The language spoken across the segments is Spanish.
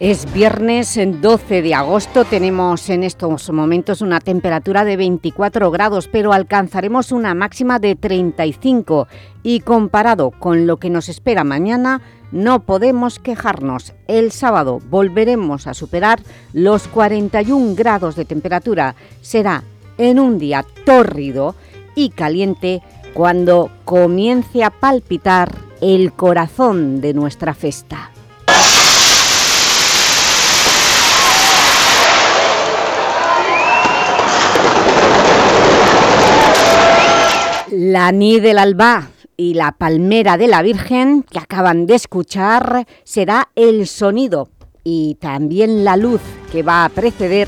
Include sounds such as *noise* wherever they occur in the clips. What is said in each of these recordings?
Es viernes 12 de agosto, tenemos en estos momentos una temperatura de 24 grados, pero alcanzaremos una máxima de 35 y comparado con lo que nos espera mañana, no podemos quejarnos. El sábado volveremos a superar los 41 grados de temperatura. Será en un día tórrido y caliente cuando comience a palpitar el corazón de nuestra festa. La Ni del Alba y la Palmera de la Virgen, que acaban de escuchar, será el sonido y también la luz que va a preceder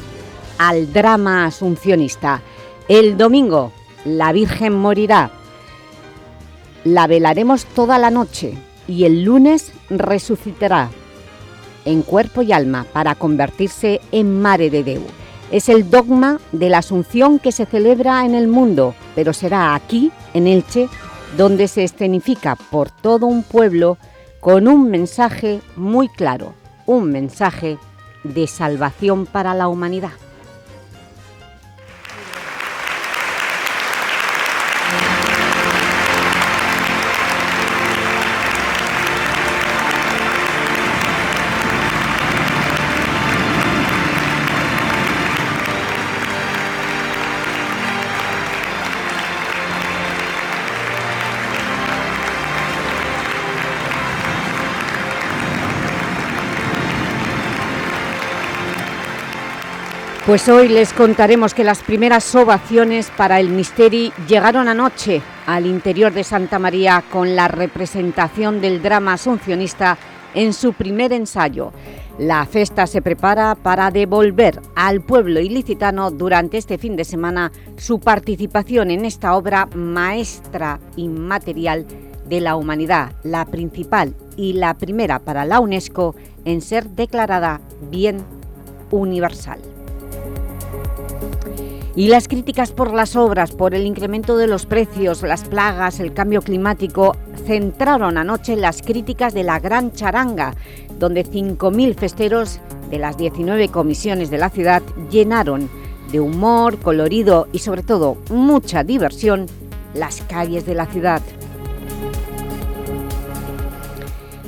al drama asuncionista. El domingo, la Virgen morirá. La velaremos toda la noche y el lunes resucitará en cuerpo y alma para convertirse en Mare de Deu. Es el dogma de la Asunción que se celebra en el mundo, pero será aquí, en Elche, donde se escenifica por todo un pueblo con un mensaje muy claro, un mensaje de salvación para la humanidad. Pues hoy les contaremos que las primeras ovaciones para el Misteri llegaron anoche al interior de Santa María con la representación del drama asuncionista en su primer ensayo. La festa se prepara para devolver al pueblo ilicitano durante este fin de semana su participación en esta obra maestra inmaterial de la humanidad, la principal y la primera para la UNESCO en ser declarada bien universal. Y las críticas por las obras, por el incremento de los precios, las plagas, el cambio climático, centraron anoche las críticas de la Gran Charanga, donde 5.000 festeros de las 19 comisiones de la ciudad llenaron de humor, colorido y sobre todo mucha diversión las calles de la ciudad.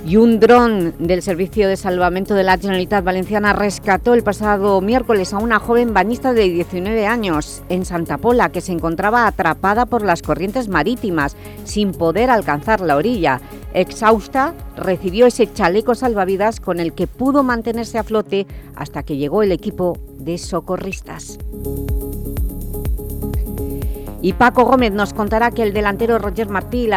Y un dron del Servicio de Salvamento de la Generalitat Valenciana rescató el pasado miércoles a una joven bañista de 19 años en Santa Pola que se encontraba atrapada por las corrientes marítimas sin poder alcanzar la orilla. Exhausta, recibió ese chaleco salvavidas con el que pudo mantenerse a flote hasta que llegó el equipo de socorristas. Y Paco Gómez nos contará que el delantero Roger Martí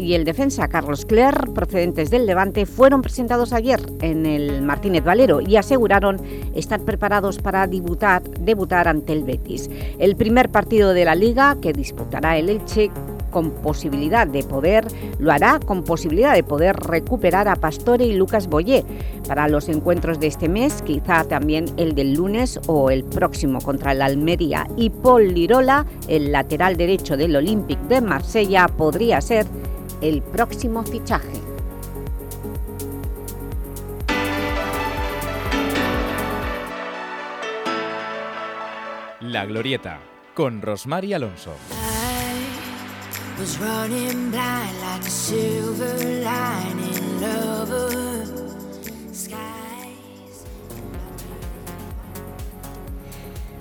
y el defensa Carlos Cler, procedentes del Levante, fueron presentados ayer en el Martínez Valero y aseguraron estar preparados para debutar, debutar ante el Betis. El primer partido de la Liga que disputará el Elche con posibilidad de poder, lo hará con posibilidad de poder recuperar a Pastore y Lucas Boyé para los encuentros de este mes, quizá también el del lunes o el próximo contra el Almería. Y Paul Lirola, el lateral derecho del Olympique de Marsella, podría ser el próximo fichaje. La Glorieta, con Rosmar Alonso.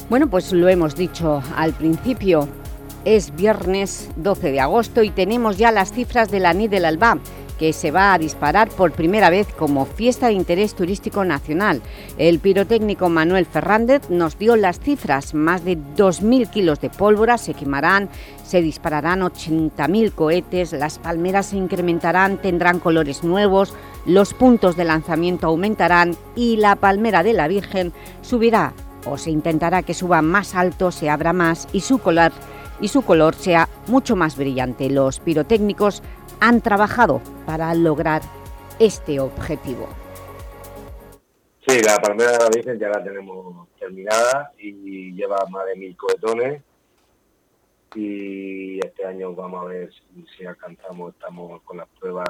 Bueno, pues lo hemos dicho al principio, es viernes 12 de agosto y tenemos ya las cifras de la NID del Alba que se va a disparar por primera vez como fiesta de interés turístico nacional. El pirotécnico Manuel Fernández nos dio las cifras, más de 2.000 kilos de pólvora se quemarán, se dispararán 80.000 cohetes, las palmeras se incrementarán, tendrán colores nuevos, los puntos de lanzamiento aumentarán y la palmera de la Virgen subirá o se intentará que suba más alto, se abra más y su color, y su color sea mucho más brillante. Los pirotécnicos han trabajado para lograr este objetivo. Sí, la palmera de la Virgen ya la tenemos terminada y lleva más de mil cohetones y este año vamos a ver si alcanzamos, estamos con las pruebas,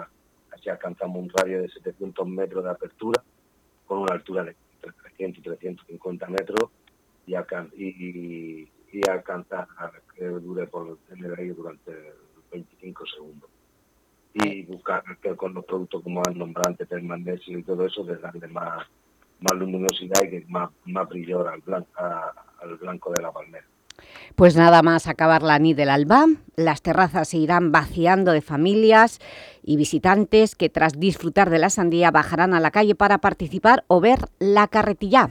si alcanzamos un radio de 700 metros de apertura con una altura de 300 350 metros y, y, y alcanzar que dure por en el aire durante 25 segundos y buscar que con los productos como han nombrado antes el magnesio y todo eso de darle más más luminosidad y que más, más brillo al blanco, al blanco de la palmera. Pues nada más acabar la nid del alba, las terrazas se irán vaciando de familias y visitantes que tras disfrutar de la sandía bajarán a la calle para participar o ver la carretilla.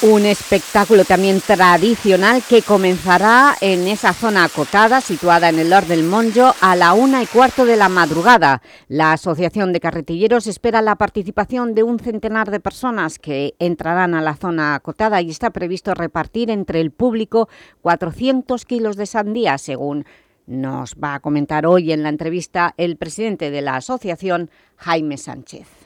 Un espectáculo también tradicional que comenzará en esa zona acotada situada en el Lord del Monjo a la una y cuarto de la madrugada. La Asociación de Carretilleros espera la participación de un centenar de personas que entrarán a la zona acotada y está previsto repartir entre el público 400 kilos de sandía, según nos va a comentar hoy en la entrevista el presidente de la asociación, Jaime Sánchez.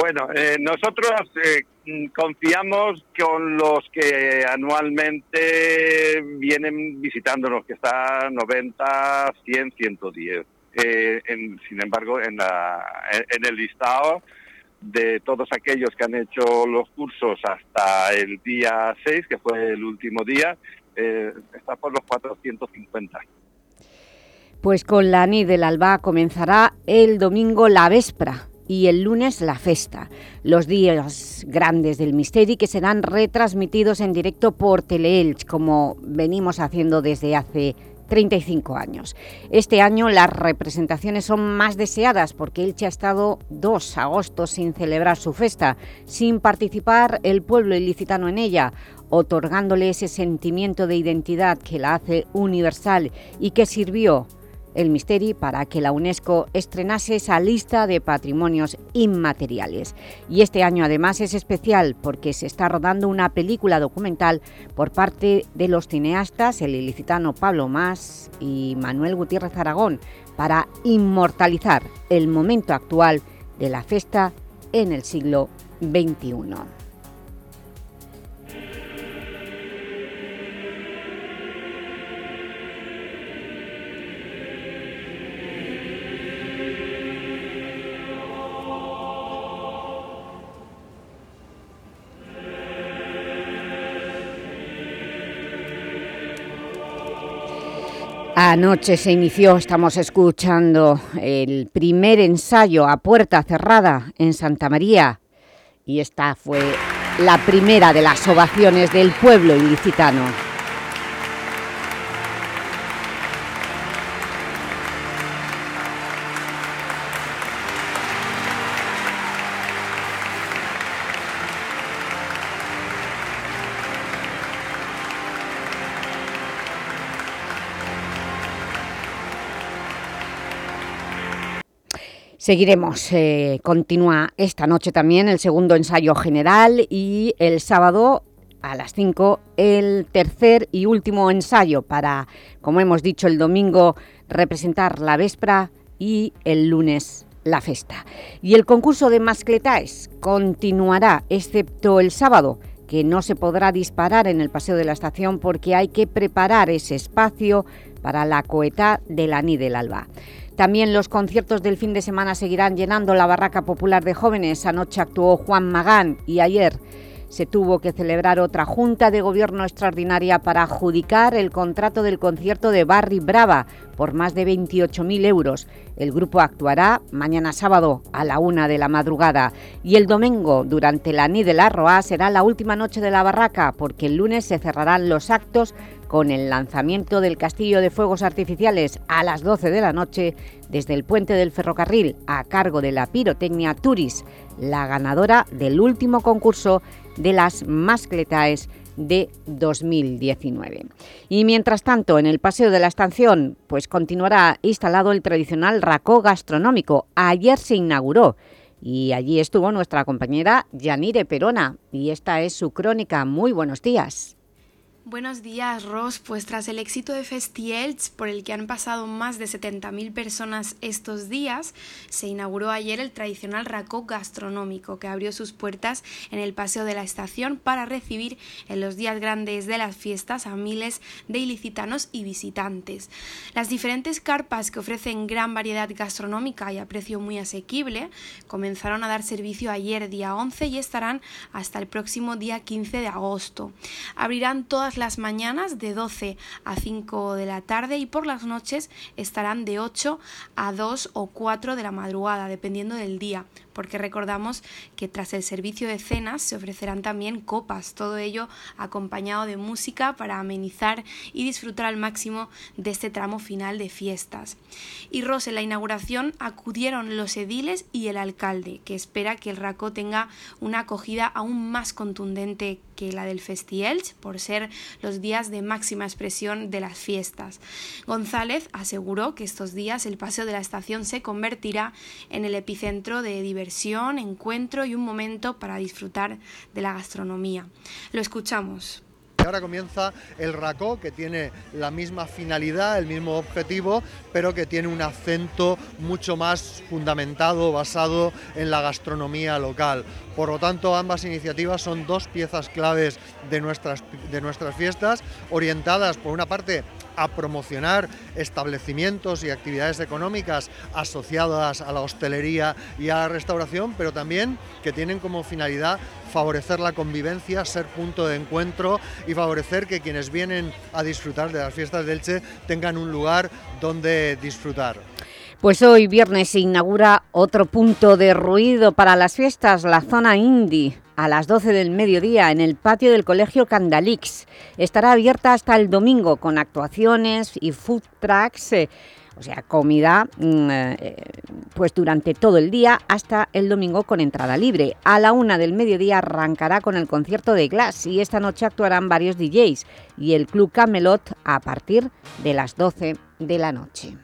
Bueno, eh, nosotros eh, confiamos con los que anualmente vienen visitándonos, que está 90, 100, 110. en, sin embargo, en, la, en el listado de todos aquellos que han hecho los cursos hasta el día 6, que fue el último día, eh, está por los 450. Pues con la NI del Alba comenzará el domingo la véspera y el lunes la festa, los días grandes del Misteri que serán retransmitidos en directo por Teleelch, como venimos haciendo desde hace 35 años. Este año las representaciones son más deseadas porque Elche ha estado dos agostos sin celebrar su festa, sin participar el pueblo ilicitano en ella, otorgándole ese sentimiento de identidad que la hace universal y que sirvió el Misteri para que la UNESCO estrenase esa lista de patrimonios inmateriales. Y este año además es especial porque se está rodando una película documental por parte de los cineastas, el ilicitano Pablo Mas y Manuel Gutiérrez Aragón, para inmortalizar el momento actual de la festa en el siglo XXI. Anoche se inició, estamos escuchando el primer ensayo a puerta cerrada en Santa María y esta fue la primera de las ovaciones del pueblo ilicitano. Seguiremos, eh, continúa esta noche también el segundo ensayo general y el sábado a las 5 el tercer y último ensayo para, como hemos dicho, el domingo representar la véspera y el lunes la festa. Y el concurso de mascletaes continuará, excepto el sábado, que no se podrá disparar en el Paseo de la Estación porque hay que preparar ese espacio para la coeta de la Ni del Alba. También los conciertos del fin de semana seguirán llenando la Barraca Popular de Jóvenes. Anoche actuó Juan Magán y ayer se tuvo que celebrar otra Junta de Gobierno extraordinaria para adjudicar el contrato del concierto de Barry Brava por más de 28.000 euros. El grupo actuará mañana sábado a la una de la madrugada y el domingo, durante la Ni de la Roa, será la última noche de la barraca porque el lunes se cerrarán los actos con el lanzamiento del castillo de fuegos artificiales a las 12 de la noche desde el puente del ferrocarril a cargo de la pirotecnia Turis, la ganadora del último concurso de las Mascletaes de 2019. Y mientras tanto, en el Paseo de la Estación, pues continuará instalado el tradicional racó gastronómico. Ayer se inauguró y allí estuvo nuestra compañera Yanire Perona y esta es su crónica. Muy buenos días. Buenos días, Ross. Pues tras el éxito de Festielch, por el que han pasado más de 70.000 personas estos días, se inauguró ayer el tradicional racó gastronómico que abrió sus puertas en el Paseo de la Estación para recibir en los días grandes de las fiestas a miles de ilicitanos y visitantes. Las diferentes carpas que ofrecen gran variedad gastronómica y a precio muy asequible comenzaron a dar servicio ayer día 11 y estarán hasta el próximo día 15 de agosto. Abrirán todas las mañanas de 12 a 5 de la tarde y por las noches estarán de 8 a 2 o 4 de la madrugada, dependiendo del día porque recordamos que tras el servicio de cenas se ofrecerán también copas, todo ello acompañado de música para amenizar y disfrutar al máximo de este tramo final de fiestas. Y Ros, en la inauguración acudieron los ediles y el alcalde, que espera que el RACO tenga una acogida aún más contundente que la del Festielch, por ser los días de máxima expresión de las fiestas. González aseguró que estos días el paseo de la estación se convertirá en el epicentro de diversión encuentro y un momento para disfrutar de la gastronomía. Lo escuchamos. Ahora comienza el RACO, que tiene la misma finalidad, el mismo objetivo, pero que tiene un acento mucho más fundamentado, basado en la gastronomía local. Por lo tanto, ambas iniciativas son dos piezas claves de nuestras, de nuestras fiestas, orientadas por una parte a promocionar establecimientos y actividades económicas asociadas a la hostelería y a la restauración, pero también que tienen como finalidad favorecer la convivencia, ser punto de encuentro y favorecer que quienes vienen a disfrutar de las fiestas de Elche tengan un lugar donde disfrutar. Pues hoy viernes se inaugura otro punto de ruido para las fiestas, la zona indie, a las 12 del mediodía en el patio del Colegio Candalix. Estará abierta hasta el domingo con actuaciones y food trucks, eh, o sea, comida, mm, eh, pues durante todo el día hasta el domingo con entrada libre. A la una del mediodía arrancará con el concierto de Glass y esta noche actuarán varios DJs y el Club Camelot a partir de las 12 de la noche.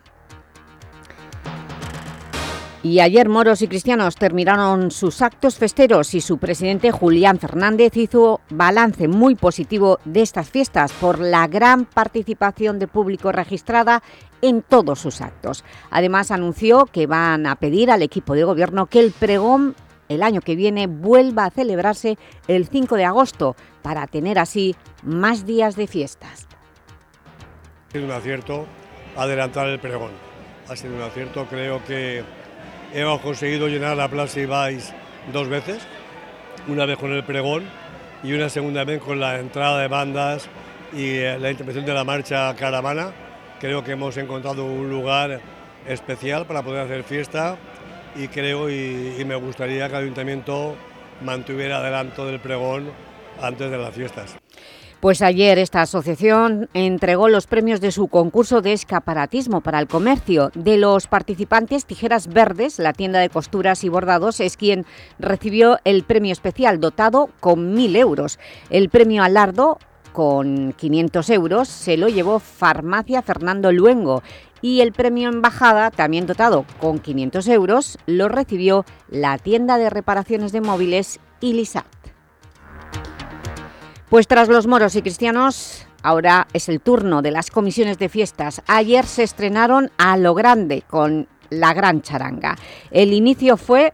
Y ayer moros y cristianos terminaron sus actos festeros y su presidente Julián Fernández hizo balance muy positivo de estas fiestas por la gran participación de público registrada en todos sus actos. Además anunció que van a pedir al equipo de gobierno que el pregón el año que viene vuelva a celebrarse el 5 de agosto para tener así más días de fiestas. Ha sido un acierto adelantar el pregón. Ha sido un acierto, creo que hemos conseguido llenar la Plaza Ibáis dos veces, una vez con el pregón y una segunda vez con la entrada de bandas y eh, la intervención de la marcha caravana. Creo que hemos encontrado un lugar especial para poder hacer fiesta y creo y, y me gustaría que el ayuntamiento mantuviera adelanto del pregón antes de las fiestas. Pues ayer esta asociación entregó los premios de su concurso de escaparatismo para el comercio. De los participantes, Tijeras Verdes, la tienda de costuras y bordados, es quien recibió el premio especial dotado con 1.000 euros. El premio Alardo, con 500 euros, se lo llevó Farmacia Fernando Luengo y el premio Embajada, también dotado con 500 euros, lo recibió la tienda de reparaciones de móviles Ilisat. Pues tras los moros y cristianos, ahora es el turno de las comisiones de fiestas. Ayer se estrenaron a lo grande con la gran charanga. El inicio fue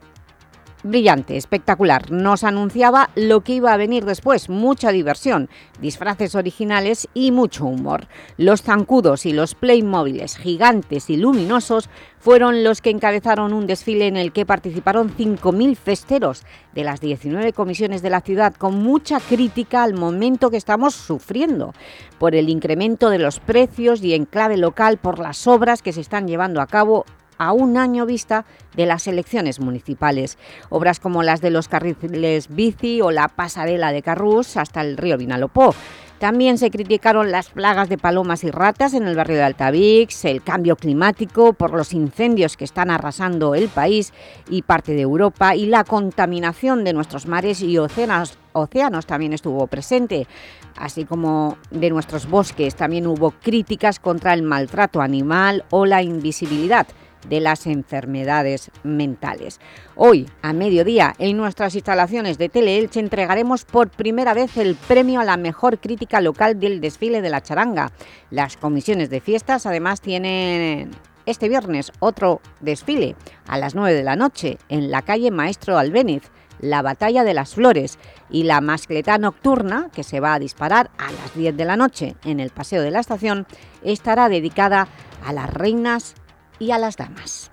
brillante, espectacular. Nos anunciaba lo que iba a venir después, mucha diversión, disfraces originales y mucho humor. Los zancudos y los Playmobiles gigantes y luminosos fueron los que encabezaron un desfile en el que participaron 5.000 festeros de las 19 comisiones de la ciudad, con mucha crítica al momento que estamos sufriendo por el incremento de los precios y en clave local por las obras que se están llevando a cabo a un año vista de las elecciones municipales. Obras como las de los carriles bici o la pasarela de Carrús hasta el río Vinalopó. También se criticaron las plagas de palomas y ratas en el barrio de Altavix, el cambio climático por los incendios que están arrasando el país y parte de Europa y la contaminación de nuestros mares y océanos, océanos también estuvo presente, así como de nuestros bosques. También hubo críticas contra el maltrato animal o la invisibilidad de las enfermedades mentales. Hoy, a mediodía, en nuestras instalaciones de Teleelche entregaremos por primera vez el premio a la mejor crítica local del desfile de la charanga. Las comisiones de fiestas además tienen este viernes otro desfile a las 9 de la noche en la calle Maestro Albéniz, la Batalla de las Flores y la mascleta nocturna, que se va a disparar a las 10 de la noche en el Paseo de la Estación, estará dedicada a las reinas y a las damas.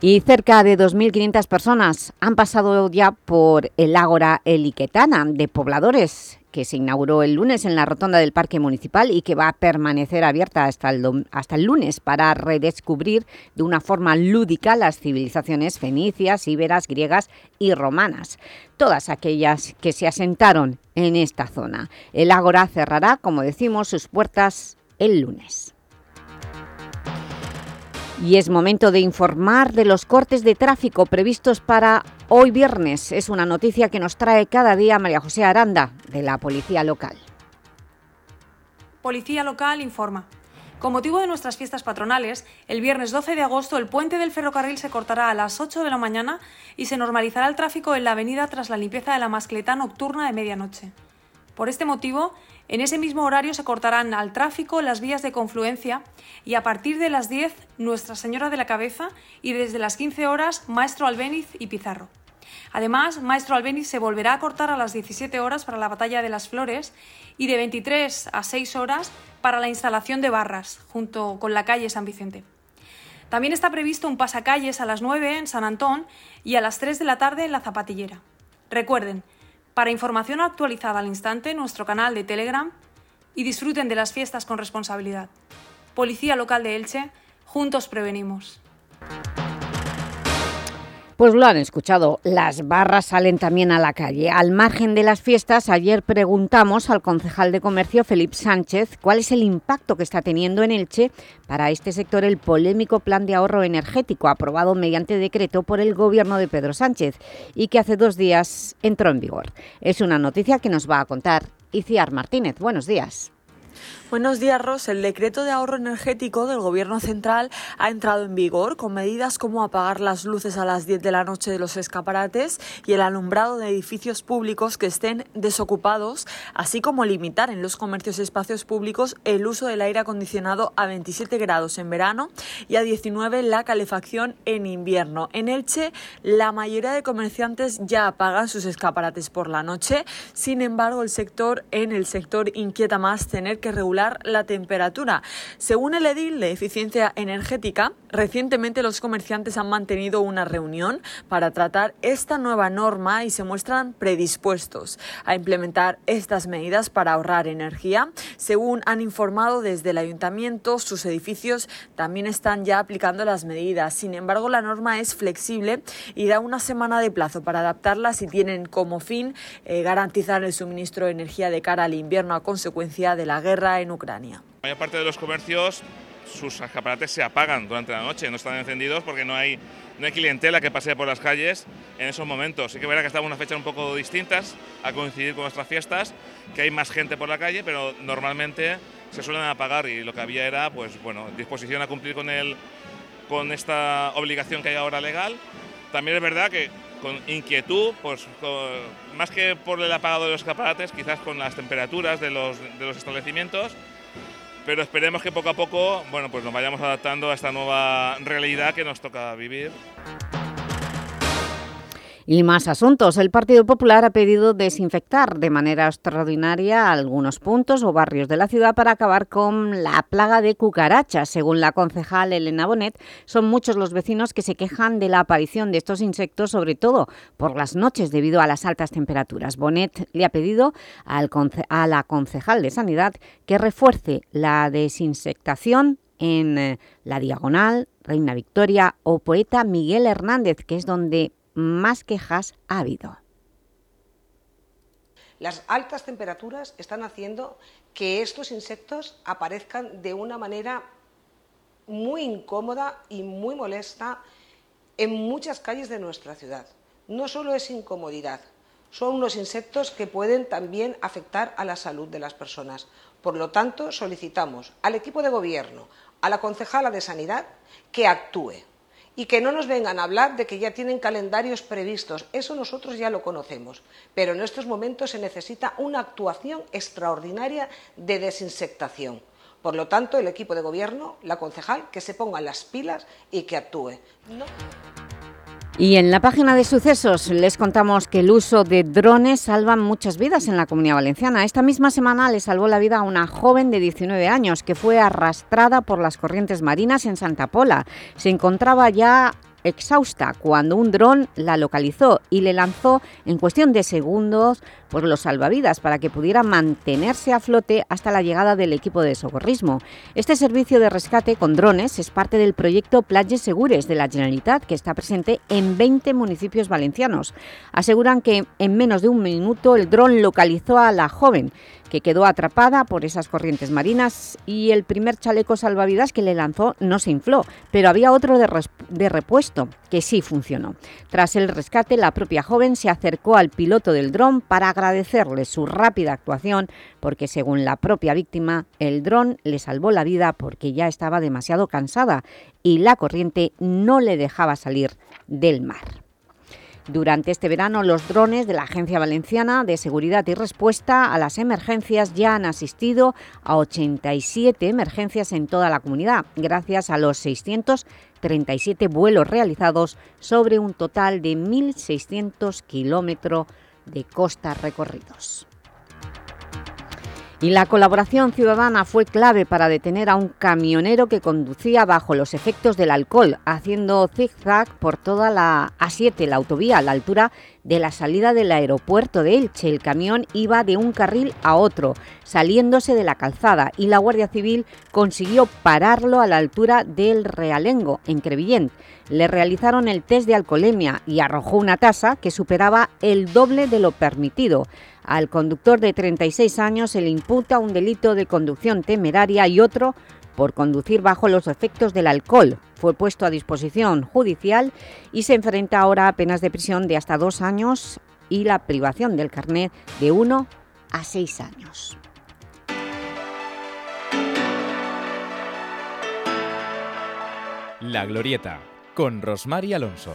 Y cerca de 2.500 personas han pasado ya por el Ágora Eliquetana de pobladores que se inauguró el lunes en la rotonda del Parque Municipal y que va a permanecer abierta hasta el, hasta el lunes para redescubrir de una forma lúdica las civilizaciones fenicias, íberas, griegas y romanas, todas aquellas que se asentaron en esta zona. El Ágora cerrará, como decimos, sus puertas el lunes. Y es momento de informar de los cortes de tráfico previstos para hoy viernes. Es una noticia que nos trae cada día María José Aranda, de la Policía Local. Policía Local informa. Con motivo de nuestras fiestas patronales, el viernes 12 de agosto el puente del ferrocarril se cortará a las 8 de la mañana y se normalizará el tráfico en la avenida tras la limpieza de la mascleta nocturna de medianoche. Por este motivo, en ese mismo horario se cortarán al tráfico las vías de confluencia y a partir de las 10 Nuestra Señora de la Cabeza y desde las 15 horas Maestro Albéniz y Pizarro. Además, Maestro Albéniz se volverá a cortar a las 17 horas para la Batalla de las Flores y de 23 a 6 horas para la instalación de barras, junto con la calle San Vicente. También está previsto un pasacalles a las 9 en San Antón y a las 3 de la tarde en la Zapatillera. Recuerden, para información actualizada al instante, nuestro canal de Telegram y disfruten de las fiestas con responsabilidad. Policía Local de Elche, juntos prevenimos. Pues lo han escuchado, las barras salen también a la calle. Al margen de las fiestas, ayer preguntamos al concejal de Comercio, Felipe Sánchez, cuál es el impacto que está teniendo en Elche para este sector el polémico plan de ahorro energético aprobado mediante decreto por el gobierno de Pedro Sánchez y que hace dos días entró en vigor. Es una noticia que nos va a contar Iciar Martínez. Buenos días. Buenos días, Ros. El decreto de ahorro energético del Gobierno central ha entrado en vigor con medidas como apagar las luces a las 10 de la noche de los escaparates y el alumbrado de edificios públicos que estén desocupados, así como limitar en los comercios y espacios públicos el uso del aire acondicionado a 27 grados en verano y a 19 la calefacción en invierno. En Elche, la mayoría de comerciantes ya apagan sus escaparates por la noche. Sin embargo, el sector en el sector inquieta más tener que regular la temperatura. Según el edil de eficiencia energética, recientemente los comerciantes han mantenido una reunión para tratar esta nueva norma y se muestran predispuestos a implementar estas medidas para ahorrar energía. Según han informado desde el ayuntamiento, sus edificios también están ya aplicando las medidas. Sin embargo, la norma es flexible y da una semana de plazo para adaptarla si tienen como fin eh, garantizar el suministro de energía de cara al invierno a consecuencia de la guerra en Ucrania. La mayor parte de los comercios, sus escaparates se apagan durante la noche, no están encendidos porque no hay, no hay clientela que pase por las calles en esos momentos. Sí que verá que estamos en unas fechas un poco distintas a coincidir con nuestras fiestas, que hay más gente por la calle, pero normalmente se suelen apagar y lo que había era, pues bueno, disposición a cumplir con, el, con esta obligación que hay ahora legal. También es verdad que con inquietud, pues más que por el apagado de los escaparates, quizás con las temperaturas de los, de los establecimientos, pero esperemos que poco a poco bueno, pues nos vayamos adaptando a esta nueva realidad que nos toca vivir. Y más asuntos. El Partido Popular ha pedido desinfectar de manera extraordinaria algunos puntos o barrios de la ciudad para acabar con la plaga de cucarachas. Según la concejal Elena Bonet, son muchos los vecinos que se quejan de la aparición de estos insectos, sobre todo por las noches debido a las altas temperaturas. Bonet le ha pedido a la concejal de Sanidad que refuerce la desinsectación en eh, La Diagonal, Reina Victoria o Poeta Miguel Hernández, que es donde más quejas ha habido. Las altas temperaturas están haciendo que estos insectos aparezcan de una manera muy incómoda y muy molesta en muchas calles de nuestra ciudad. No solo es incomodidad, son unos insectos que pueden también afectar a la salud de las personas. Por lo tanto, solicitamos al equipo de gobierno, a la concejala de Sanidad, que actúe y que no nos vengan a hablar de que ya tienen calendarios previstos. Eso nosotros ya lo conocemos. Pero en estos momentos se necesita una actuación extraordinaria de desinsectación. Por lo tanto, el equipo de gobierno, la concejal, que se ponga las pilas y que actúe. Y en la página de sucesos les contamos que el uso de drones salva muchas vidas en la Comunidad Valenciana. Esta misma semana le salvó la vida a una joven de 19 años que fue arrastrada por las corrientes marinas en Santa Pola. Se encontraba ya exhausta cuando un dron la localizó y le lanzó en cuestión de segundos por los salvavidas para que pudiera mantenerse a flote hasta la llegada del equipo de socorrismo. Este servicio de rescate con drones es parte del proyecto Playas Segures de la Generalitat que está presente en 20 municipios valencianos. Aseguran que en menos de un minuto el dron localizó a la joven que quedó atrapada por esas corrientes marinas y el primer chaleco salvavidas que le lanzó no se infló, pero había otro de, repuesto que sí funcionó. Tras el rescate, la propia joven se acercó al piloto del dron para agradecerle su rápida actuación porque, según la propia víctima, el dron le salvó la vida porque ya estaba demasiado cansada y la corriente no le dejaba salir del mar. Durante este verano, los drones de la Agencia Valenciana de Seguridad y Respuesta a las Emergencias ya han asistido a 87 emergencias en toda la comunidad, gracias a los 637 vuelos realizados sobre un total de 1.600 kilómetros de costa recorridos. Y la colaboración ciudadana fue clave para detener a un camionero que conducía bajo los efectos del alcohol, haciendo zigzag por toda la A7, la autovía, a la altura de la salida del aeropuerto de Elche. El camión iba de un carril a otro, saliéndose de la calzada, y la Guardia Civil consiguió pararlo a la altura del Realengo, en Crevillent. Le realizaron el test de alcoholemia y arrojó una tasa que superaba el doble de lo permitido. Al conductor de 36 años se le imputa un delito de conducción temeraria y otro por conducir bajo los efectos del alcohol. Fue puesto a disposición judicial y se enfrenta ahora a penas de prisión de hasta dos años y la privación del carnet de uno a seis años. La Glorieta, con Rosmar Alonso.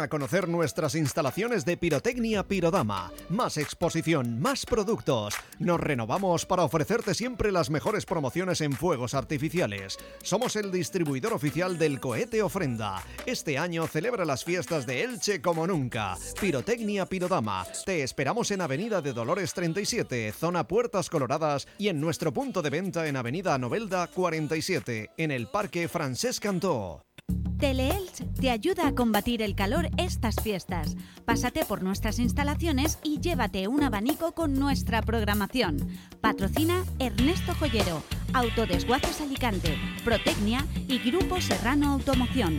A conocer nuestras instalaciones de pirotecnia Pirodama. Más exposición, más productos. Nos renovamos para ofrecerte siempre las mejores promociones en fuegos artificiales. Somos el distribuidor oficial del cohete ofrenda. Este año celebra las fiestas de Elche como nunca. Pirotecnia Pirodama. Te esperamos en Avenida de Dolores 37, zona Puertas Coloradas y en nuestro punto de venta en Avenida Novelda 47, en el Parque Francesc Cantó. Teleelch te ayuda a combatir el calor estas fiestas. Pásate por nuestras instalaciones y llévate un abanico con nuestra programación. Patrocina Ernesto Joyero, Autodesguaces Alicante, Protecnia y Grupo Serrano Automoción.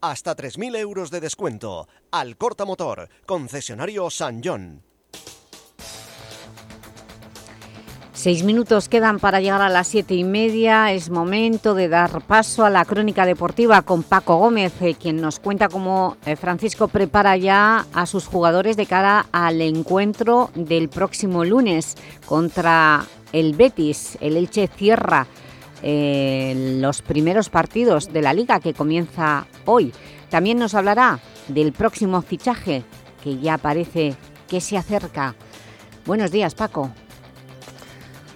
hasta 3.000 euros de descuento. Al Corta Motor, concesionario San John. Seis minutos quedan para llegar a las siete y media. Es momento de dar paso a la crónica deportiva con Paco Gómez, eh, quien nos cuenta cómo eh, Francisco prepara ya a sus jugadores de cara al encuentro del próximo lunes contra el Betis. El Elche cierra eh, los primeros partidos de la Liga que comienza hoy. También nos hablará del próximo fichaje que ya parece que se acerca. Buenos días, Paco.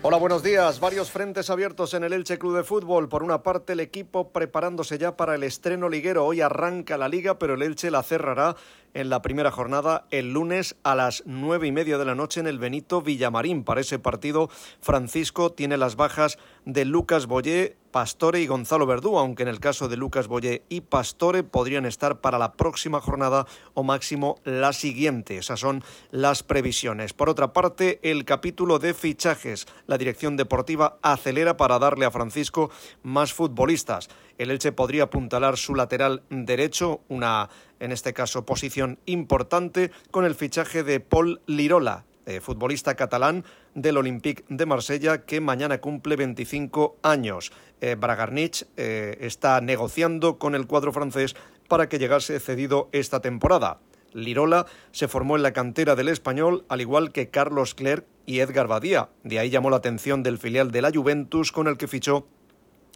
Hola, buenos días. Varios frentes abiertos en el Elche Club de Fútbol. Por una parte, el equipo preparándose ya para el estreno liguero. Hoy arranca la liga, pero el Elche la cerrará en la primera jornada el lunes a las nueve y media de la noche en el Benito Villamarín. Para ese partido, Francisco tiene las bajas de Lucas Boyé, Pastore y Gonzalo Verdú, aunque en el caso de Lucas Boyé y Pastore podrían estar para la próxima jornada o máximo la siguiente. Esas son las previsiones. Por otra parte, el capítulo de fichajes. La dirección deportiva acelera para darle a Francisco más futbolistas. El Elche podría apuntalar su lateral derecho, una en este caso posición importante, con el fichaje de Paul Lirola, eh, futbolista catalán del Olympique de Marsella que mañana cumple 25 años. Eh, Bragarnich eh, está negociando con el cuadro francés para que llegase cedido esta temporada. Lirola se formó en la cantera del español, al igual que Carlos Clerc y Edgar Badía. De ahí llamó la atención del filial de la Juventus con el que fichó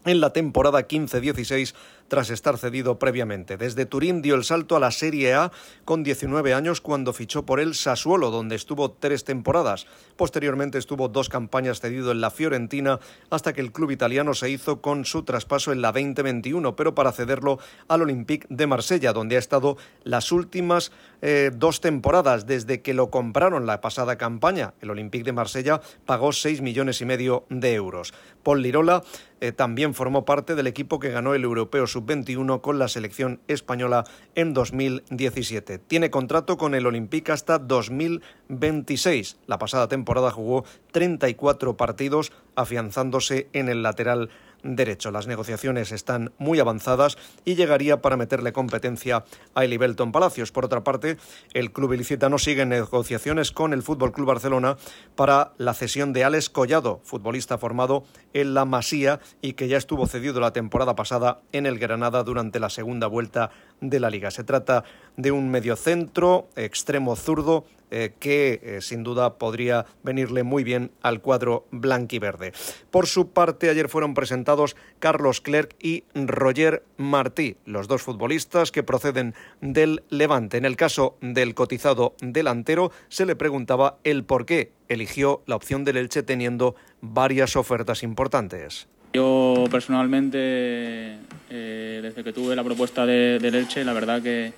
en la temporada 15-16 tras estar cedido previamente. Desde Turín dio el salto a la Serie A con 19 años cuando fichó por el Sassuolo, donde estuvo tres temporadas. Posteriormente estuvo dos campañas cedido en la Fiorentina hasta que el club italiano se hizo con su traspaso en la 2021, pero para cederlo al Olympique de Marsella, donde ha estado las últimas eh, dos temporadas desde que lo compraron la pasada campaña. El Olympique de Marsella pagó 6 millones y medio de euros. Paul Lirola eh, también formó parte del equipo que ganó el Europeo Sub-21 con la selección española en 2017. Tiene contrato con el Olympique hasta 2026. La pasada temporada jugó 34 partidos afianzándose en el lateral derecho. Las negociaciones están muy avanzadas y llegaría para meterle competencia a Eli Belton Palacios. Por otra parte, el club ilicitano sigue negociaciones con el Fútbol Club Barcelona para la cesión de Alex Collado, futbolista formado en la Masía y que ya estuvo cedido la temporada pasada en el Granada durante la segunda vuelta de la liga. Se trata de un mediocentro extremo zurdo eh, que eh, sin duda podría venirle muy bien al cuadro blanquiverde. Por su parte, ayer fueron presentados Carlos Clerc y Roger Martí, los dos futbolistas que proceden del Levante. En el caso del cotizado delantero, se le preguntaba el por qué eligió la opción del Elche teniendo varias ofertas importantes. Yo personalmente, eh, desde que tuve la propuesta de, del Elche, la verdad que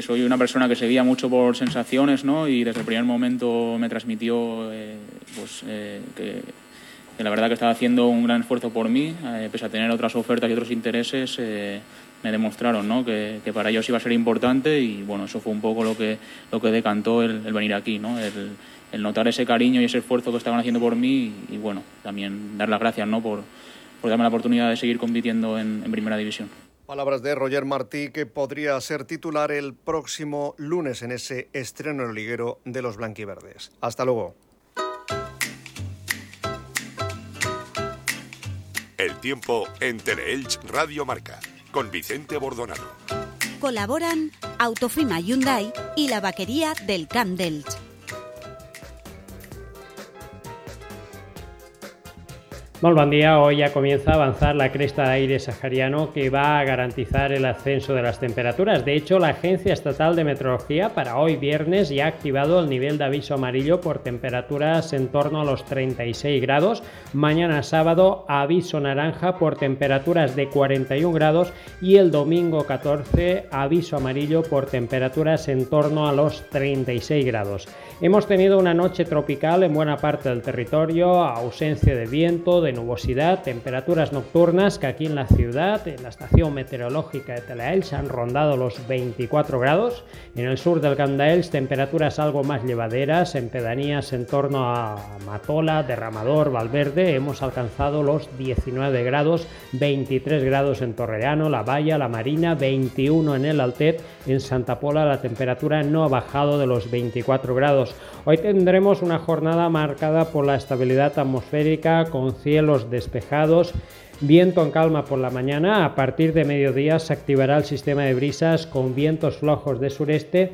soy una persona que seguía mucho por sensaciones, ¿no? Y desde el primer momento me transmitió eh, pues, eh, que, la verdad que estaba haciendo un gran esfuerzo por mí, pese a tener otras ofertas y otros intereses, me demostraron ¿no? que, para ellos iba a ser importante y bueno, eso fue un poco lo que, lo que decantó el, venir aquí, ¿no? El, notar ese cariño y ese esfuerzo que estaban haciendo por mí y, bueno, también dar las gracias ¿no? por, por darme la oportunidad de seguir compitiendo en Primera División. Palabras de Roger Martí, que podría ser titular el próximo lunes en ese estreno liguero de los blanquiverdes. Hasta luego. El tiempo en Teleelch Radio Marca, con Vicente Bordonado. Colaboran Autofima Hyundai y la vaquería del Camp Delch. Buen día. Hoy ya comienza a avanzar la cresta de aire sahariano que va a garantizar el ascenso de las temperaturas. De hecho, la Agencia Estatal de Meteorología para hoy viernes ya ha activado el nivel de aviso amarillo por temperaturas en torno a los 36 grados. Mañana sábado aviso naranja por temperaturas de 41 grados y el domingo 14 aviso amarillo por temperaturas en torno a los 36 grados. Hemos tenido una noche tropical en buena parte del territorio, ausencia de viento, de nubosidad, temperaturas nocturnas que aquí en la ciudad, en la estación meteorológica de Telaels, han rondado los 24 grados. En el sur del Candaels, temperaturas algo más llevaderas, en pedanías en torno a Matola, Derramador, Valverde, hemos alcanzado los 19 grados, 23 grados en Torrellano, La Valla, La Marina, 21 en el Altet, en Santa Pola la temperatura no ha bajado de los 24 grados. Hoy tendremos una jornada marcada por la estabilidad atmosférica con cielos despejados. Viento en calma por la mañana, a partir de mediodía se activará el sistema de brisas con vientos flojos de sureste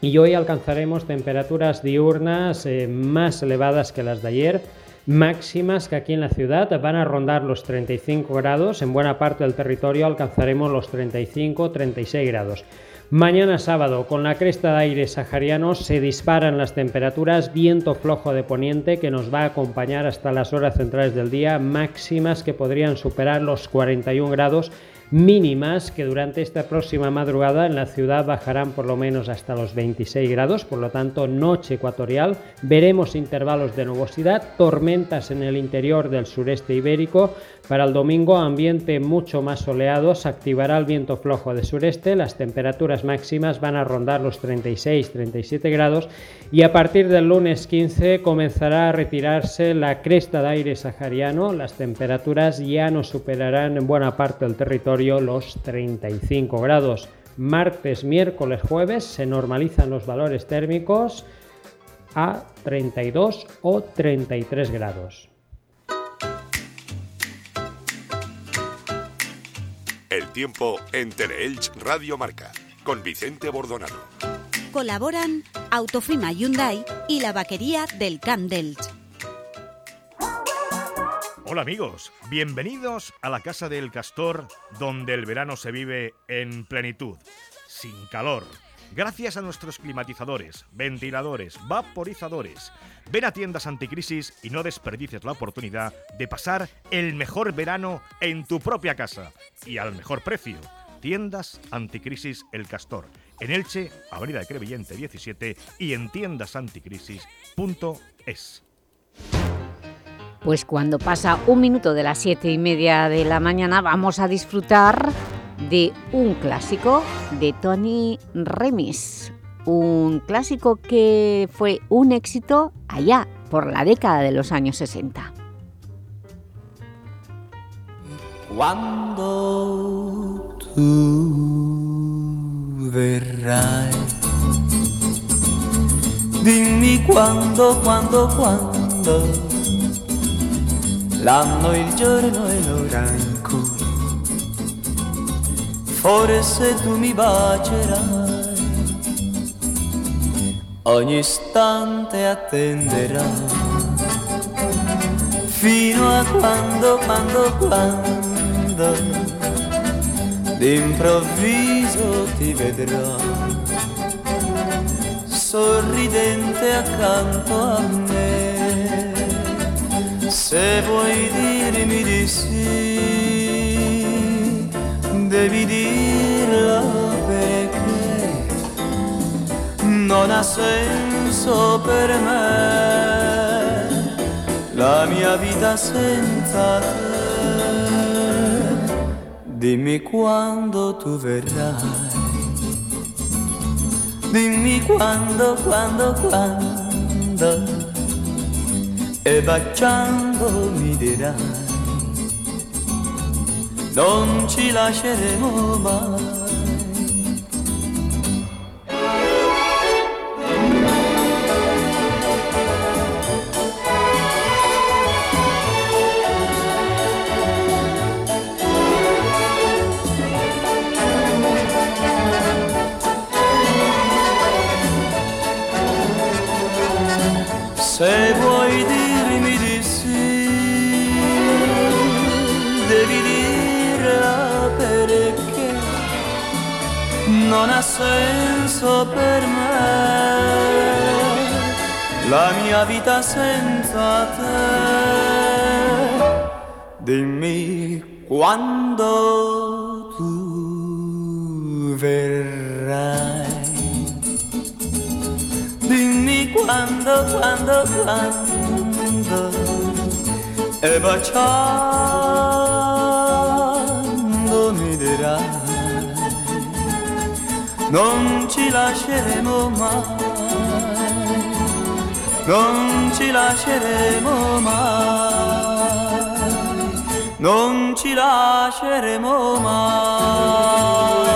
y hoy alcanzaremos temperaturas diurnas eh, más elevadas que las de ayer, máximas que aquí en la ciudad van a rondar los 35 grados, en buena parte del territorio alcanzaremos los 35-36 grados. Mañana sábado, con la cresta de aire sahariano, se disparan las temperaturas, viento flojo de poniente que nos va a acompañar hasta las horas centrales del día, máximas que podrían superar los 41 grados mínimas que durante esta próxima madrugada en la ciudad bajarán por lo menos hasta los 26 grados, por lo tanto noche ecuatorial, veremos intervalos de nubosidad, tormentas en el interior del sureste ibérico, para el domingo ambiente mucho más soleado, se activará el viento flojo de sureste, las temperaturas máximas van a rondar los 36-37 grados. Y a partir del lunes 15 comenzará a retirarse la cresta de aire sahariano, las temperaturas ya no superarán en buena parte del territorio los 35 grados. Martes, miércoles, jueves se normalizan los valores térmicos a 32 o 33 grados. El tiempo en Teleelch Radio Marca con Vicente Bordonado. Colaboran Autofima Hyundai y la vaquería del Camp Delch. Hola amigos, bienvenidos a la Casa del Castor, donde el verano se vive en plenitud, sin calor gracias a nuestros climatizadores, ventiladores, vaporizadores. Ven a tiendas anticrisis y no desperdicies la oportunidad de pasar el mejor verano en tu propia casa y al mejor precio. Tiendas Anticrisis El Castor, en Elche, Avenida de Crevillente 17 y en tiendasanticrisis.es. Pues cuando pasa un minuto de las siete y media de la mañana vamos a disfrutar de un clásico de Tony Remis, un clásico que fue un éxito allá por la década de los años 60. Cuando tú verrai, dimmi quando, quando, quando, l'anno, il giorno e l'ora in cui forse tu mi bacerai, ogni istante attenderai, fino a quando, quando, quando, d'improvviso ti vedrò, sorridente accanto a me, se vuoi dirmi di sì devi dirlo perché non ha senso per me. La mia vita senza te. Dimmi quando tu verrai, dimmi quando, quando, quando, e baciando mi dirai non ci lasceremo mai. Mia vita senza te. Dimmi quando tu verrai. Dimmi quando, quando, quando e baciando mi dirai non ci lasceremo mai, non ci lasceremo mai, non ci lasceremo mai.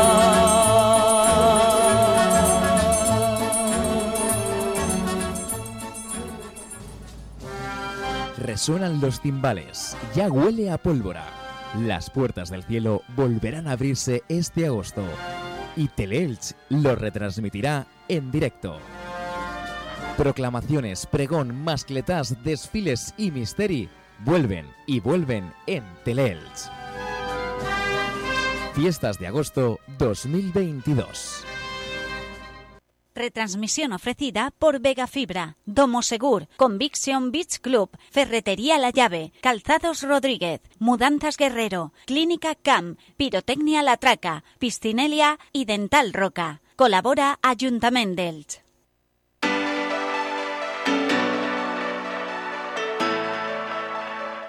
Resuenan los timbales, ya huele a pólvora. Las puertas del cielo volverán a abrirse este agosto y Teleelch lo retransmitirá en directo. Proclamaciones, pregón, mascletas, desfiles y misteri vuelven y vuelven en Teleelch. Fiestas de agosto 2022. Retransmisión ofrecida por Vega Fibra, Domo Segur, Conviction Beach Club, Ferretería La Llave, Calzados Rodríguez, Mudanzas Guerrero, Clínica CAM, Pirotecnia La Traca, Piscinelia y Dental Roca. Colabora Ayuntament d'Elx.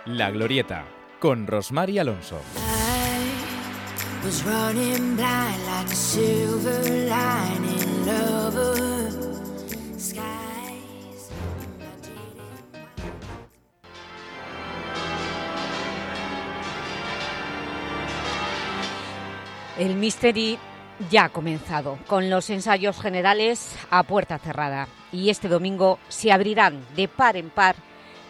La Glorieta, con Rosmar y Alonso. El Mystery ya ha comenzado, con los ensayos generales a puerta cerrada. Y este domingo se abrirán de par en par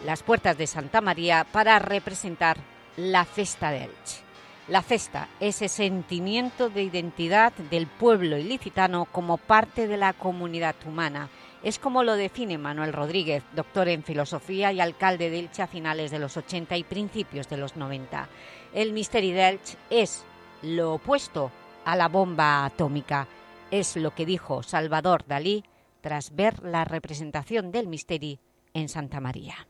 las puertas de Santa María para representar la Festa de Elche. La festa, ese sentimiento de identidad del pueblo ilicitano como parte de la comunidad humana. Es como lo define Manuel Rodríguez, doctor en filosofía y alcalde de Elche a finales de los 80 y principios de los 90. El Misteri de Elche es lo opuesto a la bomba atómica. Es lo que dijo Salvador Dalí tras ver la representación del Misteri en Santa María.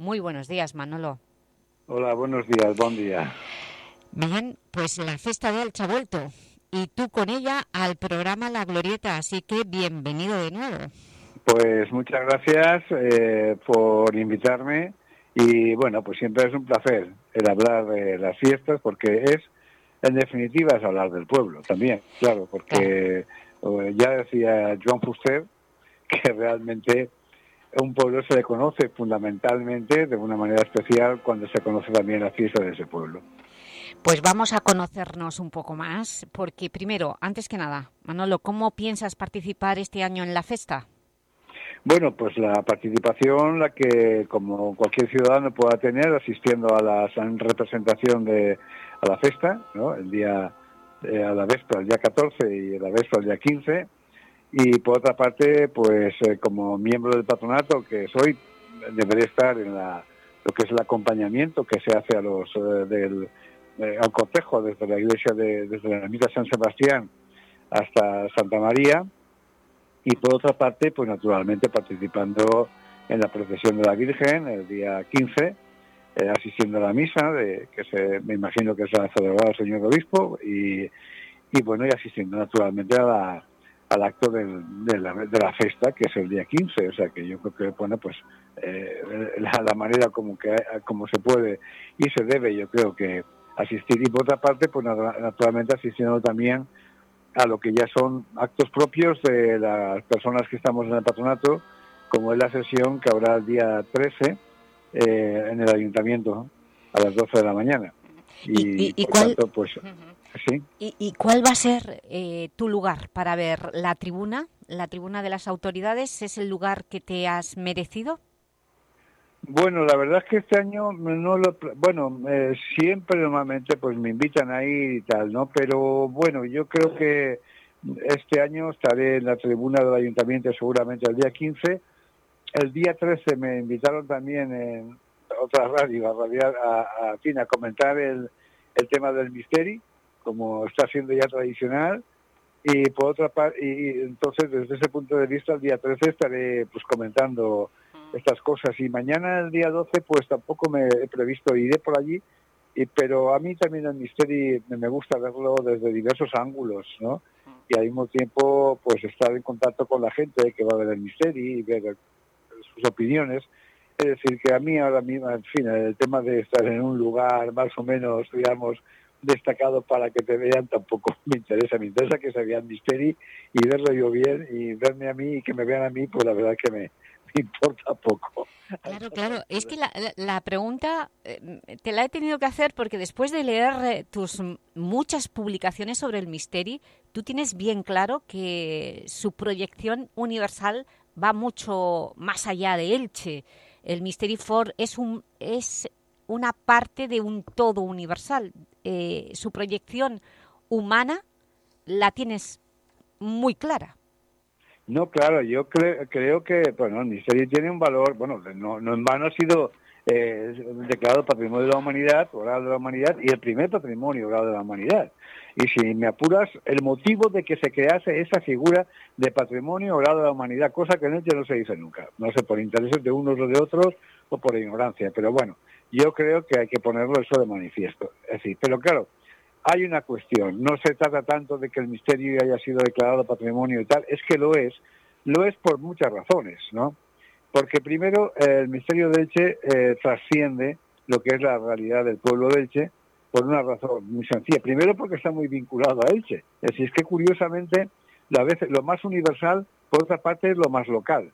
Muy buenos días, Manolo. Hola, buenos días, buen día. Bien, pues la fiesta de Elche ha vuelto y tú con ella al programa La Glorieta, así que bienvenido de nuevo. Pues muchas gracias eh, por invitarme y bueno, pues siempre es un placer el hablar de las fiestas porque es, en definitiva, es hablar del pueblo también, claro, porque eh, ya decía Joan Fuster que realmente un pueblo se le conoce fundamentalmente de una manera especial cuando se conoce también la fiesta de ese pueblo. Pues vamos a conocernos un poco más, porque primero, antes que nada, Manolo, ¿cómo piensas participar este año en la festa? Bueno, pues la participación, la que como cualquier ciudadano pueda tener asistiendo a la representación de a la festa, ¿no? el día eh, a la véspera, el día 14 y a la véspera, el día 15, y por otra parte, pues eh, como miembro del patronato que soy, deberé estar en la, lo que es el acompañamiento que se hace a los eh, del eh, al cortejo desde la iglesia de desde la ermita San Sebastián hasta Santa María. Y por otra parte, pues naturalmente participando en la procesión de la Virgen el día 15, asistiendo a la misa de que se me imagino que se ha celebrado el señor obispo y, y bueno y asistiendo naturalmente a la al acto del, de, la, de la festa, que es el día 15. O sea que yo creo que, bueno, pues eh, la, la, manera como, que, como se puede y se debe, yo creo que asistir. Y por otra parte, pues naturalmente asistiendo también a lo que ya son actos propios de las personas que estamos en el patronato, como es la sesión que habrá el día 13 eh, en el ayuntamiento a las 12 de la mañana. Y, y, y por tanto, pues... Sí. ¿Y, ¿Y, cuál va a ser eh, tu lugar para ver la tribuna? ¿La tribuna de las autoridades es el lugar que te has merecido? Bueno, la verdad es que este año no lo... Bueno, eh, siempre normalmente pues me invitan ahí y tal, ¿no? Pero bueno, yo creo que este año estaré en la tribuna del ayuntamiento seguramente el día 15. El día 13 me invitaron también en otra radio, a, a, a, a comentar el, el tema del misterio como está siendo ya tradicional. Y por otra parte, y entonces desde ese punto de vista, el día 13 estaré pues comentando estas cosas. Y mañana, el día 12, pues tampoco me he previsto, iré por allí, y, pero a mí también el misterio me gusta verlo desde diversos ángulos, ¿no? Y al mismo tiempo, pues estar en contacto con la gente que va a ver el misterio y ver sus opiniones. Es decir, que a mí ahora mismo, en fin, el tema de estar en un lugar más o menos, digamos, destacado para que te vean tampoco *laughs* me interesa. Me interesa que se vean Misteri y verlo yo bien y verme a mí y que me vean a mí, pues la verdad que *laughs* me, importa poco. Claro, claro. Es que la, la, pregunta eh, te la he tenido que hacer porque después de leer eh, tus muchas publicaciones sobre el Misteri, tú tienes bien claro que su proyección universal va mucho más allá de Elche. El Misteri for es, un, es una parte de un todo universal. Eh, su proyección humana la tienes muy clara. No, claro, yo creo que bueno, el misterio tiene un valor, bueno, no, no en vano ha sido eh, declarado Patrimonio de la Humanidad, Oral de la Humanidad, y el primer Patrimonio Oral de la Humanidad. Y si me apuras, el motivo de que se crease esa figura de Patrimonio Oral de la Humanidad, cosa que en este no se dice nunca, no sé, por intereses de unos o de otros o por ignorancia, pero bueno, yo creo que hay que ponerlo eso de manifiesto. Es decir, pero claro, hay una cuestión, no se trata tanto de que el misterio haya sido declarado patrimonio y tal, es que lo es, lo es por muchas razones, ¿no? Porque primero el misterio de Elche eh, trasciende lo que es la realidad del pueblo de Elche por una razón muy sencilla. Primero porque está muy vinculado a Elche. Es decir, es que curiosamente la vez, lo más universal, por otra parte, es lo más local.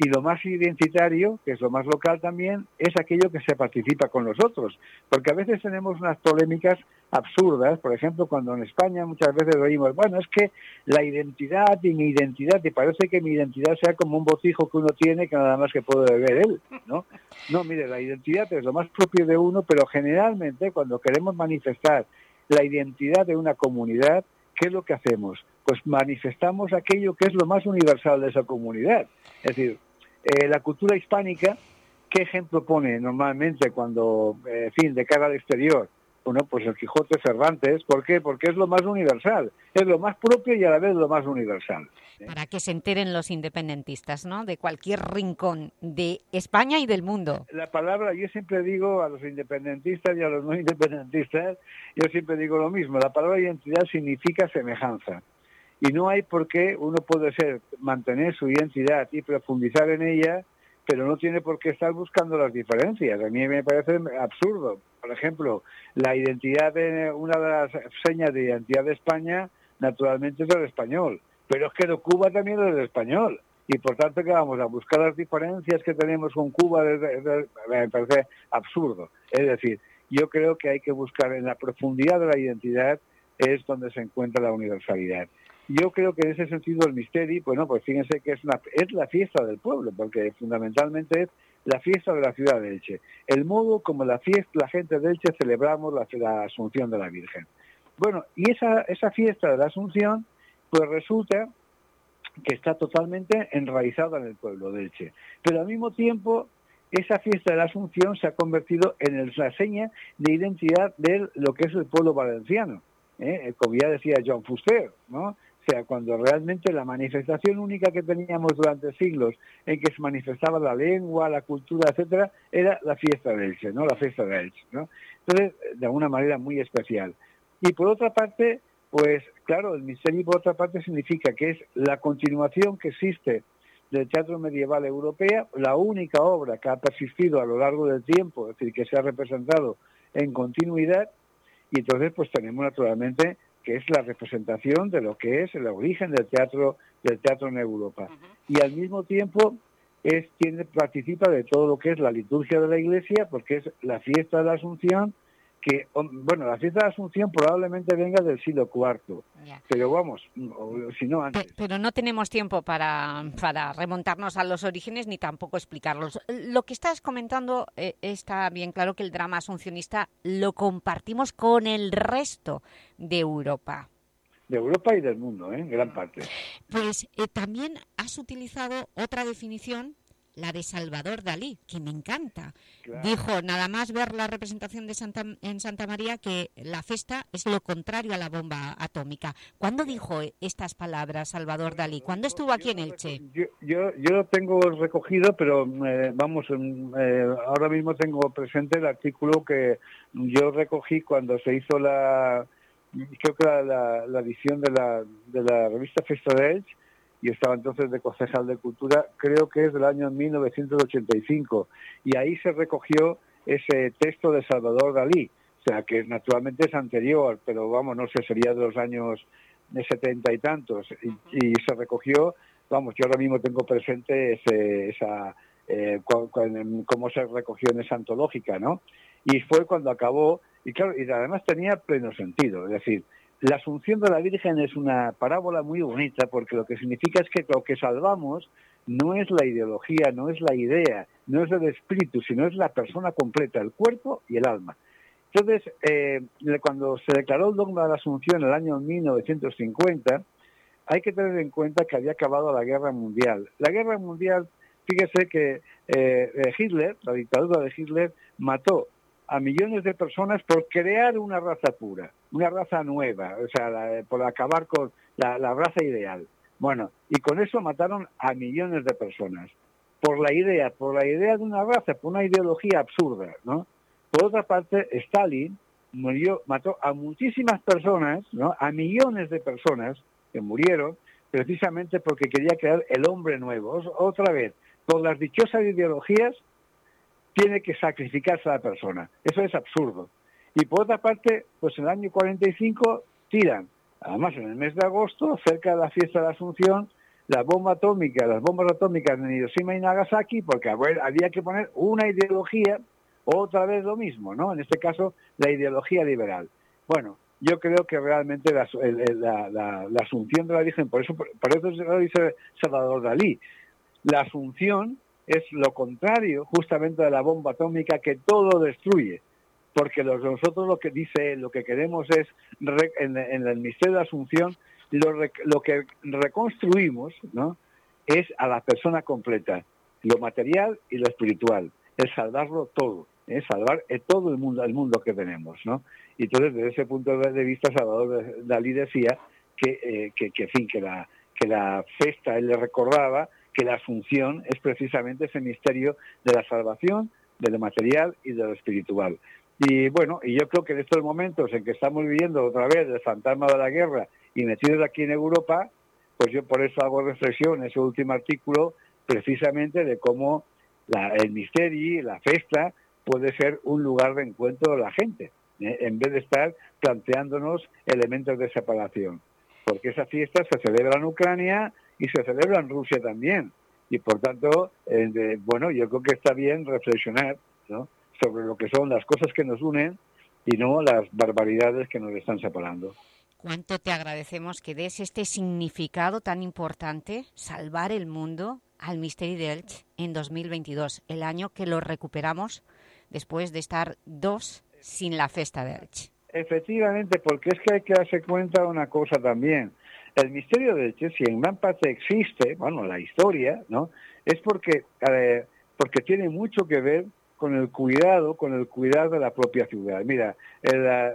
Y lo más identitario, que es lo más local también, es aquello que se participa con nosotros. Porque a veces tenemos unas polémicas absurdas, por ejemplo, cuando en España muchas veces oímos, bueno, es que la identidad y mi identidad, y parece que mi identidad sea como un botijo que uno tiene que nada más que puede beber él, ¿no? No, mire, la identidad es lo más propio de uno, pero generalmente cuando queremos manifestar la identidad de una comunidad, ¿qué es lo que hacemos? Pues manifestamos aquello que es lo más universal de esa comunidad. Es decir, eh, la cultura hispánica, ¿qué ejemplo pone normalmente cuando, eh, en fin, de cara al exterior? Bueno, pues el Quijote Cervantes, ¿por qué? Porque es lo más universal, es lo más propio y a la vez lo más universal. Para que se enteren los independentistas, ¿no?, de cualquier rincón de España y del mundo. La palabra, yo siempre digo a los independentistas y a los no independentistas, yo siempre digo lo mismo, la palabra identidad significa semejanza y no hay por qué uno puede ser mantener su identidad y profundizar en ella pero no tiene por qué estar buscando las diferencias. A mí me parece absurdo. Por ejemplo, la identidad de una de las señas de identidad de España, naturalmente es el español, pero es que de Cuba también es el español. Y por tanto que vamos a buscar las diferencias que tenemos con Cuba me parece absurdo. Es decir, yo creo que hay que buscar en la profundidad de la identidad es donde se encuentra la universalidad. Yo creo que en ese sentido el misterio, bueno, pues fíjense que es, una, es la fiesta del pueblo, porque fundamentalmente es la fiesta de la ciudad de Elche. El modo como la fiesta, la gente de Elche celebramos la, la Asunción de la Virgen. Bueno, y esa, esa fiesta de la Asunción, pues resulta que está totalmente enraizada en el pueblo de Elche. Pero al mismo tiempo, esa fiesta de la Asunción se ha convertido en la seña de identidad de lo que es el pueblo valenciano. ¿eh? Como ya decía John Fuster, ¿no? Sea, cuando realmente la manifestación única que teníamos durante siglos en que se manifestaba la lengua, la cultura, etcétera, era la fiesta de Elche, ¿no? La fiesta de Elche, ¿no? Entonces, de alguna manera muy especial. Y por otra parte, pues claro, el misterio por otra parte significa que es la continuación que existe del teatro medieval europeo, la única obra que ha persistido a lo largo del tiempo, es decir, que se ha representado en continuidad, y entonces pues tenemos naturalmente que es la representación de lo que es el origen del teatro del teatro en Europa. Y al mismo tiempo es quien participa de todo lo que es la liturgia de la Iglesia, porque es la fiesta de la Asunción, que, bueno, la fiesta de Asunción probablemente venga del siglo IV, pero vamos, si no antes. Pero no tenemos tiempo para, para, remontarnos a los orígenes ni tampoco explicarlos. Lo que estás comentando eh, está bien claro que el drama asuncionista lo compartimos con el resto de Europa. De Europa y del mundo, ¿eh? en gran parte. Pues eh, también has utilizado otra definición la de Salvador Dalí, que me encanta. Dijo, nada más ver la representación de Santa, en Santa María, que la festa es lo contrario a la bomba atómica. ¿Cuándo dijo estas palabras Salvador Dalí? ¿Cuándo estuvo aquí en Elche? Yo, yo, yo lo tengo recogido, pero eh, vamos, eh, ahora mismo tengo presente el artículo que yo recogí cuando se hizo la, creo que la, la, edición de la, de la revista Festa de Elche, y estaba entonces de concejal de cultura, creo que es del año 1985, y ahí se recogió ese texto de Salvador Dalí, o sea que naturalmente es anterior, pero vamos, no sé, sería de los años de setenta y tantos, y, se recogió, vamos, yo ahora mismo tengo presente ese, esa, eh, cómo se recogió en esa antológica, ¿no? Y fue cuando acabó, y claro, y además tenía pleno sentido, es decir, la asunción de la Virgen es una parábola muy bonita porque lo que significa es que lo que salvamos no es la ideología, no es la idea, no es el espíritu, sino es la persona completa, el cuerpo y el alma. Entonces, eh, cuando se declaró el dogma de la Asunción en el año 1950, hay que tener en cuenta que había acabado la guerra mundial. La guerra mundial, fíjese que eh, eh, Hitler, la dictadura de Hitler, mató a millones de personas por crear una raza pura, una raza nueva, o sea, por acabar con la, raza ideal. Bueno, y con eso mataron a millones de personas. Por la idea, por la idea de una raza, por una ideología absurda, ¿no? Por otra parte, Stalin murió, mató a muchísimas personas, ¿no? A millones de personas que murieron precisamente porque quería crear el hombre nuevo. Otra vez, por las dichosas ideologías tiene que sacrificarse a la persona. Eso es absurdo. Y por otra parte, pues en el año 45 tiran, además en el mes de agosto, cerca de la fiesta de la Asunción, la bomba atómica, las bombas atómicas en Hiroshima y Nagasaki, porque había que poner una ideología, otra vez lo mismo, ¿no? En este caso, la ideología liberal. Bueno, yo creo que realmente la, asunción de la Virgen, por eso, por eso lo dice Salvador Dalí, la asunción es lo contrario justamente de la bomba atómica que todo destruye. Porque nosotros lo que dice lo que queremos es, en, el misterio de Asunción, lo, que reconstruimos ¿no? es a la persona completa, lo material y lo espiritual, es salvarlo todo, es salvar todo el mundo, el mundo que tenemos. ¿no? Y entonces, desde ese punto de vista, Salvador Dalí decía que, eh, que, que, fin, que la, que la festa, él le recordaba que la asunción es precisamente ese misterio de la salvación, de lo material y de lo espiritual. Y bueno, y yo creo que en estos momentos en que estamos viviendo otra vez el fantasma de la guerra y metidos aquí en Europa, pues yo por eso hago reflexión en ese último artículo precisamente de cómo el misterio, la fiesta, puede ser un lugar de encuentro de la gente, ¿eh? en vez de estar planteándonos elementos de separación. Porque esa fiesta se celebra en Ucrania, y se celebra en Rusia también. Y por tanto, eh, bueno, yo creo que está bien reflexionar sobre lo que son las cosas que nos unen y no las barbaridades que nos están separando. ¿Cuánto te agradecemos que des este significado tan importante, salvar el mundo, al Misterio de Elche en 2022, el año que lo recuperamos después de estar dos sin la festa de Elche? Efectivamente, porque es que hay que darse cuenta de una cosa también. El misterio de si en gran parte existe, bueno, la historia, ¿no? Es porque, porque tiene mucho que ver con el cuidado, con el cuidado de la propia ciudad. Mira,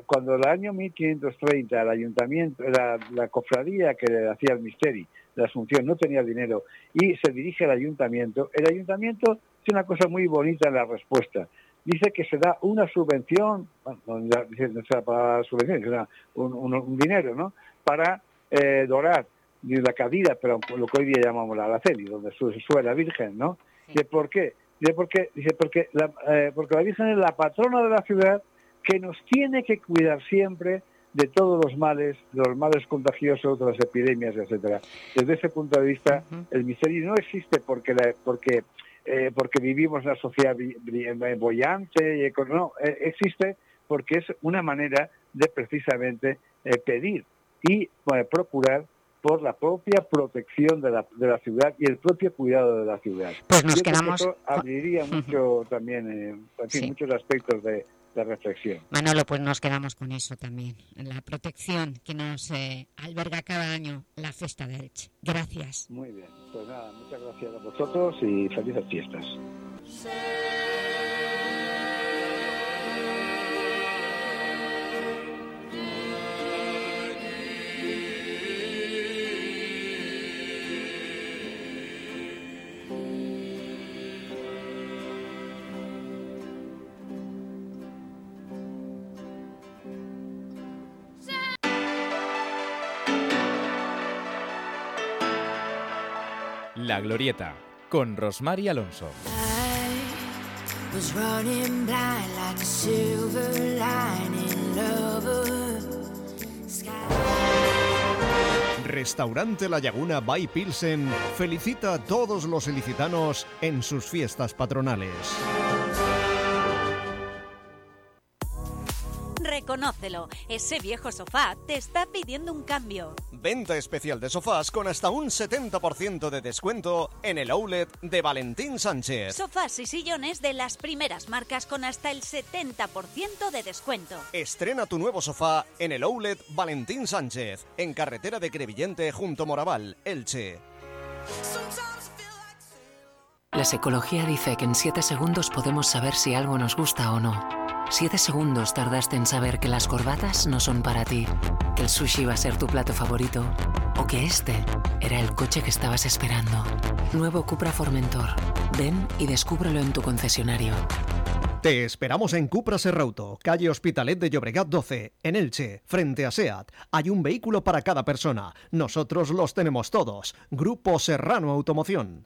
cuando el año 1530 el ayuntamiento, la, la cofradía que hacía el misterio, la Asunción, no tenía dinero y se dirige al ayuntamiento, el ayuntamiento tiene una cosa muy bonita en la respuesta. Dice que se da una subvención, bueno, no dice para subvención, es un, un dinero, ¿no? Para eh, dorar ni la cabida, pero lo que hoy día llamamos la Araceli, donde sube la Virgen, ¿no? Dice, ¿por qué? Dice, porque, dice porque, la, eh, porque la Virgen es la patrona de la ciudad que nos tiene que cuidar siempre de todos los males, de los males contagiosos, de las epidemias, etcétera. Desde ese punto de vista, el misterio no existe porque la, porque eh, porque vivimos en una sociedad bollante, y, no, existe porque es una manera de precisamente pedir y procurar por la propia protección de la, de la ciudad y el propio cuidado de la ciudad. Pues nos quedamos... Eso abriría mucho también, eh, muchos aspectos de, reflexión. Manolo, pues nos quedamos con eso también, la protección que nos eh, alberga cada año la Festa de Elche. Gracias. Muy bien, pues nada, muchas gracias a vosotros y felices fiestas. La Glorieta, con Rosmar y Alonso. Restaurante La Laguna by Pilsen felicita a todos los ilicitanos en sus fiestas patronales. Reconócelo, ese viejo sofá te está pidiendo un cambio. Venta especial de sofás con hasta un 70% de descuento en el outlet de Valentín Sánchez. Sofás y sillones de las primeras marcas con hasta el 70% de descuento. Estrena tu nuevo sofá en el outlet Valentín Sánchez, en carretera de Crevillente junto Moraval, Elche. La psicología dice que en 7 segundos podemos saber si algo nos gusta o no. Siete segundos tardaste en saber que las corbatas no son para ti, que el sushi va a ser tu plato favorito o que este era el coche que estabas esperando. Nuevo Cupra Formentor. Ven y descúbrelo en tu concesionario. Te esperamos en Cupra Serrauto, calle Hospitalet de Llobregat 12, en Elche, frente a SEAT. Hay un vehículo para cada persona. Nosotros los tenemos todos. Grupo Serrano Automoción.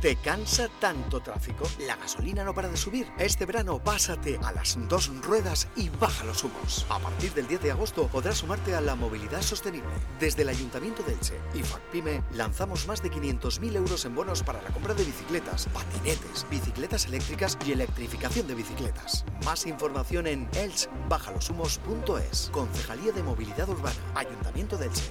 ¿Te cansa tanto tráfico? La gasolina no para de subir. Este verano pásate a las dos ruedas y baja los humos. A partir del 10 de agosto podrás sumarte a la movilidad sostenible. Desde el Ayuntamiento de Elche y FACPIME lanzamos más de 500.000 euros en bonos para la compra de bicicletas, patinetes, bicicletas eléctricas y electrificación de bicicletas. Más información en elchbajalosumos.es. Concejalía de Movilidad Urbana. Ayuntamiento de Elche.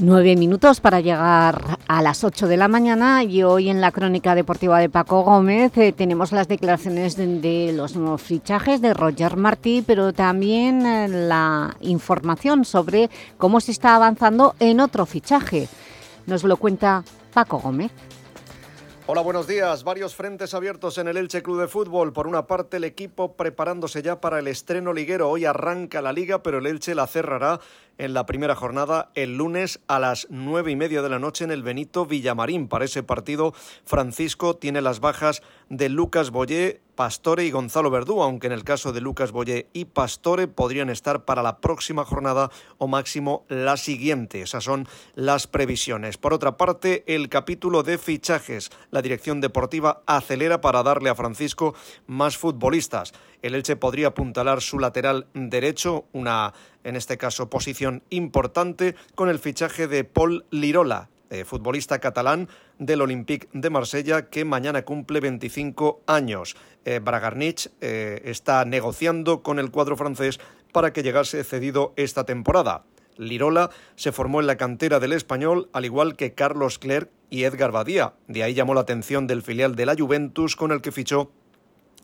Nueve minutos para llegar a las ocho de la mañana y hoy en la crónica deportiva de Paco Gómez eh, tenemos las declaraciones de, los nuevos fichajes de Roger Martí, pero también eh, la información sobre cómo se está avanzando en otro fichaje. Nos lo cuenta Paco Gómez. Hola, buenos días. Varios frentes abiertos en el Elche Club de Fútbol. Por una parte, el equipo preparándose ya para el estreno liguero. Hoy arranca la Liga, pero el Elche la cerrará en la primera jornada el lunes a las nueve y media de la noche en el Benito Villamarín. Para ese partido, Francisco tiene las bajas de Lucas Boyé, Pastore y Gonzalo Verdú, aunque en el caso de Lucas Boyé y Pastore podrían estar para la próxima jornada o máximo la siguiente. Esas son las previsiones. Por otra parte, el capítulo de fichajes. La dirección deportiva acelera para darle a Francisco más futbolistas. El Elche podría apuntalar su lateral derecho, una, en este caso, posición importante, con el fichaje de Paul Lirola, eh, futbolista catalán del Olympique de Marsella que mañana cumple 25 años. Eh, Bragarnich eh, está negociando con el cuadro francés para que llegase cedido esta temporada. Lirola se formó en la cantera del español, al igual que Carlos Clerc y Edgar Badía. De ahí llamó la atención del filial de la Juventus con el que fichó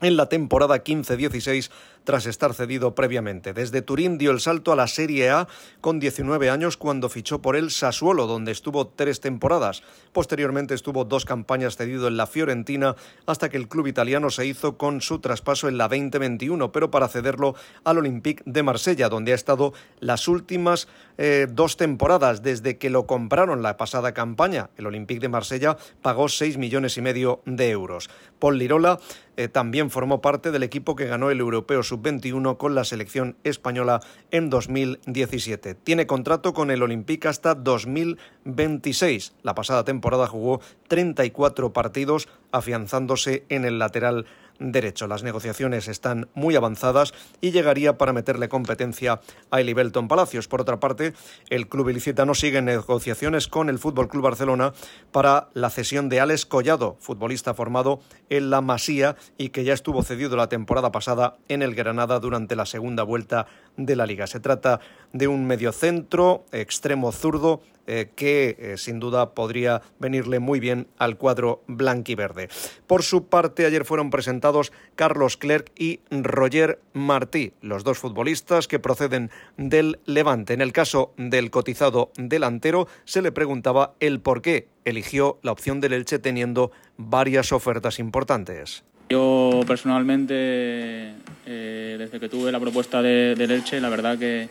en la temporada 15-16 tras estar cedido previamente. Desde Turín dio el salto a la Serie A con 19 años cuando fichó por el Sassuolo, donde estuvo tres temporadas. Posteriormente estuvo dos campañas cedido en la Fiorentina hasta que el club italiano se hizo con su traspaso en la 2021, pero para cederlo al Olympique de Marsella, donde ha estado las últimas eh, dos temporadas desde que lo compraron la pasada campaña. El Olympique de Marsella pagó 6 millones y medio de euros. Paul Lirola eh, también formó parte del equipo que ganó el Europeo Sub-21 con la selección española en 2017. Tiene contrato con el Olympique hasta 2026. La pasada temporada jugó 34 partidos, afianzándose en el lateral derecho. Las negociaciones están muy avanzadas y llegaría para meterle competencia a Eli Belton Palacios. Por otra parte, el club ilicitano sigue negociaciones con el Fútbol Club Barcelona para la cesión de Alex Collado, futbolista formado en la Masía y que ya estuvo cedido la temporada pasada en el Granada durante la segunda vuelta de la liga. Se trata de un mediocentro extremo zurdo eh, que eh, sin duda podría venirle muy bien al cuadro blanquiverde. Por su parte, ayer fueron presentados Carlos Clerc y Roger Martí, los dos futbolistas que proceden del Levante. En el caso del cotizado delantero, se le preguntaba el por qué eligió la opción del Elche teniendo varias ofertas importantes. Yo personalmente, eh, desde que tuve la propuesta de, Elche, la verdad que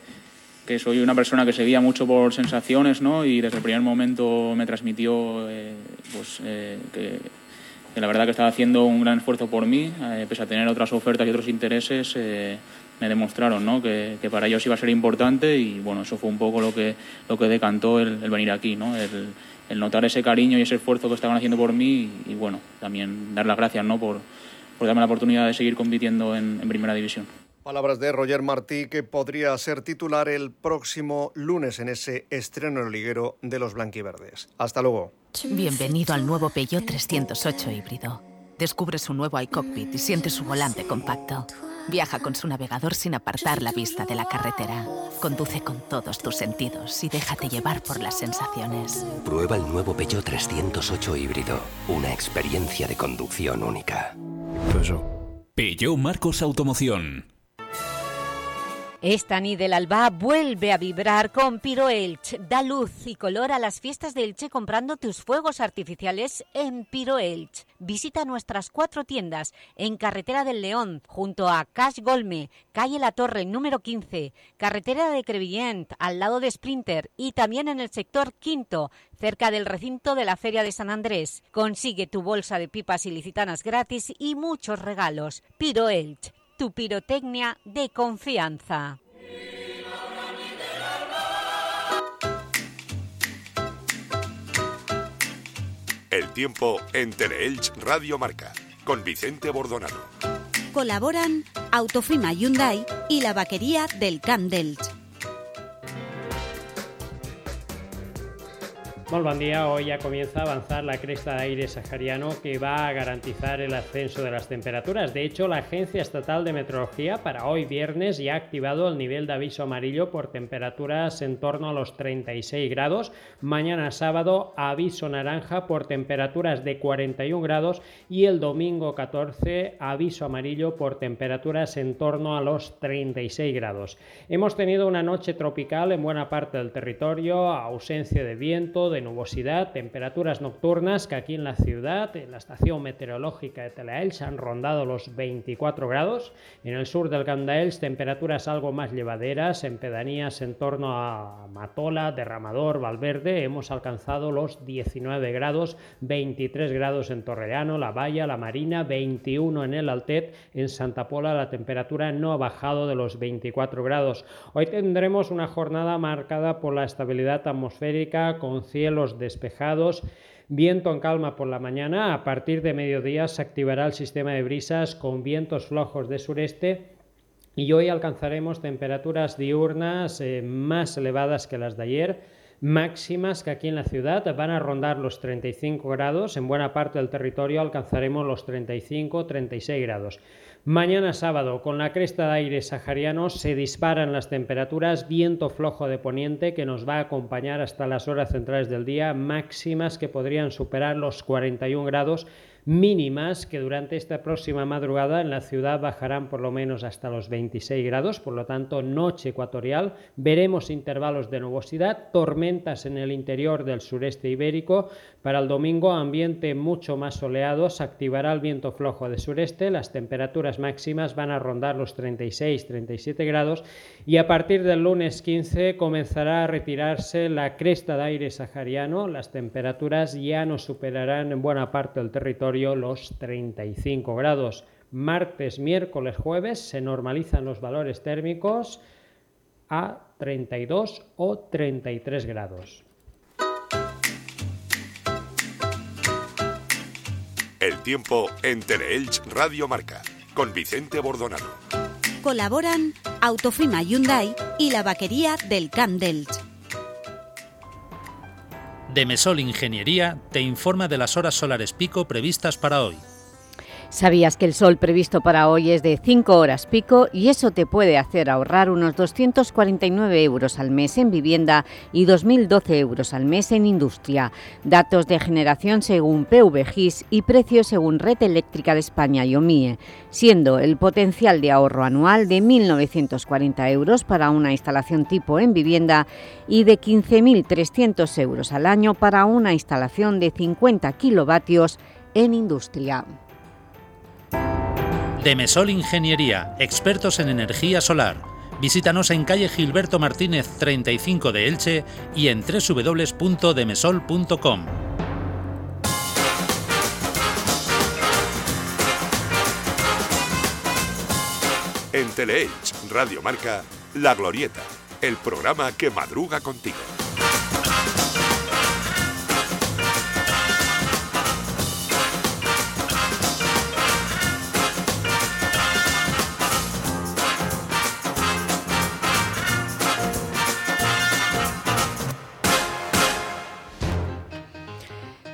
que soy una persona que se guía mucho por sensaciones, ¿no? Y desde el primer momento me transmitió eh, pues, eh, que, la verdad que estaba haciendo un gran esfuerzo por mí, eh, pese a tener otras ofertas y otros intereses, me demostraron ¿no? que, para ellos iba a ser importante y bueno, eso fue un poco lo que, lo que decantó el, venir aquí, ¿no? El, notar ese cariño y ese esfuerzo que estaban haciendo por mí y, bueno, también dar las gracias ¿no? por, por darme la oportunidad de seguir compitiendo en Primera División. Palabras de Roger Martí, que podría ser titular el próximo lunes en ese estreno liguero de los blanquiverdes. Hasta luego. Bienvenido al nuevo Peugeot 308 híbrido. Descubre su nuevo iCockpit y siente su volante compacto. Viaja con su navegador sin apartar la vista de la carretera. Conduce con todos tus sentidos y déjate llevar por las sensaciones. Prueba el nuevo Peugeot 308 híbrido. Una experiencia de conducción única. Peugeot Marcos Automoción. Esta ni del alba vuelve a vibrar con Piro Elch. Da luz y color a las fiestas de Elche comprando tus fuegos artificiales en Piro Elch. Visita nuestras cuatro tiendas en Carretera del León, junto a Cash Golme, Calle La Torre, número 15, Carretera de Crevillent, al lado de Sprinter y también en el sector quinto, cerca del recinto de la Feria de San Andrés. Consigue tu bolsa de pipas ilicitanas gratis y muchos regalos. Piro Elch tu pirotecnia de confianza. El tiempo en Teleelch Radio Marca, con Vicente Bordonano. Colaboran Autofima Hyundai y la vaquería del Camp Delch. Muy buen día. Hoy ya comienza a avanzar la cresta de aire sahariano que va a garantizar el ascenso de las temperaturas. De hecho, la Agencia Estatal de Meteorología para hoy viernes ya ha activado el nivel de aviso amarillo por temperaturas en torno a los 36 grados. Mañana sábado aviso naranja por temperaturas de 41 grados y el domingo 14 aviso amarillo por temperaturas en torno a los 36 grados. Hemos tenido una noche tropical en buena parte del territorio, ausencia de viento, de nubosidad, temperaturas nocturnas que aquí en la ciudad, en la estación meteorológica de Telaels, han rondado los 24 grados. En el sur del Candaels, temperaturas algo más llevaderas, en pedanías en torno a Matola, Derramador, Valverde, hemos alcanzado los 19 grados, 23 grados en Torrellano, La Valla, La Marina, 21 en el Altet, en Santa Pola la temperatura no ha bajado de los 24 grados. Hoy tendremos una jornada marcada por la estabilidad atmosférica con cielo los despejados, viento en calma por la mañana, a partir de mediodía se activará el sistema de brisas con vientos flojos de sureste y hoy alcanzaremos temperaturas diurnas eh, más elevadas que las de ayer, máximas que aquí en la ciudad van a rondar los 35 grados, en buena parte del territorio alcanzaremos los 35-36 grados. Mañana sábado, con la cresta de aire sahariano, se disparan las temperaturas, viento flojo de poniente que nos va a acompañar hasta las horas centrales del día, máximas que podrían superar los 41 grados mínimas que durante esta próxima madrugada en la ciudad bajarán por lo menos hasta los 26 grados, por lo tanto noche ecuatorial, veremos intervalos de nubosidad, tormentas en el interior del sureste ibérico, para el domingo ambiente mucho más soleado, se activará el viento flojo de sureste, las temperaturas máximas van a rondar los 36-37 grados. Y a partir del lunes 15 comenzará a retirarse la cresta de aire sahariano, las temperaturas ya no superarán en buena parte del territorio los 35 grados. Martes, miércoles, jueves se normalizan los valores térmicos a 32 o 33 grados. El tiempo en Teleelch Radio Marca, con Vicente Bordonano. Colaboran Autofima Hyundai y la vaquería del Camp d'Elch. Demesol Ingeniería te informa de las horas solares pico previstas para hoy. ¿Sabías que el sol previsto para hoy es de 5 horas pico y eso te puede hacer ahorrar unos 249 euros al mes en vivienda y 2.012 euros al mes en industria? Datos de generación según PVGIS y precios según Red Eléctrica de España y OMIE, siendo el potencial de ahorro anual de 1.940 euros para una instalación tipo en vivienda y de 15.300 euros al año para una instalación de 50 kilovatios en industria. Demesol Ingeniería, expertos en energía solar. Visítanos en calle Gilberto Martínez 35 de Elche y en www.demesol.com. En Teleelch Radio Marca, La Glorieta, el programa que madruga contigo.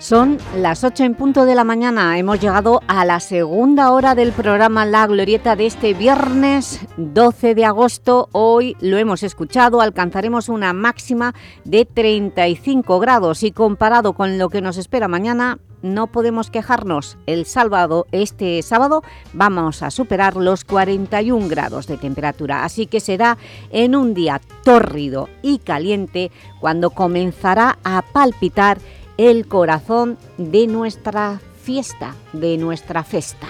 Son las 8 en punto de la mañana. Hemos llegado a la segunda hora del programa La Glorieta de este viernes 12 de agosto. Hoy lo hemos escuchado, alcanzaremos una máxima de 35 grados y comparado con lo que nos espera mañana, no podemos quejarnos. El sábado, este sábado vamos a superar los 41 grados de temperatura, así que será en un día tórrido y caliente cuando comenzará a palpitar el corazón de nuestra fiesta, de nuestra festa.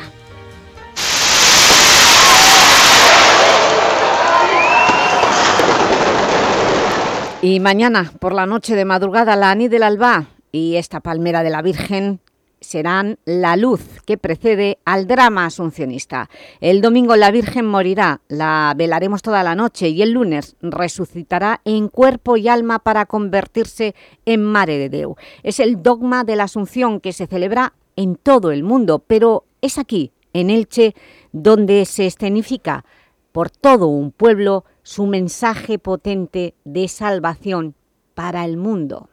Y mañana, por la noche de madrugada, la Aní del Alba y esta palmera de la Virgen serán la luz que precede al drama asuncionista. El domingo la Virgen morirá, la velaremos toda la noche y el lunes resucitará en cuerpo y alma para convertirse en Mare de. Es el dogma de la Asunción que se celebra en todo el mundo, pero es aquí, en Elche, donde se escenifica por todo un pueblo su mensaje potente de salvación para el mundo.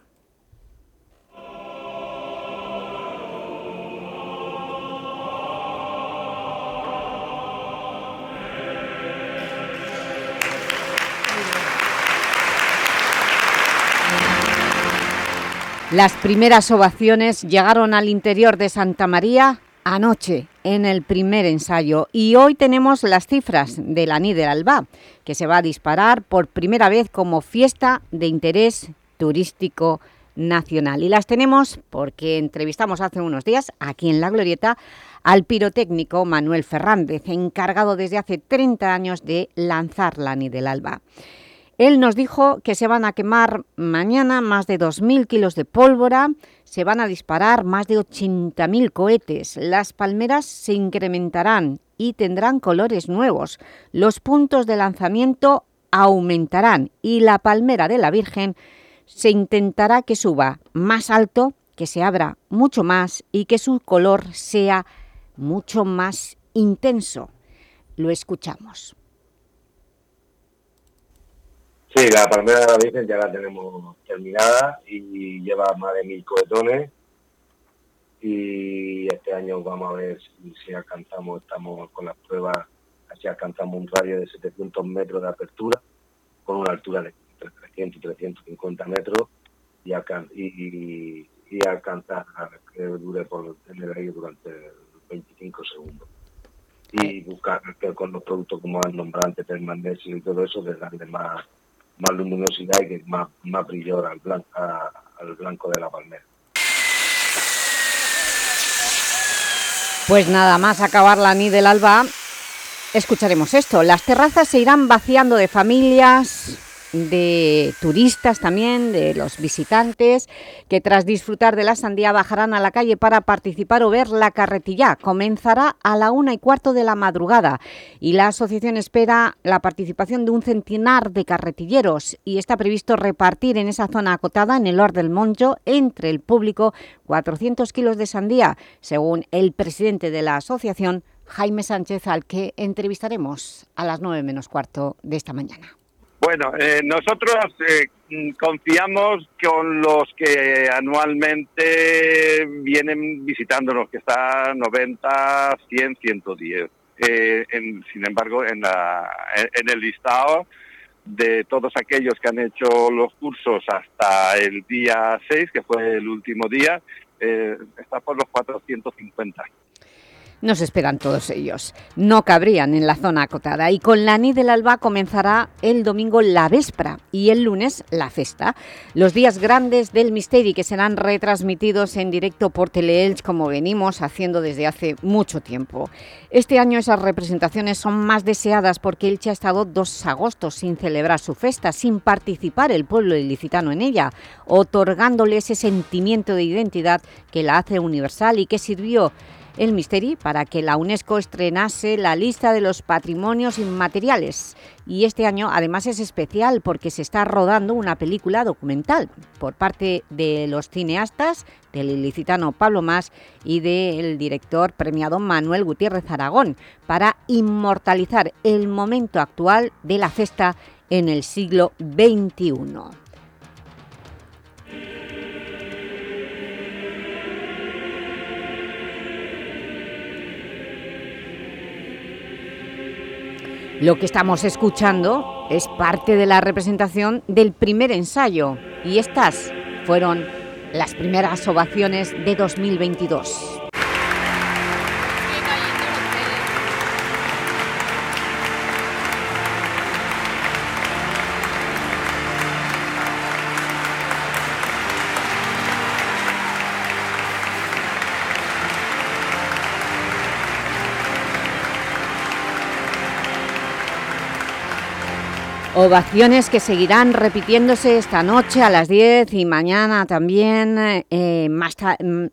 Las primeras ovaciones llegaron al interior de Santa María anoche, en el primer ensayo. Y hoy tenemos las cifras de la del Alba, que se va a disparar por primera vez como fiesta de interés turístico nacional. Y las tenemos porque entrevistamos hace unos días, aquí en La Glorieta, al pirotécnico Manuel Fernández, encargado desde hace 30 años de lanzar la del Alba. Él nos dijo que se van a quemar mañana más de 2.000 kilos de pólvora, se van a disparar más de 80.000 cohetes, las palmeras se incrementarán y tendrán colores nuevos, los puntos de lanzamiento aumentarán y la palmera de la Virgen se intentará que suba más alto, que se abra mucho más y que su color sea mucho más intenso. Lo escuchamos. Sí, la palmera de la Virgen ya la tenemos terminada y lleva más de mil cohetones. Y este año vamos a ver si, alcanzamos, estamos con las pruebas, si alcanzamos un radio de 700 metros de apertura con una altura de 300 y 350 metros y, y, y, alcanzar que dure por en el aire durante 25 segundos. Y buscar que con los productos como el nombrante, el y todo eso de darle más más luminosidad y que más, más brillo al blanco, al blanco de la palmera. Pues nada más acabar la ni del alba, escucharemos esto. Las terrazas se irán vaciando de familias de turistas también, de los visitantes, que tras disfrutar de la sandía bajarán a la calle para participar o ver la carretilla. Comenzará a la una y cuarto de la madrugada y la asociación espera la participación de un centenar de carretilleros y está previsto repartir en esa zona acotada, en el Or del Monjo, entre el público 400 kilos de sandía, según el presidente de la asociación, Jaime Sánchez, al que entrevistaremos a las nueve menos cuarto de esta mañana. Bueno, eh, nosotros eh, confiamos con los que anualmente vienen visitándonos, que está 90, 100, 110. sin embargo, en, en el listado de todos aquellos que han hecho los cursos hasta el día 6, que fue el último día, eh, está por los 450. Nos esperan todos ellos. No cabrían en la zona acotada y con la Nid del Alba comenzará el domingo la Vespra y el lunes la Festa. Los días grandes del Misteri que serán retransmitidos en directo por Teleelch como venimos haciendo desde hace mucho tiempo. Este año esas representaciones son más deseadas porque Elche ha estado dos agostos sin celebrar su festa, sin participar el pueblo ilicitano en ella, otorgándole ese sentimiento de identidad que la hace universal y que sirvió el Misteri para que la UNESCO estrenase la lista de los patrimonios inmateriales. Y este año además es especial porque se está rodando una película documental por parte de los cineastas, del ilicitano Pablo Más y del director premiado Manuel Gutiérrez Aragón, para inmortalizar el momento actual de la festa en el siglo XXI. Lo que estamos escuchando es parte de la representación del primer ensayo y estas fueron las primeras ovaciones de 2022. Ovaciones que seguirán repitiéndose esta noche a las 10 y mañana también, eh, más,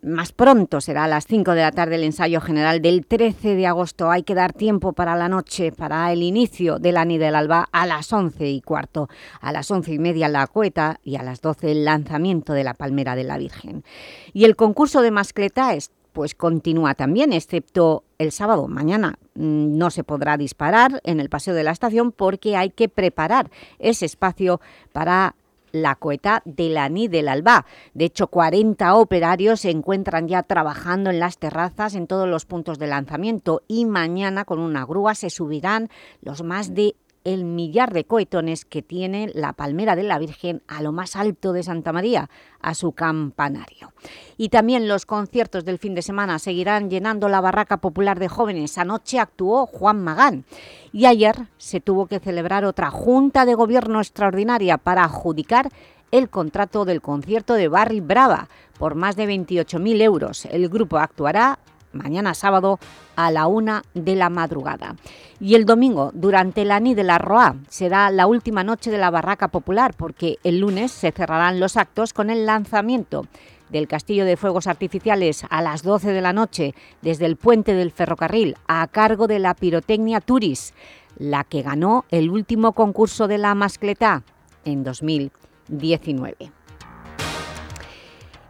más pronto será a las 5 de la tarde el ensayo general del 13 de agosto. Hay que dar tiempo para la noche, para el inicio del Ani del Alba a las 11 y cuarto, a las 11 y media la cueta y a las 12 el lanzamiento de la Palmera de la Virgen. Y el concurso de mascleta es pues continúa también, excepto el sábado. Mañana mm, no se podrá disparar en el paseo de la estación porque hay que preparar ese espacio para la coeta de la Ni del Alba. De hecho, 40 operarios se encuentran ya trabajando en las terrazas en todos los puntos de lanzamiento y mañana con una grúa se subirán los más de el millar de cohetones que tiene la Palmera de la Virgen a lo más alto de Santa María, a su campanario. Y también los conciertos del fin de semana seguirán llenando la barraca popular de jóvenes. Anoche actuó Juan Magán y ayer se tuvo que celebrar otra Junta de Gobierno extraordinaria para adjudicar el contrato del concierto de Barry Brava por más de 28.000 euros. El grupo actuará mañana sábado a la una de la madrugada. Y el domingo, durante la Ni de la Roa, será la última noche de la Barraca Popular, porque el lunes se cerrarán los actos con el lanzamiento del Castillo de Fuegos Artificiales a las 12 de la noche desde el Puente del Ferrocarril a cargo de la Pirotecnia Turis, la que ganó el último concurso de la Mascletá en 2019.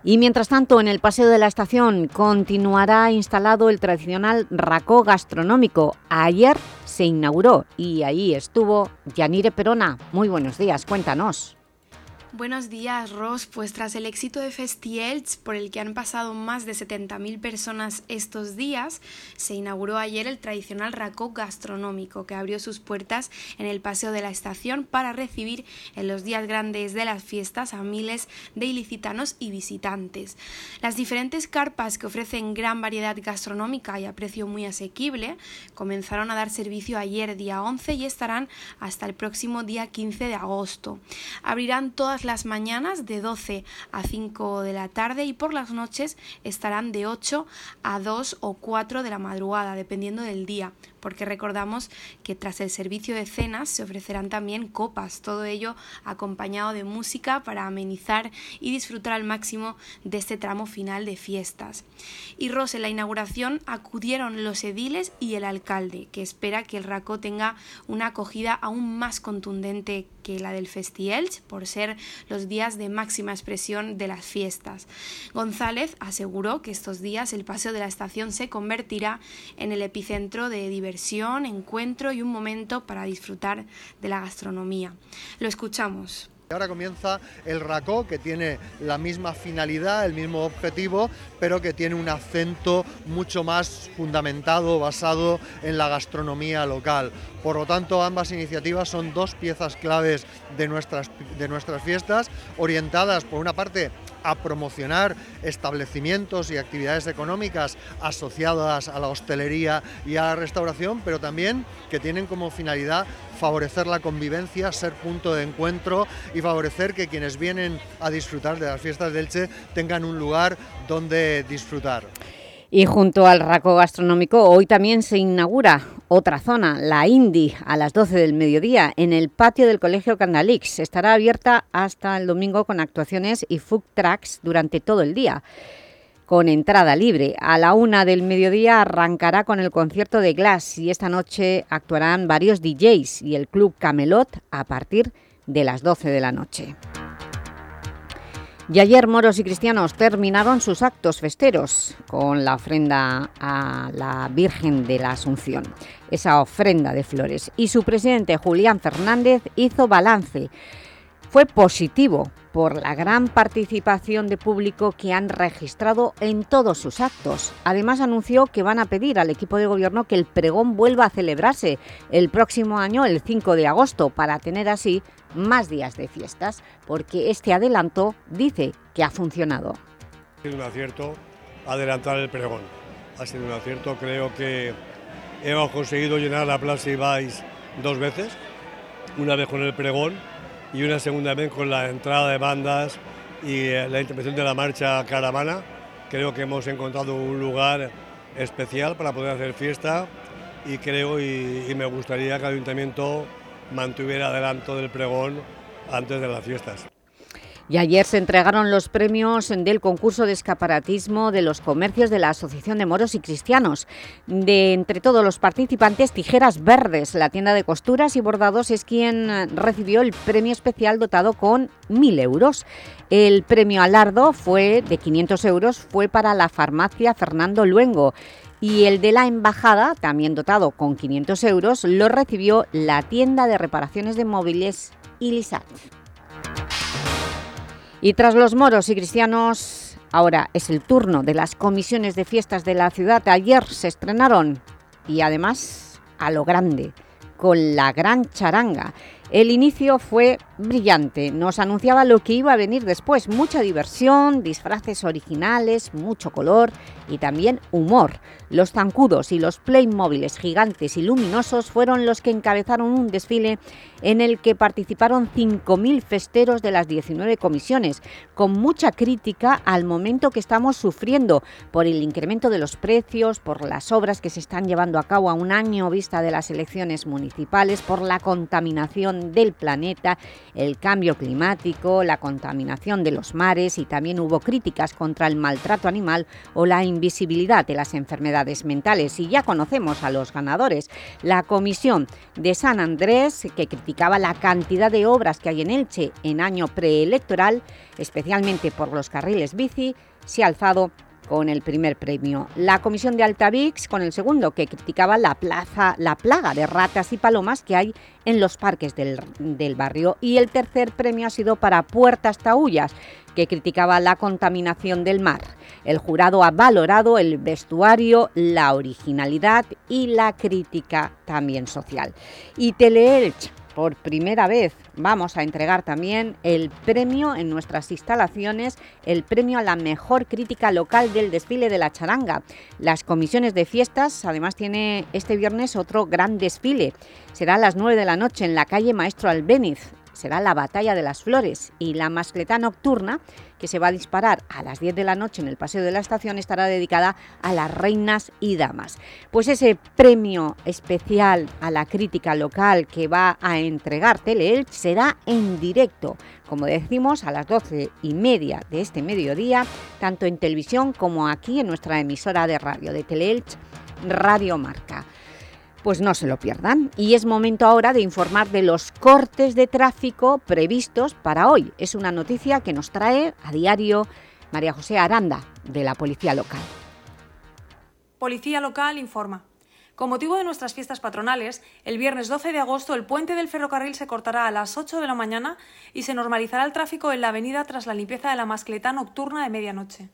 Y mientras tanto, en el Paseo de la Estación continuará instalado el tradicional racó gastronómico. Ayer se inauguró y ahí estuvo Yanire Perona. Muy buenos días, cuéntanos. Buenos días, Ross. Pues tras el éxito de Festielts, por el que han pasado más de 70.000 personas estos días, se inauguró ayer el tradicional racó gastronómico, que abrió sus puertas en el Paseo de la Estación para recibir en los días grandes de las fiestas a miles de ilicitanos y visitantes. Las diferentes carpas que ofrecen gran variedad gastronómica y a precio muy asequible comenzaron a dar servicio ayer día 11 y estarán hasta el próximo día 15 de agosto. Abrirán todas las mañanas de 12 a 5 de la tarde y por las noches estarán de 8 a 2 o 4 de la madrugada, dependiendo del día porque recordamos que tras el servicio de cenas se ofrecerán también copas, todo ello acompañado de música para amenizar y disfrutar al máximo de este tramo final de fiestas. Y Ros, en la inauguración acudieron los ediles y el alcalde, que espera que el RACO tenga una acogida aún más contundente que la del Festielch, por ser los días de máxima expresión de las fiestas. González aseguró que estos días el paseo de la estación se convertirá en el epicentro de encuentro y un momento para disfrutar de la gastronomía. Lo escuchamos. Ahora comienza el RACO, que tiene la misma finalidad, el mismo objetivo, pero que tiene un acento mucho más fundamentado, basado en la gastronomía local. Por lo tanto, ambas iniciativas son dos piezas claves de nuestras, de nuestras fiestas, orientadas por una parte a promocionar establecimientos y actividades económicas asociadas a la hostelería y a la restauración, pero también que tienen como finalidad favorecer la convivencia, ser punto de encuentro y favorecer que quienes vienen a disfrutar de las fiestas del Che tengan un lugar donde disfrutar. Y junto al raco gastronómico, hoy también se inaugura otra zona, la Indy, a las 12 del mediodía, en el patio del Colegio Candalix. Estará abierta hasta el domingo con actuaciones y food trucks durante todo el día con entrada libre. A la una del mediodía arrancará con el concierto de Glass y esta noche actuarán varios DJs y el Club Camelot a partir de las 12 de la noche. Y ayer moros y cristianos terminaron sus actos festeros con la ofrenda a la Virgen de la Asunción, esa ofrenda de flores. Y su presidente Julián Fernández hizo balance. Fue positivo por la gran participación de público que han registrado en todos sus actos. Además anunció que van a pedir al equipo de gobierno que el pregón vuelva a celebrarse el próximo año, el 5 de agosto, para tener así más días de fiestas, porque este adelanto dice que ha funcionado. Ha sido un acierto adelantar el pregón. Ha sido un acierto, creo que hemos conseguido llenar la Plaza Ibáis dos veces, una vez con el pregón y una segunda vez con la entrada de bandas y eh, la intervención de la marcha caravana. Creo que hemos encontrado un lugar especial para poder hacer fiesta y creo y, me gustaría que el ayuntamiento mantuviera adelanto del pregón antes de las fiestas. Y ayer se entregaron los premios del concurso de escaparatismo de los comercios de la Asociación de Moros y Cristianos. De entre todos los participantes, Tijeras Verdes, la tienda de costuras y bordados, es quien recibió el premio especial dotado con 1.000 euros. El premio Alardo fue de 500 euros fue para la farmacia Fernando Luengo y el de la Embajada, también dotado con 500 euros, lo recibió la tienda de reparaciones de móviles Ilisat. Y tras los moros y cristianos, ahora es el turno de las comisiones de fiestas de la ciudad. Ayer se estrenaron y además a lo grande, con la gran charanga. El inicio fue brillante, nos anunciaba lo que iba a venir después, mucha diversión, disfraces originales, mucho color y también humor. Los zancudos y los Playmobiles gigantes y luminosos fueron los que encabezaron un desfile en el que participaron 5.000 festeros de las 19 comisiones, con mucha crítica al momento que estamos sufriendo por el incremento de los precios, por las obras que se están llevando a cabo a un año vista de las elecciones municipales, por la contaminación del planeta, el cambio climático, la contaminación de los mares y también hubo críticas contra el maltrato animal o la invisibilidad de las enfermedades mentales. Y ya conocemos a los ganadores. La Comisión de San Andrés, que criticaba la cantidad de obras que hay en Elche en año preelectoral, especialmente por los carriles bici, se ha alzado con el primer premio. La Comisión de Altavix con el segundo, que criticaba la, plaza, la plaga de ratas y palomas que hay en los parques del, del barrio. Y el tercer premio ha sido para Puertas Taullas, que criticaba la contaminación del mar. El jurado ha valorado el vestuario, la originalidad y la crítica también social. Y Teleelch, por primera vez vamos a entregar también el premio en nuestras instalaciones, el premio a la mejor crítica local del desfile de la charanga. Las comisiones de fiestas, además tiene este viernes otro gran desfile. Será a las 9 de la noche en la calle Maestro Albéniz será la Batalla de las Flores y la mascleta nocturna, que se va a disparar a las 10 de la noche en el Paseo de la Estación, estará dedicada a las reinas y damas. Pues ese premio especial a la crítica local que va a entregar Teleelch será en directo, como decimos, a las 12 y media de este mediodía, tanto en televisión como aquí en nuestra emisora de radio de Teleelch, Radio Marca pues no se lo pierdan. Y es momento ahora de informar de los cortes de tráfico previstos para hoy. Es una noticia que nos trae a diario María José Aranda, de la Policía Local. Policía Local informa. Con motivo de nuestras fiestas patronales, el viernes 12 de agosto el puente del ferrocarril se cortará a las 8 de la mañana y se normalizará el tráfico en la avenida tras la limpieza de la mascleta nocturna de medianoche.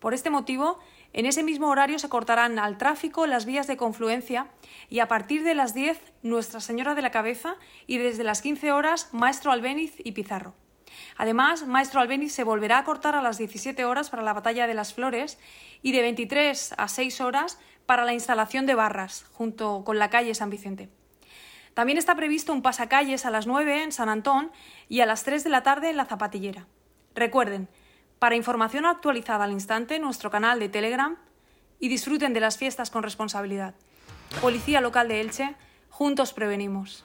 Por este motivo, en ese mismo horario se cortarán al tráfico las vías de confluencia y a partir de las 10 Nuestra Señora de la Cabeza y desde las 15 horas Maestro Albéniz y Pizarro. Además, Maestro Albéniz se volverá a cortar a las 17 horas para la Batalla de las Flores y de 23 a 6 horas para la instalación de barras, junto con la calle San Vicente. También está previsto un pasacalles a las 9 en San Antón y a las 3 de la tarde en la Zapatillera. Recuerden, para información actualizada al instante, nuestro canal de Telegram y disfruten de las fiestas con responsabilidad. Policía Local de Elche, juntos prevenimos.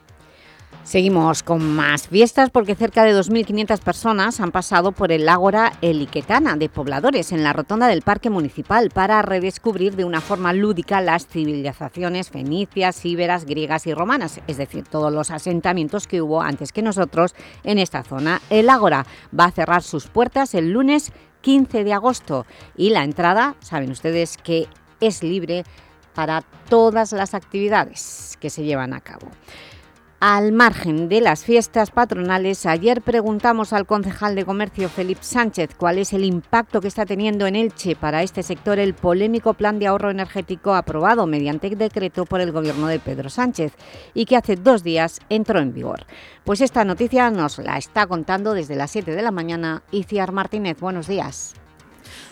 Seguimos con más fiestas porque cerca de 2.500 personas han pasado por el Ágora Eliquetana de Pobladores en la rotonda del Parque Municipal para redescubrir de una forma lúdica las civilizaciones fenicias, íberas, griegas y romanas, es decir, todos los asentamientos que hubo antes que nosotros en esta zona. El Ágora va a cerrar sus puertas el lunes 15 de agosto y la entrada, saben ustedes que es libre para todas las actividades que se llevan a cabo. Al margen de las fiestas patronales, ayer preguntamos al concejal de Comercio, Felipe Sánchez, cuál es el impacto que está teniendo en Elche para este sector el polémico plan de ahorro energético aprobado mediante decreto por el gobierno de Pedro Sánchez y que hace dos días entró en vigor. Pues esta noticia nos la está contando desde las 7 de la mañana Iciar Martínez. Buenos días.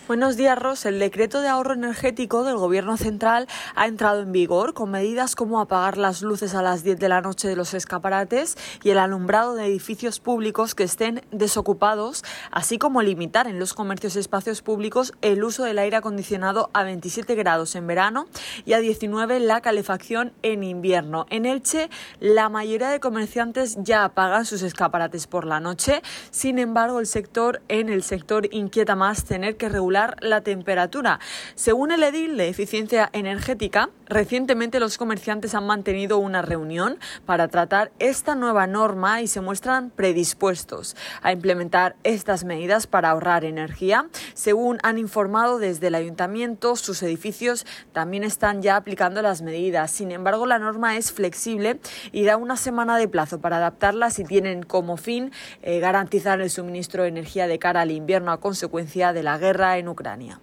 Buenos días, Ros. El decreto de ahorro energético del Gobierno central ha entrado en vigor con medidas como apagar las luces a las 10 de la noche de los escaparates y el alumbrado de edificios públicos que estén desocupados, así como limitar en los comercios y espacios públicos el uso del aire acondicionado a 27 grados en verano y a 19 la calefacción en invierno. En Elche, la mayoría de comerciantes ya apagan sus escaparates por la noche. Sin embargo, el sector en el sector inquieta más tener que regular la temperatura. Según el edil de eficiencia energética, recientemente los comerciantes han mantenido una reunión para tratar esta nueva norma y se muestran predispuestos a implementar estas medidas para ahorrar energía. Según han informado desde el ayuntamiento, sus edificios también están ya aplicando las medidas. Sin embargo, la norma es flexible y da una semana de plazo para adaptarla si tienen como fin eh, garantizar el suministro de energía de cara al invierno a consecuencia de la guerra en Ucrania.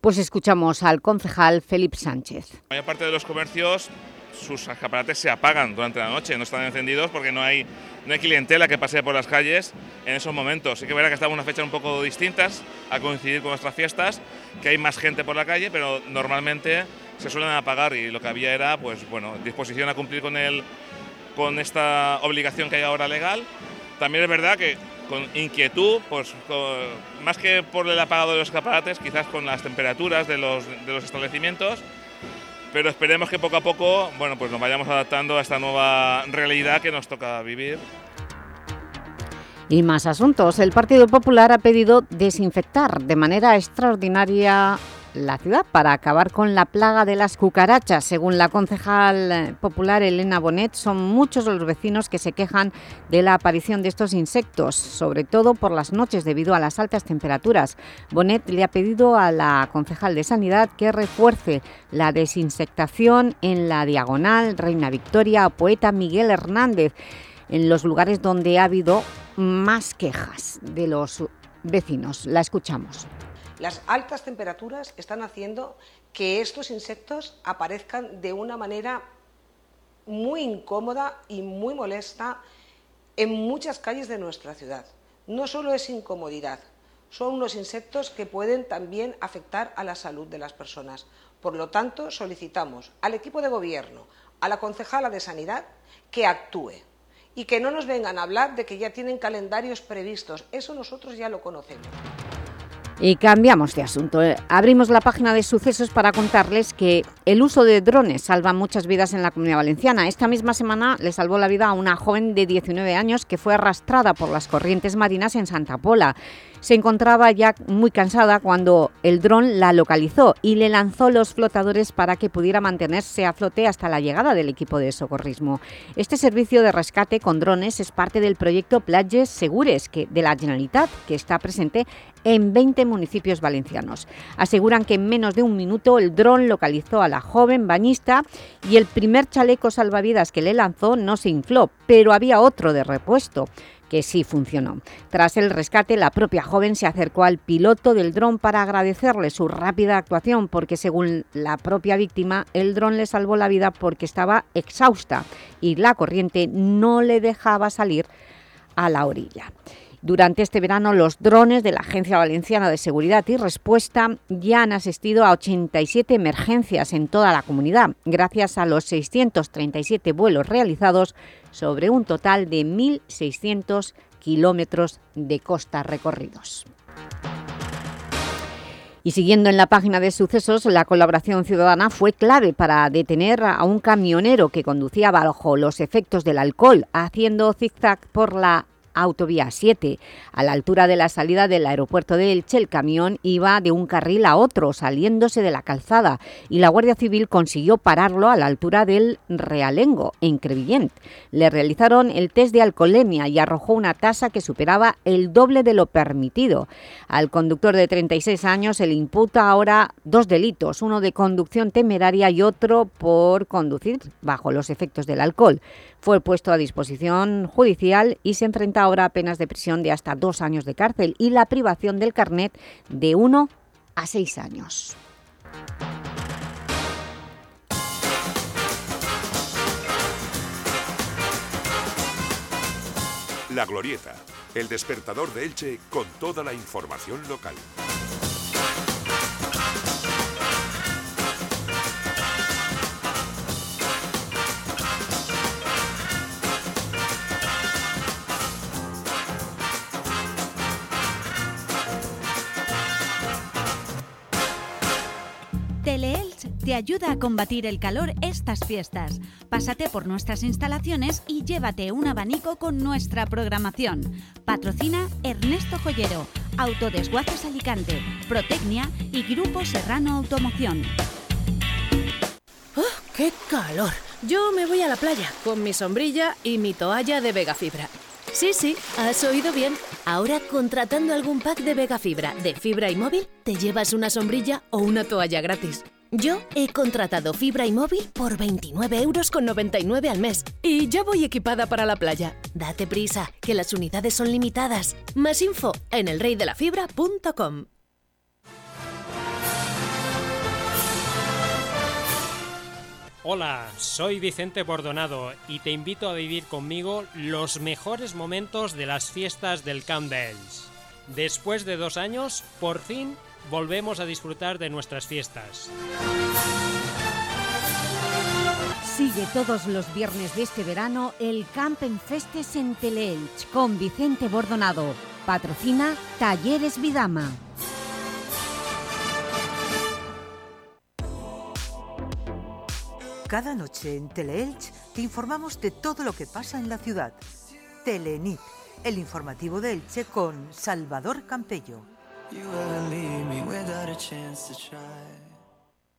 Pues escuchamos al concejal Felipe Sánchez. La mayor parte de los comercios sus escaparates se apagan durante la noche, no están encendidos porque no hay, no hay clientela que pase por las calles en esos momentos. Sí que verá que estamos en unas fechas un poco distintas a coincidir con nuestras fiestas, que hay más gente por la calle, pero normalmente se suelen apagar y lo que había era, pues bueno, disposición a cumplir con, el, con esta obligación que hay ahora legal. También es verdad que con inquietud, pues más que por el apagado de los escaparates, quizás con las temperaturas de los, de los establecimientos, pero esperemos que poco a poco bueno, pues nos vayamos adaptando a esta nueva realidad que nos toca vivir. Y más asuntos. El Partido Popular ha pedido desinfectar de manera extraordinaria la ciudad para acabar con la plaga de las cucarachas. Según la concejal popular Elena Bonet, son muchos los vecinos que se quejan de la aparición de estos insectos, sobre todo por las noches debido a las altas temperaturas. Bonet le ha pedido a la concejal de Sanidad que refuerce la desinsectación en la Diagonal, Reina Victoria o Poeta Miguel Hernández, en los lugares donde ha habido más quejas de los vecinos. La escuchamos. Las altas temperaturas están haciendo que estos insectos aparezcan de una manera muy incómoda y muy molesta en muchas calles de nuestra ciudad. No solo es incomodidad, son unos insectos que pueden también afectar a la salud de las personas. Por lo tanto, solicitamos al equipo de gobierno, a la concejala de Sanidad, que actúe y que no nos vengan a hablar de que ya tienen calendarios previstos. Eso nosotros ya lo conocemos. Y cambiamos de asunto. Abrimos la página de sucesos para contarles que el uso de drones salva muchas vidas en la Comunidad Valenciana. Esta misma semana le salvó la vida a una joven de 19 años que fue arrastrada por las corrientes marinas en Santa Pola se encontraba ya muy cansada cuando el dron la localizó y le lanzó los flotadores para que pudiera mantenerse a flote hasta la llegada del equipo de socorrismo. Este servicio de rescate con drones es parte del proyecto Playes Segures de la Generalitat, que está presente en 20 municipios valencianos. Aseguran que en menos de un minuto el dron localizó a la joven bañista y el primer chaleco salvavidas que le lanzó no se infló, pero había otro de repuesto que sí funcionó. Tras el rescate, la propia joven se acercó al piloto del dron para agradecerle su rápida actuación porque, según la propia víctima, el dron le salvó la vida porque estaba exhausta y la corriente no le dejaba salir a la orilla. Durante este verano, los drones de la Agencia Valenciana de Seguridad y Respuesta ya han asistido a 87 emergencias en toda la comunidad, gracias a los 637 vuelos realizados sobre un total de 1.600 kilómetros de costa recorridos. Y siguiendo en la página de sucesos, la colaboración ciudadana fue clave para detener a un camionero que conducía bajo los efectos del alcohol, haciendo zigzag por la Autovía 7. A la altura de la salida del aeropuerto de Elche, el camión iba de un carril a otro, saliéndose de la calzada, y la Guardia Civil consiguió pararlo a la altura del Realengo, en Crevillent. Le realizaron el test de alcoholemia y arrojó una tasa que superaba el doble de lo permitido. Al conductor de 36 años se le imputa ahora dos delitos, uno de conducción temeraria y otro por conducir bajo los efectos del alcohol. Fue puesto a disposición judicial y se enfrenta ahora a penas de prisión de hasta dos años de cárcel y la privación del carnet de uno a seis años. La Glorieta, el despertador de Elche con toda la información local. Te ayuda a combatir el calor estas fiestas. Pásate por nuestras instalaciones y llévate un abanico con nuestra programación. Patrocina Ernesto Joyero, Autodesguaces Alicante, Protecnia y Grupo Serrano Automoción. ¡Oh, ¡Qué calor! Yo me voy a la playa con mi sombrilla y mi toalla de Vega Fibra. Sí, sí, has oído bien. Ahora contratando algún pack de Vega Fibra de fibra y móvil, te llevas una sombrilla o una toalla gratis. Yo he contratado fibra y móvil por 29 euros con 99 al mes y ya voy equipada para la playa. Date prisa, que las unidades son limitadas. Más info en elreydelafibra.com. Hola, soy Vicente Bordonado y te invito a vivir conmigo los mejores momentos de las fiestas del Camp. Después de dos años, por fin volvemos a disfrutar de nuestras fiestas. Sigue todos los viernes de este verano el Campen Festes en Teleelch con Vicente Bordonado. Patrocina Talleres Vidama. Cada noche en Teleelch te informamos de todo lo que pasa en la ciudad. Telenit, el informativo de Elche con Salvador Campello. You ever leave me without a chance to try.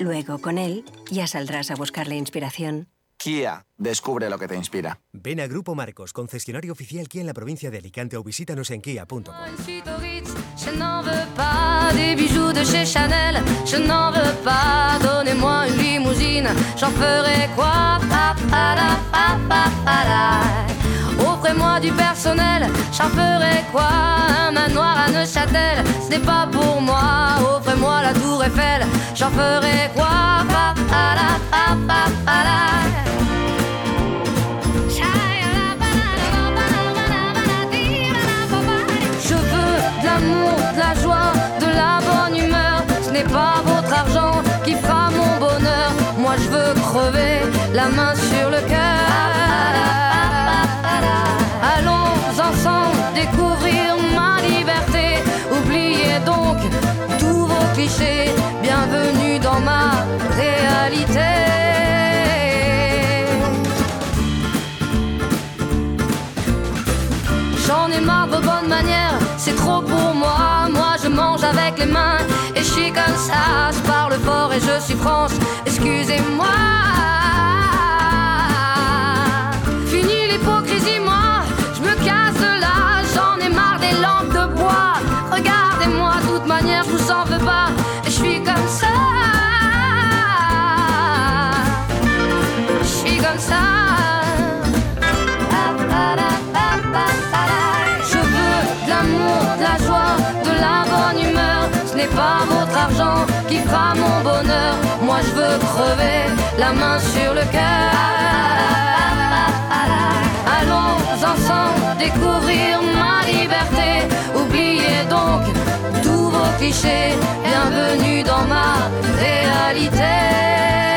Luego, con él, ya saldrás a buscar la inspiración. Kia, descubre lo que te inspira. Ven a Grupo Marcos, concesionario oficial Kia en la provincia de Alicante o visítanos en kia.com. Offrez-moi du personnel. J'en ferai quoi? Un manoir à Neuchâtel Ce n'est pas pour moi, offrez-moi la tour Eiffel. J'en ferai quoi? Bienvenue dans ma réalité. J'en ai marre de bonnes manières, c'est trop pour moi. Moi je mange avec les mains et je suis comme ça. Je parle fort et je suis France, excusez-moi. La main sur le cœur. Allons ensemble découvrir ma liberté. Oubliez donc tous vos clichés. Bienvenue dans ma réalité.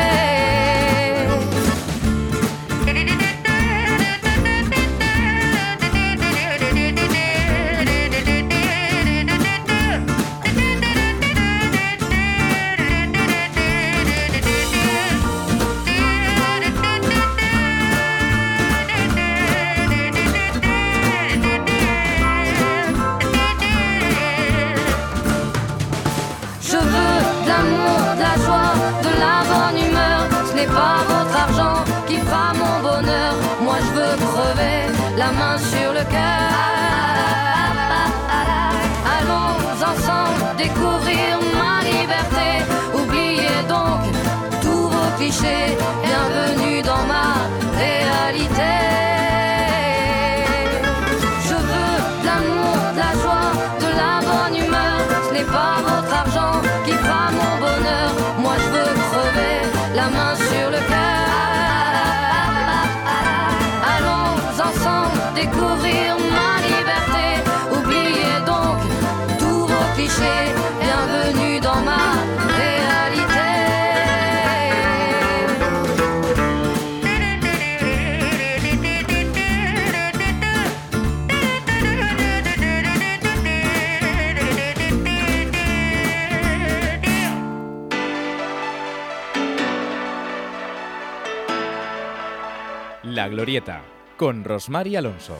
Glorieta, con Rosmar y Alonso.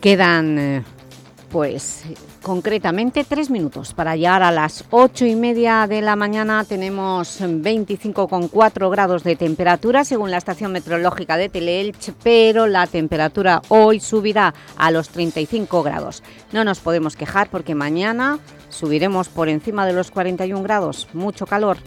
Quedan, eh, pues, concretamente tres minutos para llegar a las ocho y media de la mañana. Tenemos 25,4 grados de temperatura según la estación meteorológica de Teleelch, pero la temperatura hoy subirá a los 35 grados. No nos podemos quejar porque mañana subiremos por encima de los 41 grados. Mucho calor.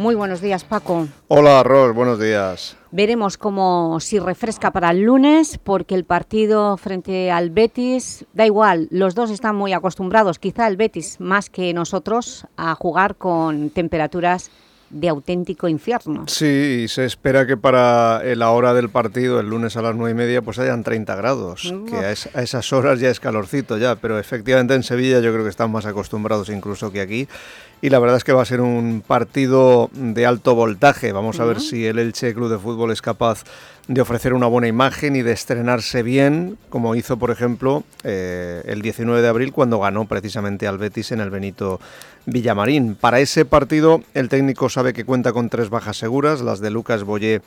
Muy buenos días, Paco. Hola, Ros, buenos días. Veremos cómo si refresca para el lunes, porque el partido frente al Betis, da igual, los dos están muy acostumbrados, quizá el Betis más que nosotros, a jugar con temperaturas de auténtico infierno. Sí, y se espera que para la hora del partido, el lunes a las nueve y media, pues hayan 30 grados, que a, es- a esas horas ya es calorcito ya, pero efectivamente en Sevilla yo creo que están más acostumbrados incluso que aquí. Y la verdad es que va a ser un partido de alto voltaje. Vamos a ver si el Elche Club de Fútbol es capaz de ofrecer una buena imagen y de estrenarse bien, como hizo, por ejemplo, eh, el 19 de abril cuando ganó precisamente al Betis en el Benito Villamarín. Para ese partido, el técnico sabe que cuenta con tres bajas seguras, las de Lucas Boyé,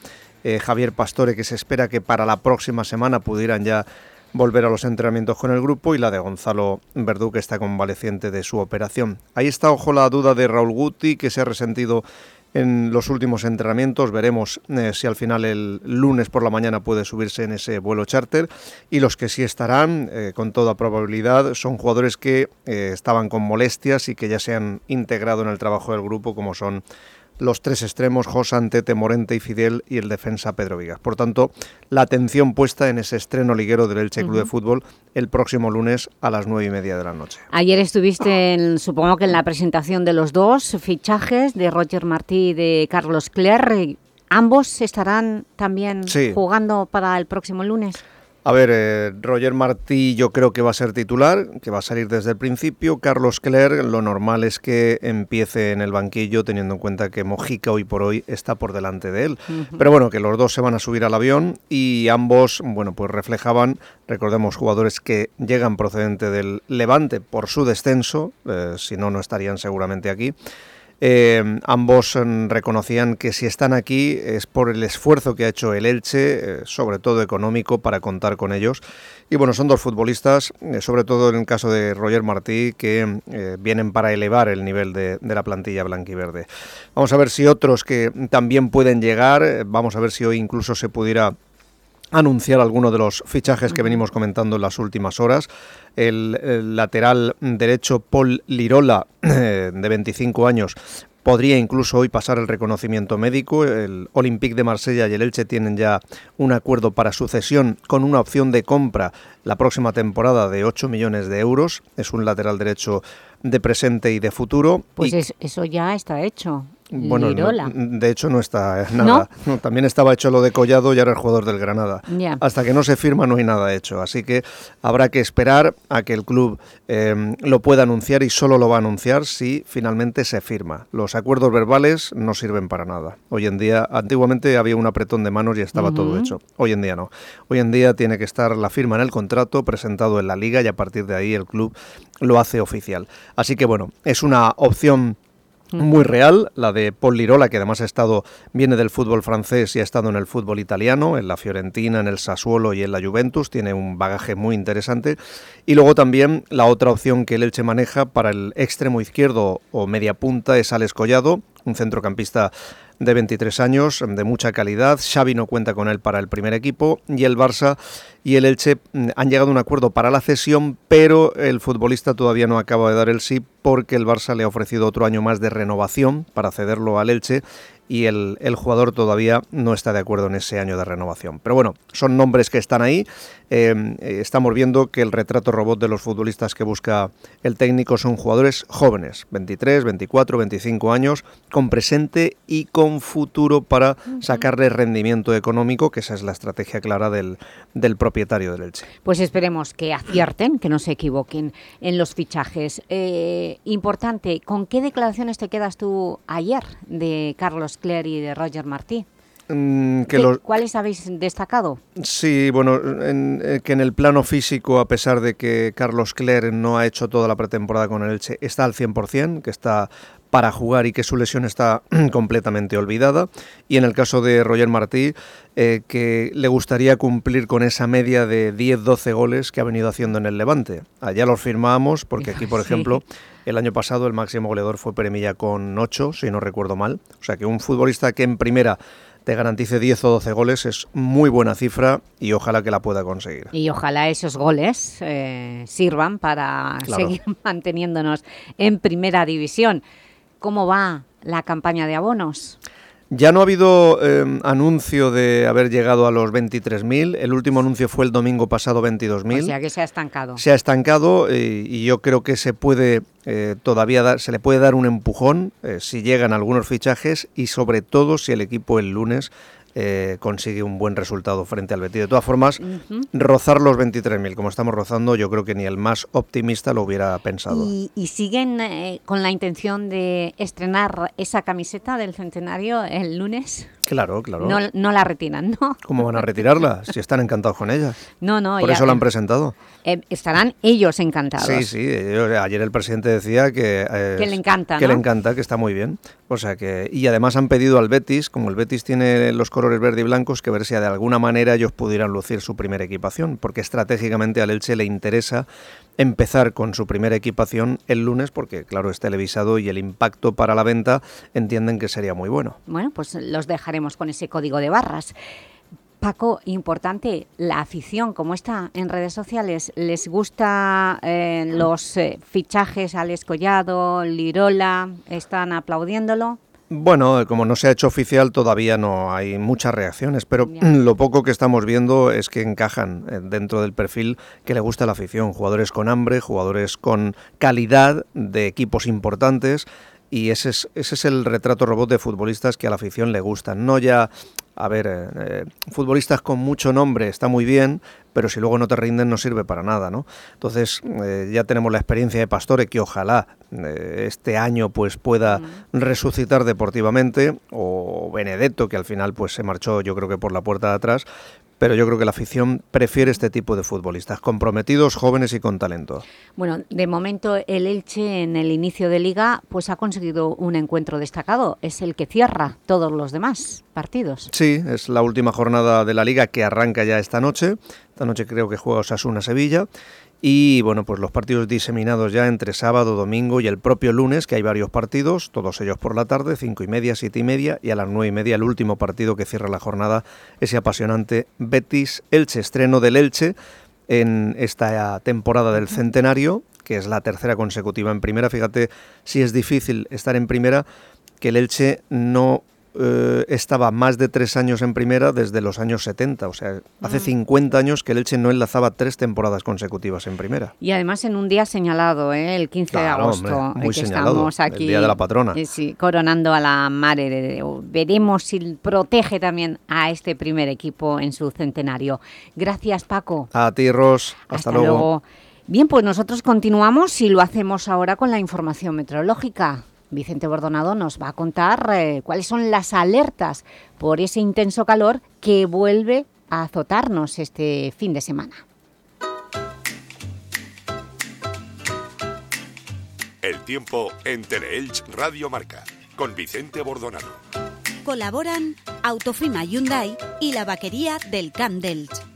eh, Javier Pastore, que se espera que para la próxima semana pudieran ya volver a los entrenamientos con el grupo y la de Gonzalo Verdú que está convaleciente de su operación. Ahí está, ojo, la duda de Raúl Guti que se ha resentido en los últimos entrenamientos. Veremos eh, si al final el lunes por la mañana puede subirse en ese vuelo charter. Y los que sí estarán, eh, con toda probabilidad, son jugadores que eh, estaban con molestias y que ya se han integrado en el trabajo del grupo, como son los tres extremos, Josan, Tete, Morente y Fidel, y el defensa Pedro Vigas. Por tanto, la atención puesta en ese estreno liguero del Elche Club de Fútbol el próximo lunes a las nueve y media de la noche. Ayer estuviste, en, supongo que en la presentación de los dos fichajes, de Roger Martí y de Carlos Cler. ¿Ambos estarán también jugando para el próximo lunes? A ver, eh, Roger Martí yo creo que va a ser titular, que va a salir desde el principio. Carlos Cler, lo normal es que empiece en el banquillo, teniendo en cuenta que Mojica hoy por hoy está por delante de él. Pero bueno, que los dos se van a subir al avión y ambos, bueno, pues reflejaban, recordemos, jugadores que llegan procedente del Levante por su descenso, eh, si no, no estarían seguramente aquí. Eh, ambos mm, reconocían que si están aquí es por el esfuerzo que ha hecho el Elche, eh, sobre todo económico, para contar con ellos. Y bueno, son dos futbolistas, eh, sobre todo en el caso de Roger Martí, que vienen para elevar el nivel de, de la plantilla blanquiverde. Vamos a ver si otros que también pueden llegar, vamos a ver si hoy incluso se pudiera anunciar alguno de los fichajes que venimos comentando en las últimas horas. El, lateral derecho Paul Lirola, *clears throat* de 25 años, podría incluso hoy pasar el reconocimiento médico. El Olympique de Marsella y el Elche tienen ya un acuerdo para sucesión con una opción de compra la próxima temporada de 8 millones de euros. Es un lateral derecho de presente y de futuro. Pues eso ya está hecho. Bueno, de hecho no está nada. también estaba hecho lo de Collado y ahora el jugador del Granada. Hasta que no se firma no hay nada hecho. Así que habrá que esperar a que el club em, lo pueda anunciar y solo lo va a anunciar si finalmente se firma. Los acuerdos verbales no sirven para nada. Hoy en día, antiguamente había un apretón de manos y estaba todo hecho. Hoy en día no. Hoy en día tiene que estar la firma en el contrato, presentado en la liga y a partir de ahí el club lo hace oficial. Así que bueno, es una opción muy real, la de Paul Lirola, que además ha estado, viene del fútbol francés y ha estado en el fútbol italiano, en la Fiorentina, en el Sassuolo y en la Juventus, tiene un bagaje muy interesante. Y luego también la otra opción que el Elche maneja para el extremo izquierdo o media punta es Alex Collado, un centrocampista de 23 años, de mucha calidad. Xavi no cuenta con él para el primer equipo y el Barça y el Elche mm, han llegado a un acuerdo para la cesión, pero el futbolista todavía no acaba de dar el sí porque el Barça le ha ofrecido otro año más de renovación para cederlo al Elche y el, jugador todavía no está de acuerdo en ese año de renovación. Pero bueno, son nombres que están ahí. Em, eh, estamos viendo que el retrato robot de los futbolistas que busca el técnico son jugadores jóvenes, 23, 24, 25 años, con presente y con futuro para sacarle rendimiento económico, que esa es la estrategia clara del, del propietario del Elche. Pues esperemos que acierten, que no se equivoquen en los fichajes. Eh, importante, ¿con qué declaraciones te quedas tú ayer de Carlos Claire y de Roger Martí. Mm, ¿Cuáles habéis destacado? Sí, bueno, eh, que en el plano físico, a pesar de que Carlos Cler no ha hecho toda la pretemporada con el Elche, está al 100%, que está para jugar y que su lesión está *clears throat* completamente olvidada. Y en el caso de Roger Martí, eh, que le gustaría cumplir con esa media de 10-12 goles que ha venido haciendo en el Levante. Allá los firmamos porque aquí, por *laughs* ejemplo, el año pasado el máximo goleador fue Peremilla con 8, si no recuerdo mal. O sea que un futbolista que en primera te garantice 10 o 12 goles es muy buena cifra y ojalá que la pueda conseguir. Y ojalá esos goles eh, sirvan para seguir *laughs* manteniéndonos en primera división. ¿Cómo va la campaña de abonos? Ya no ha habido em, anuncio de haber llegado a los 23.000. El último anuncio fue el domingo pasado 22.000. O sea que se ha estancado. Se ha estancado eh, y yo creo que se puede eh, todavía dar, se le puede dar un empujón eh, si llegan algunos fichajes y sobre todo si el equipo el lunes eh, consigue un buen resultado frente al Betis. De todas formas, rozar los 23.000, como estamos rozando, yo creo que ni el más optimista lo hubiera pensado. ¿Y, siguen eh, con la intención de estrenar esa camiseta del centenario el lunes? Claro, claro. No, la retiran, ¿no? ¿Cómo van a retirarla? *laughs* si están encantados con ella. No, no. Por eso la han presentado. Eh, estarán ellos encantados. Sí, sí. Ayer el presidente decía que... que le encanta, Que le encanta, que está muy bien. O sea que... Y además han pedido al Betis, como el Betis tiene los colores verde y blancos, que ver si de alguna manera ellos pudieran lucir su primera equipación, porque estratégicamente al Elche le interesa empezar con su primera equipación el lunes, porque claro, es televisado y el impacto para la venta entienden que sería muy bueno. Bueno, pues los dejaremos con ese código de barras. Paco, importante, la afición, como está en redes sociales, ¿les gusta eh, los eh, fichajes al escollado, Lirola, están aplaudiéndolo? Bueno, como no se ha hecho oficial todavía no hay muchas reacciones, pero lo poco que estamos viendo es que encajan eh, dentro del perfil que le gusta a la afición. Jugadores con hambre, jugadores con calidad de equipos importantes y ese es, ese es el retrato robot de futbolistas que a la afición le gustan. No ya, a ver, eh, eh, futbolistas con mucho nombre está muy bien, pero si luego no te rinden no sirve para nada, ¿no? Entonces eh, ya tenemos la experiencia de Pastore que ojalá este año pues pueda resucitar deportivamente o Benedetto que al final pues se marchó yo creo que por la puerta de atrás, pero yo creo que la afición prefiere este tipo de futbolistas, comprometidos, jóvenes y con talento. Bueno, de momento el Elche en el inicio de Liga pues ha conseguido un encuentro destacado, es el que cierra todos los demás partidos. Sí, es la última jornada de la Liga que arranca ya esta noche, esta noche creo que juega Osasuna-Sevilla y bueno, pues los partidos diseminados ya entre sábado, domingo y el propio lunes, que hay varios partidos, todos ellos por la tarde, cinco y media, siete y media, y a las nueve y media el último partido que cierra la jornada, ese apasionante Betis-Elche, estreno del Elche en esta temporada del centenario, que es la tercera consecutiva en primera. Fíjate si es difícil estar en primera, que el Elche no eh, estaba más de tres años en primera desde los años 70. O sea, hace 50 mm. años que el Elche no enlazaba tres temporadas consecutivas en primera. Y además en un día señalado, ¿eh? el 15 de agosto, muy estamos aquí. El día de la patrona. Eh, sí, coronando a la Madre de Veremos si protege también a este primer equipo en su centenario. Gracias, Paco. A ti, Ros. Hasta, luego. Bien, pues nosotros continuamos y lo hacemos ahora con la información meteorológica. Vicente Bordonado nos va a contar eh, cuáles son las alertas por ese intenso calor que vuelve a azotarnos este fin de semana. El tiempo en Teleelch Radio Marca, con Vicente Bordonado. Colaboran Autofima Hyundai y la vaquería del Camp d'Elch.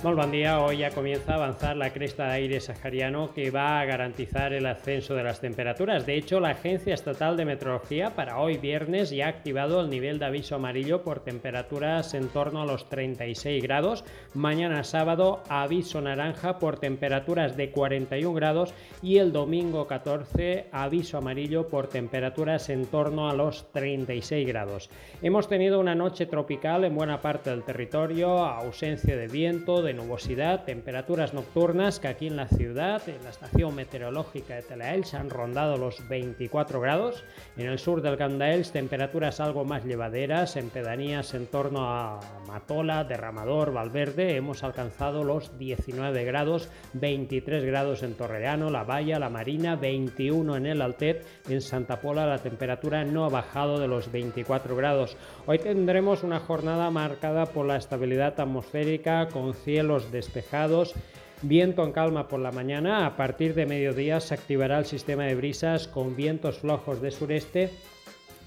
Muy buen día. Hoy ya comienza a avanzar la cresta de aire sahariano que va a garantizar el ascenso de las temperaturas. De hecho, la Agencia Estatal de Meteorología para hoy viernes ya ha activado el nivel de aviso amarillo por temperaturas en torno a los 36 grados. Mañana sábado aviso naranja por temperaturas de 41 grados y el domingo 14 aviso amarillo por temperaturas en torno a los 36 grados. Hemos tenido una noche tropical en buena parte del territorio, ausencia de viento, nubosidad, temperaturas nocturnas que aquí en la ciudad, en la estación meteorológica de Telaels, han rondado los 24 grados. En el sur del Candaels, temperaturas algo más llevaderas, en pedanías en torno a Matola, Derramador, Valverde, hemos alcanzado los 19 grados, 23 grados en Torrellano, La Valla, La Marina, 21 en el Altet, en Santa Pola la temperatura no ha bajado de los 24 grados. Hoy tendremos una jornada marcada por la estabilidad atmosférica con cielos despejados, viento en calma por la mañana. A partir de mediodía se activará el sistema de brisas con vientos flojos de sureste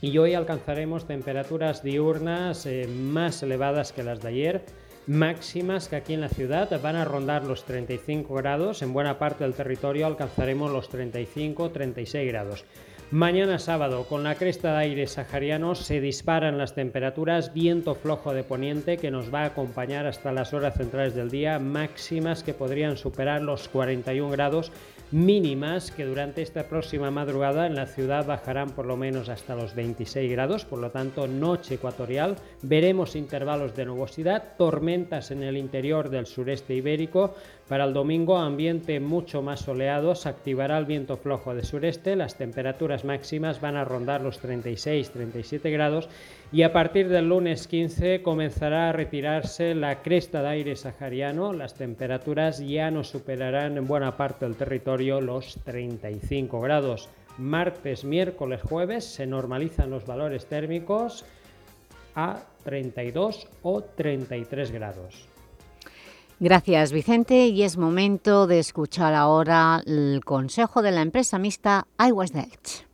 y hoy alcanzaremos temperaturas diurnas eh, más elevadas que las de ayer máximas que aquí en la ciudad van a rondar los 35 grados, en buena parte del territorio alcanzaremos los 35-36 grados. Mañana sábado, con la cresta de aire sahariano, se disparan las temperaturas, viento flojo de poniente que nos va a acompañar hasta las horas centrales del día, máximas que podrían superar los 41 grados mínimas que durante esta próxima madrugada en la ciudad bajarán por lo menos hasta los 26 grados, por lo tanto noche ecuatorial, veremos intervalos de nubosidad, tormentas en el interior del sureste ibérico, para el domingo ambiente mucho más soleado, se activará el viento flojo de sureste, las temperaturas máximas van a rondar los 36-37 grados y a partir del lunes 15 comenzará a retirarse la cresta de aire sahariano. Las temperaturas ya no superarán en buena parte del territorio los 35 grados. Martes, miércoles, jueves se normalizan los valores térmicos a 32 o 33 grados. Gracias Vicente y es momento de escuchar ahora el consejo de la empresa mixta iWest Delch.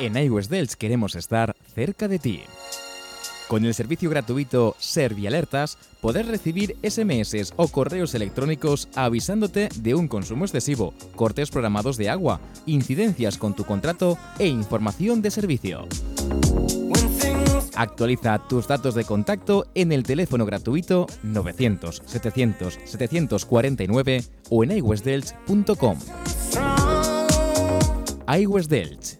En iWest Delch queremos estar cerca de ti. Con el servicio gratuito Servialertas podrás recibir SMS o correos electrónicos avisándote de un consumo excesivo, cortes programados de agua, incidencias con tu contrato e información de servicio. Actualiza tus datos de contacto en el teléfono gratuito 900 700 749 o en iWestDelch.com. iWestDelch,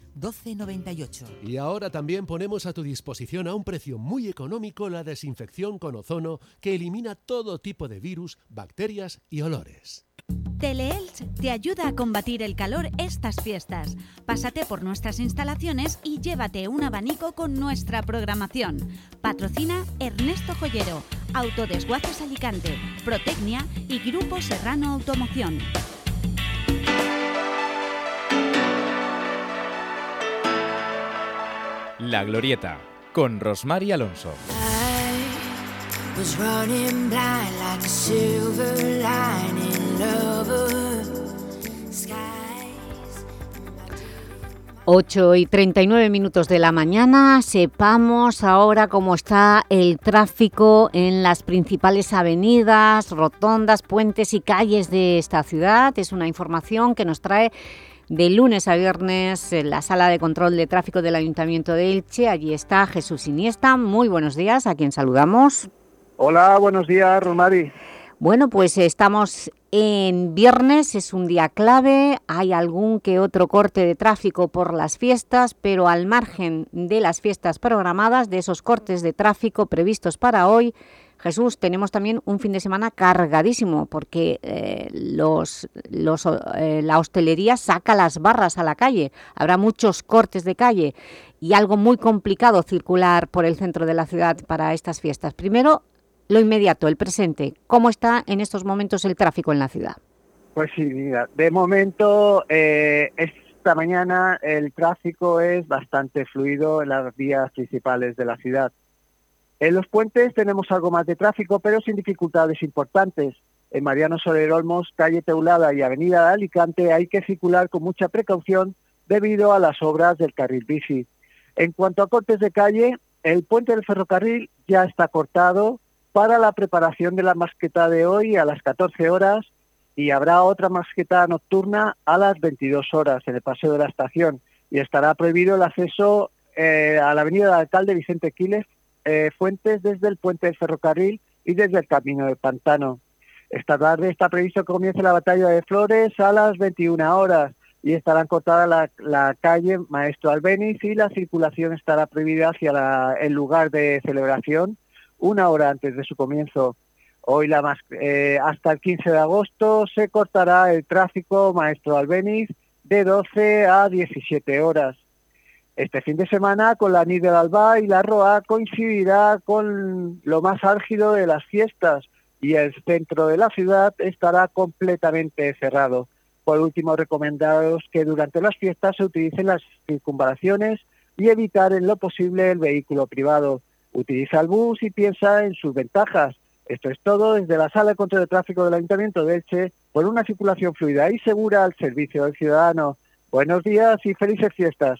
1298. Y ahora también ponemos a tu disposición a un precio muy económico la desinfección con ozono que elimina todo tipo de virus, bacterias y olores. Teleelch te ayuda a combatir el calor estas fiestas. Pásate por nuestras instalaciones y llévate un abanico con nuestra programación. Patrocina Ernesto Joyero, Autodesguaces Alicante, Protecnia y Grupo Serrano Automoción. La Glorieta, con Rosmar y Alonso. 8 y 39 minutos de la mañana, sepamos ahora cómo está el tráfico en las principales avenidas, rotondas, puentes y calles de esta ciudad. Es una información que nos trae de lunes a viernes en la Sala de Control de Tráfico del Ayuntamiento de Elche. Allí está Jesús Iniesta. Muy buenos días, a quien saludamos. Hola, buenos días, Romari. Bueno, pues estamos en viernes, es un día clave, hay algún que otro corte de tráfico por las fiestas, pero al margen de las fiestas programadas, de esos cortes de tráfico previstos para hoy, Jesús, tenemos también un fin de semana cargadísimo porque eh, los, los, eh, la hostelería saca las barras a la calle, habrá muchos cortes de calle y algo muy complicado circular por el centro de la ciudad para estas fiestas. Primero, lo inmediato, el presente. ¿Cómo está en estos momentos el tráfico en la ciudad? Pues sí, mira, de momento eh, esta mañana el tráfico es bastante fluido en las vías principales de la ciudad. En los puentes tenemos algo más de tráfico, pero sin dificultades importantes. En Mariano Soler Olmos, calle Teulada y avenida de Alicante hay que circular con mucha precaución debido a las obras del carril bici. En cuanto a cortes de calle, el puente del ferrocarril ya está cortado para la preparación de la masqueta de hoy a las 14 horas y habrá otra masqueta nocturna a las 22 horas en el paseo de la estación y estará prohibido el acceso eh, a la avenida del alcalde Vicente Quiles eh, Fuentes desde el puente del ferrocarril y desde el camino del pantano. Esta tarde está previsto que comience la batalla de Flores a las 21 horas y estarán cortada la, calle Maestro Albeniz y la circulación estará prohibida hacia el lugar de celebración una hora antes de su comienzo. Hoy la más, eh, hasta el 15 de agosto se cortará el tráfico Maestro Albeniz de 12 a 17 horas. Este fin de semana con la NID del Alba y la ROA coincidirá con lo más álgido de las fiestas y el centro de la ciudad estará completamente cerrado. Por último, recomendados que durante las fiestas se utilicen las circunvalaciones y evitar en lo posible el vehículo privado. Utiliza el bus y piensa en sus ventajas. Esto es todo desde la Sala de Control de Tráfico del Ayuntamiento de Elche por una circulación fluida y segura al servicio del ciudadano. Buenos días y felices fiestas.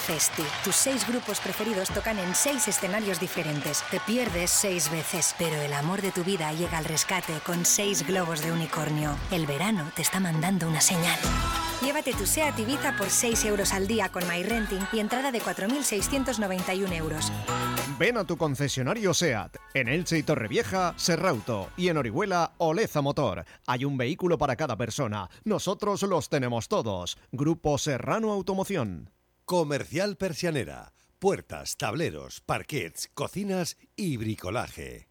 Festi. Tus seis grupos preferidos tocan en seis escenarios diferentes. Te pierdes seis veces, pero el amor de tu vida llega al rescate con seis globos de unicornio. El verano te está mandando una señal. Llévate tu SEAT Ibiza por 6 euros al día con MyRenting y entrada de 4.691 euros. Ven a tu concesionario SEAT. En Elche y Torrevieja, Serrauto. Y en Orihuela, Oleza Motor. Hay un vehículo para cada persona. Nosotros los tenemos todos. Grupo Serrano Automoción. Comercial Persianera. Puertas, tableros, parquets, cocinas y bricolaje.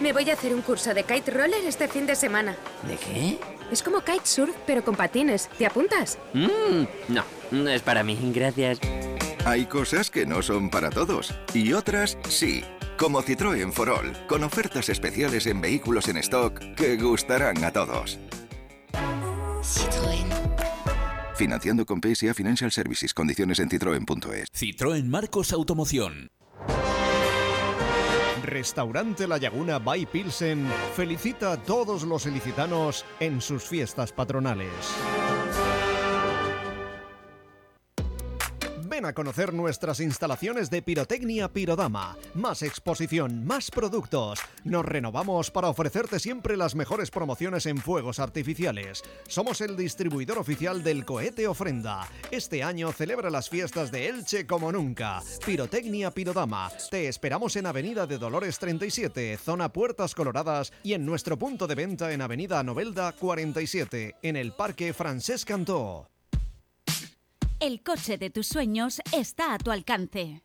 Me voy a hacer un curso de kite roller este fin de semana. ¿De qué? Es como kitesurf, pero con patines. ¿Te apuntas? Mm, no, no es para mí, gracias. Hay cosas que no son para todos y otras sí. Como Citroën for All, con ofertas especiales en vehículos en stock que gustarán a todos. Citroën. Financiando con PSA Financial Services. Condiciones en citroen.es. Citroën Marcos Automoción. Restaurante La Laguna by Pilsen felicita a todos los ilicitanos en sus fiestas patronales. Ven a conocer nuestras instalaciones de pirotecnia Pirodama. Más exposición, más productos. Nos renovamos para ofrecerte siempre las mejores promociones en fuegos artificiales. Somos el distribuidor oficial del cohete ofrenda. Este año celebra las fiestas de Elche como nunca. Pirotecnia Pirodama. Te esperamos en Avenida de Dolores 37, zona Puertas Coloradas y en nuestro punto de venta en Avenida Novelda 47, en el Parque Francesc Cantó. El coche de tus sueños está a tu alcance.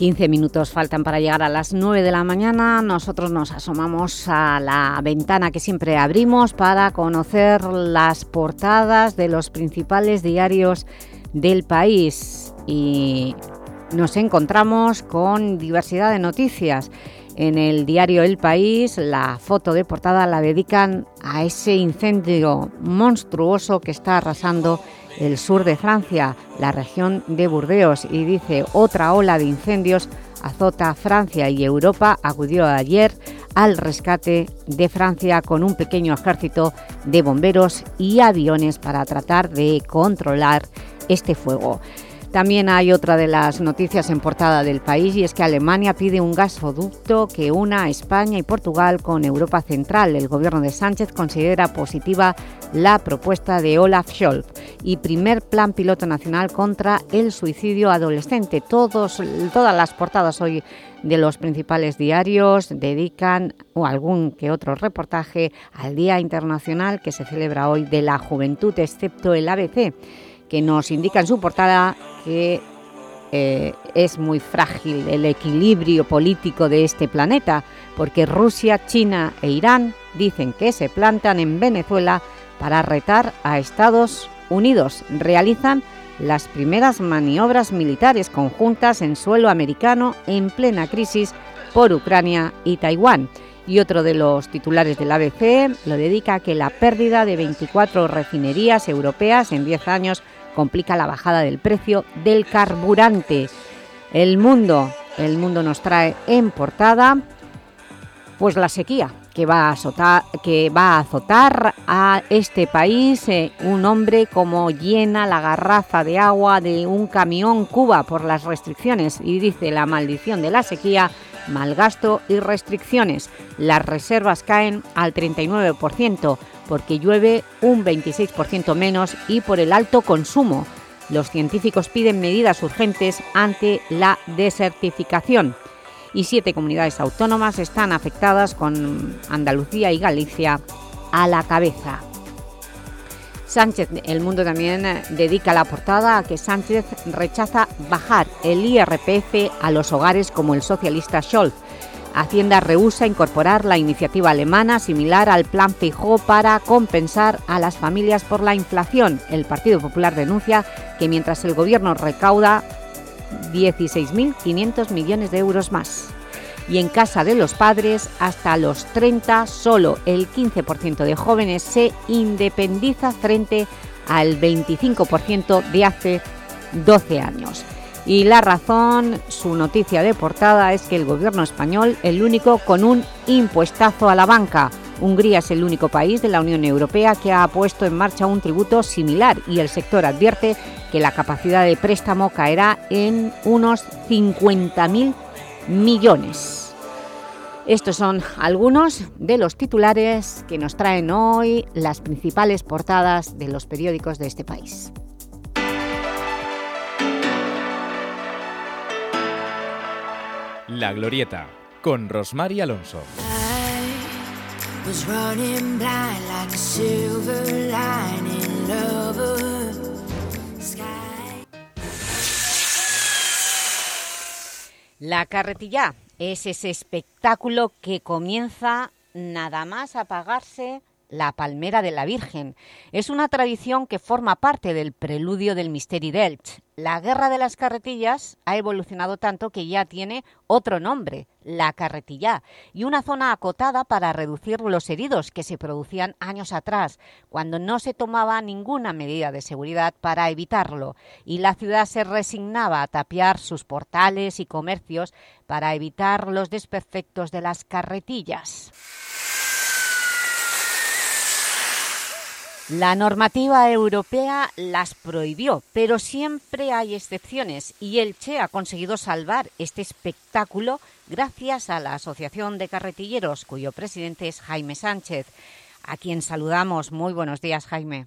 15 minutos faltan para llegar a las 9 de la mañana. Nosotros nos asomamos a la ventana que siempre abrimos para conocer las portadas de los principales diarios del país. Y nos encontramos con diversidad de noticias. En el diario El País, la foto de portada la dedican a ese incendio monstruoso que está arrasando el sur de Francia, la región de Burdeos, y dice otra ola de incendios azota Francia y Europa acudió ayer al rescate de Francia con un pequeño ejército de bomberos y aviones para tratar de controlar este fuego. También hay otra de las noticias en portada del país y es que Alemania pide un gasoducto que una España y Portugal con Europa Central. El gobierno de Sánchez considera positiva la propuesta de Olaf Scholz y primer plan piloto nacional contra el suicidio adolescente. Todos, todas las portadas hoy de los principales diarios dedican o algún que otro reportaje al Día Internacional que se celebra hoy de la Juventud, excepto el ABC que nos indica en su portada que eh, es muy frágil el equilibrio político de este planeta, porque Rusia, China e Irán dicen que se plantan en Venezuela para retar a Estados Unidos. Realizan las primeras maniobras militares conjuntas en suelo americano en plena crisis por Ucrania y Taiwán. Y otro de los titulares del ABC lo dedica a que la pérdida de 24 refinerías europeas en 10 años complica la bajada del precio del carburante. El Mundo, el Mundo nos trae en portada pues la sequía que va a azotar, a este país. Eh, un hombre como llena la garrafa de agua de un camión Cuba por las restricciones y dice la maldición de la sequía, mal gasto y restricciones. Las reservas caen al 39%, porque llueve un 26% menos y por el alto consumo. Los científicos piden medidas urgentes ante la desertificación y siete comunidades autónomas están afectadas con Andalucía y Galicia a la cabeza. Sánchez, El Mundo también eh, dedica la portada a que Sánchez rechaza bajar el IRPF a los hogares como el socialista Scholz, Hacienda rehúsa incorporar la iniciativa alemana similar al Plan Fijó para compensar a las familias por la inflación. El Partido Popular denuncia que mientras el Gobierno recauda 16.500 millones de euros más. Y en casa de los padres, hasta los 30, solo el 15% de jóvenes se independiza frente al 25% de hace 12 años. Y la razón, su noticia de portada, es que el gobierno español, el único con un impuestazo a la banca. Hungría es el único país de la Unión Europea que ha puesto en marcha un tributo similar y el sector advierte que la capacidad de préstamo caerá en unos 50.000 millones. Estos son algunos de los titulares que nos traen hoy las principales portadas de los periódicos de este país. La Glorieta, con Rosmar y Alonso. La carretilla es ese espectáculo que comienza nada más apagarse la palmera de la Virgen. Es una tradición que forma parte del preludio del Misteri d'Elx. La Guerra de las Carretillas ha evolucionado tanto que ya tiene otro nombre, la Carretilla, y una zona acotada para reducir los heridos que se producían años atrás, cuando no se tomaba ninguna medida de seguridad para evitarlo, y la ciudad se resignaba a tapiar sus portales y comercios para evitar los desperfectos de las carretillas. La normativa europea las prohibió, pero siempre hay excepciones y el Che ha conseguido salvar este espectáculo gracias a la Asociación de Carretilleros, cuyo presidente es Jaime Sánchez, a quien saludamos. Muy buenos días, Jaime.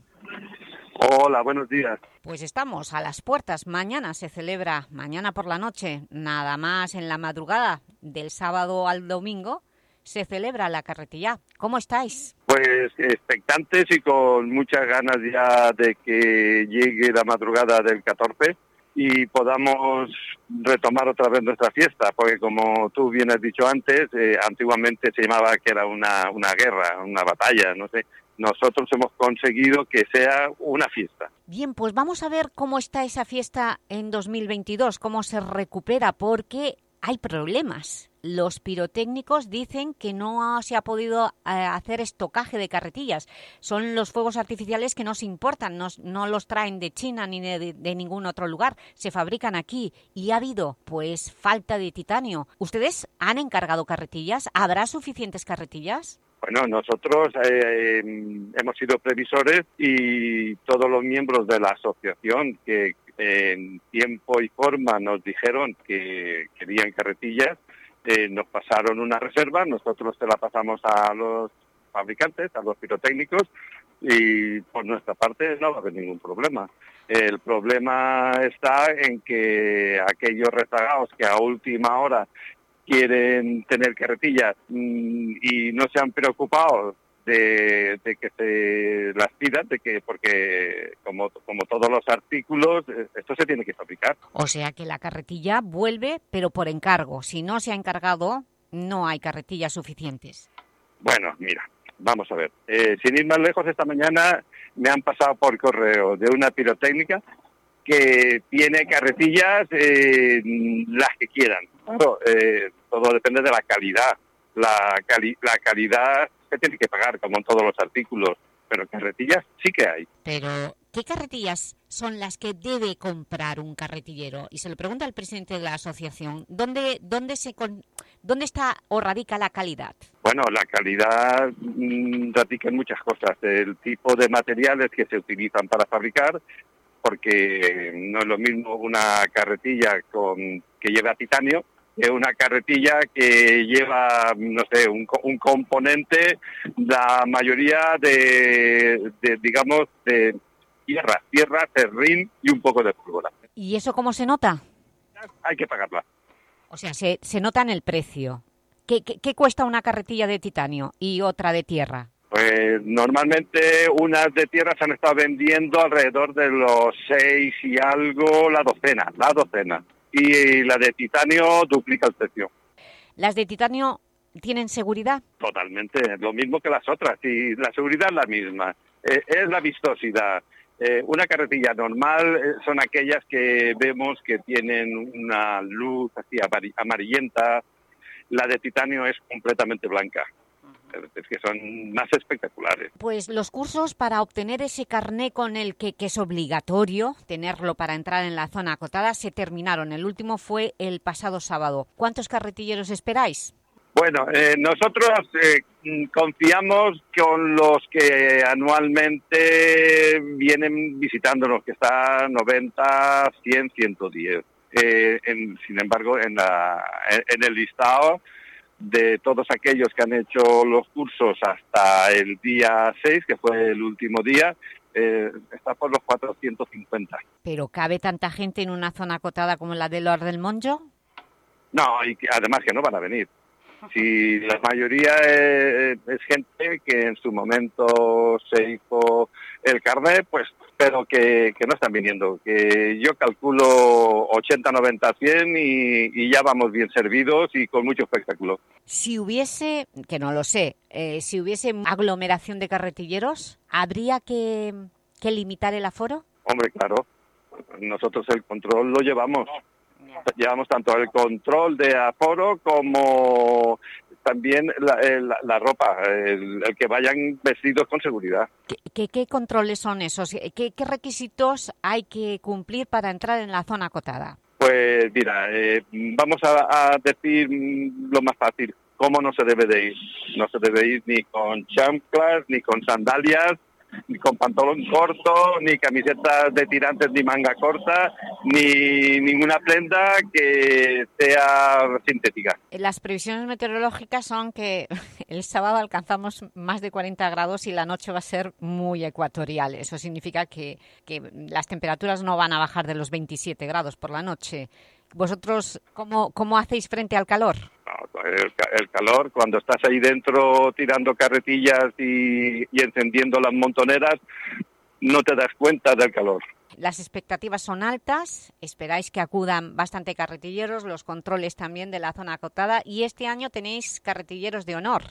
Hola, buenos días. Pues estamos a las puertas. Mañana se celebra, mañana por la noche, nada más en la madrugada del sábado al domingo, se celebra la carretilla. ¿Cómo estáis? Pues expectantes y con muchas ganas ya de que llegue la madrugada del 14 y podamos retomar otra vez nuestra fiesta, porque como tú bien has dicho antes, eh, antiguamente se llamaba que era una, una guerra, una batalla, no sé. Nosotros hemos conseguido que sea una fiesta. Bien, pues vamos a ver cómo está esa fiesta en 2022, cómo se recupera, porque hay problemas. Los pirotécnicos dicen que no se ha podido eh, hacer estocaje de carretillas. Son los fuegos artificiales que no se importan, no, los traen de China ni de, de, ningún otro lugar. Se fabrican aquí y ha habido pues falta de titanio. ¿Ustedes han encargado carretillas? ¿Habrá suficientes carretillas? Bueno, nosotros eh, em, hemos sido previsores y todos los miembros de la asociación que en tiempo y forma nos dijeron que querían carretillas, eh, nos pasaron una reserva, nosotros se la pasamos a los fabricantes, a los pirotécnicos, y por nuestra parte no va a haber ningún problema. El problema está en que aquellos rezagados que a última hora quieren tener carretillas mm, y no se han preocupado de, que se las pidan, de que porque como, como todos los artículos, eh, esto se tiene que fabricar. O sea que la carretilla vuelve, pero por encargo. Si no se ha encargado, no hay carretillas suficientes. Bueno, mira, vamos a ver. Eh, sin ir más lejos, esta mañana me han pasado por correo de una pirotécnica que tiene carretillas eh, las que quieran. Claro, todo depende de la calidad. La, la calidad tiene que pagar, como en todos los artículos, pero carretillas sí que hay. Pero, ¿qué carretillas son las que debe comprar un carretillero? Y se lo pregunta al presidente de la asociación, ¿dónde, dónde, se dónde está o radica la calidad? Bueno, la calidad mm, radica en muchas cosas. El tipo de materiales que se utilizan para fabricar, porque no es lo mismo una carretilla con, que lleva titanio es una carretilla que lleva, no sé, un, un componente, la mayoría de, digamos, de tierra, tierra, serrín y un poco de pólvora. ¿Y eso cómo se nota? Hay que pagarla. O sea, se, se nota en el precio. ¿Qué, qué, cuesta una carretilla de titanio y otra de tierra? Pues normalmente unas de tierra se han estado vendiendo alrededor de los seis y algo la docena, la docena y la de titanio duplica el precio. ¿Las de titanio tienen seguridad? Totalmente, lo mismo que las otras, y la seguridad es la misma. Eh, es la vistosidad, Eh, una carretilla normal eh, son aquellas que vemos que tienen una luz así amarillenta. La de titanio es completamente blanca. Es que son más espectaculares. Pues los cursos para obtener ese carné con el que, que, es obligatorio tenerlo para entrar en la zona acotada se terminaron. El último fue el pasado sábado. ¿Cuántos carretilleros esperáis? Bueno, eh, nosotros eh, confiamos con los que anualmente vienen visitándonos, que está 90, 100, 110. Eh, en, sin embargo, en, la, en el listado de todos aquellos que han hecho los cursos hasta el día 6, que fue el último día, eh, está por los 450. ¿Pero cabe tanta gente en una zona acotada como la de Lord del Monjo? No, y además que no van a venir. Si la mayoría es, gente que en su momento se hizo el carnet, pues pero que, no están viniendo. Que yo calculo 80, 90, 100 y, ya vamos bien servidos y con mucho espectáculo. Si hubiese, que no lo sé, eh, si hubiese aglomeración de carretilleros, ¿habría que, que limitar el aforo? Hombre, claro. Nosotros el control lo llevamos llevamos tanto el control de aforo como también la, ropa, el, que vayan vestidos con seguridad. ¿Qué, qué, controles son esos? ¿Qué, ¿Qué, requisitos hay que cumplir para entrar en la zona acotada? Pues mira, eh, vamos a, decir lo más fácil, cómo no se debe de ir. No se debe ir ni con chanclas, ni con sandalias, ni con pantalón corto, ni camisetas de tirantes ni manga corta, ni ninguna prenda que sea sintética. Las previsiones meteorológicas son que *laughs* el sábado alcanzamos más de 40 grados y la noche va a ser muy ecuatorial. Eso significa que, que las temperaturas no van a bajar de los 27 grados por la noche. ¿Vosotros cómo, cómo hacéis frente al calor? el, calor, cuando estás ahí dentro tirando carretillas y, encendiendo las montoneras, no te das cuenta del calor. Las expectativas son altas, esperáis que acudan bastante carretilleros, los controles también de la zona acotada y este año tenéis carretilleros de honor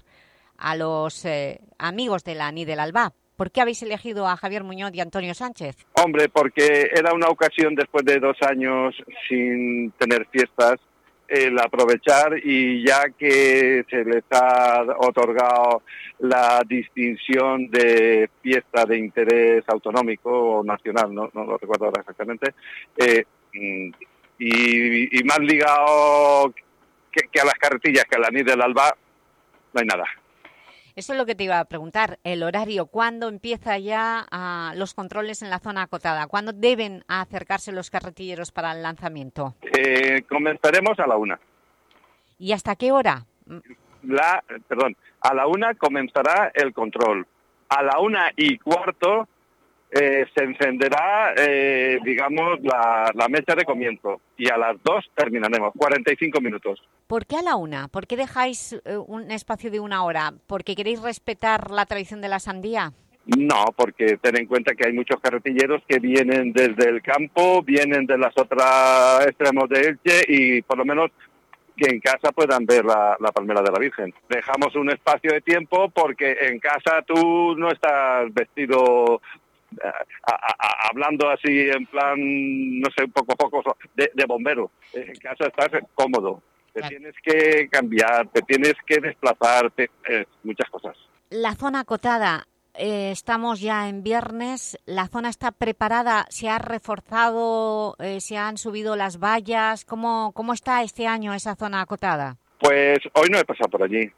a los eh, amigos de la NI del Alba. ¿Por qué habéis elegido a Javier Muñoz y Antonio Sánchez? Hombre, porque era una ocasión después de dos años sin tener fiestas el aprovechar y ya que se les ha otorgado la distinción de fiesta de interés autonómico o nacional, no, lo recuerdo ahora exactamente, eh, y, más ligado que, a las carretillas, que a la NID del Alba, no hay nada. Eso es lo que te iba a preguntar, el horario, ¿cuándo empieza ya ah, los controles en la zona acotada? ¿Cuándo deben acercarse los carretilleros para el lanzamiento? Eh, comenzaremos a la una. ¿Y hasta qué hora? La, perdón, a la una comenzará el control. A la una y cuarto eh, se encenderá, eh, digamos, la, la, mesa de comienzo y a las dos terminaremos, 45 minutos. ¿Por qué a la una? ¿Por qué dejáis eh, un espacio de una hora? ¿Porque queréis respetar la tradición de la sandía? No, porque ten en cuenta que hay muchos carretilleros que vienen desde el campo, vienen de las otras extremos de Elche y por lo menos que en casa puedan ver la, la, palmera de la Virgen. Dejamos un espacio de tiempo porque en casa tú no estás vestido hablando así en plan, no sé, un poco poco de, bombero. En casa estás cómodo. Te tienes que cambiar, te tienes que desplazarte, muchas cosas. La zona acotada, eh, estamos ya en viernes, la zona está preparada, se ha reforzado, eh, se han subido las vallas, ¿Cómo, ¿cómo está este año esa zona acotada? Pues hoy no he pasado por allí,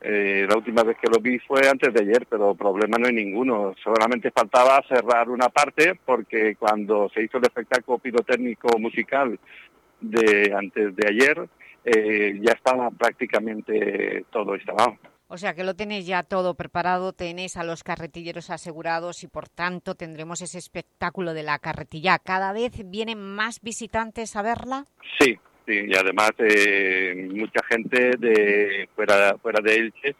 eh, la última vez que lo vi fue antes de ayer, pero problema no hay ninguno. Solamente faltaba cerrar una parte porque cuando se hizo el espectáculo pirotécnico musical de antes de ayer, eh, ya estaba prácticamente todo instalado. O sea que lo tenéis ya todo preparado, tenéis a los carretilleros asegurados y por tanto tendremos ese espectáculo de la carretilla. ¿Cada vez vienen más visitantes a verla? Sí, Sí, y además eh, mucha gente de fuera, fuera de Elche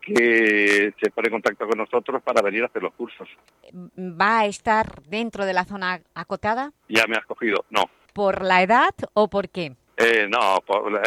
que se pone en contacto con nosotros para venir a hacer los cursos. ¿Va a estar dentro de la zona acotada? Ya me has cogido, no. ¿Por la edad o por qué? Eh, no,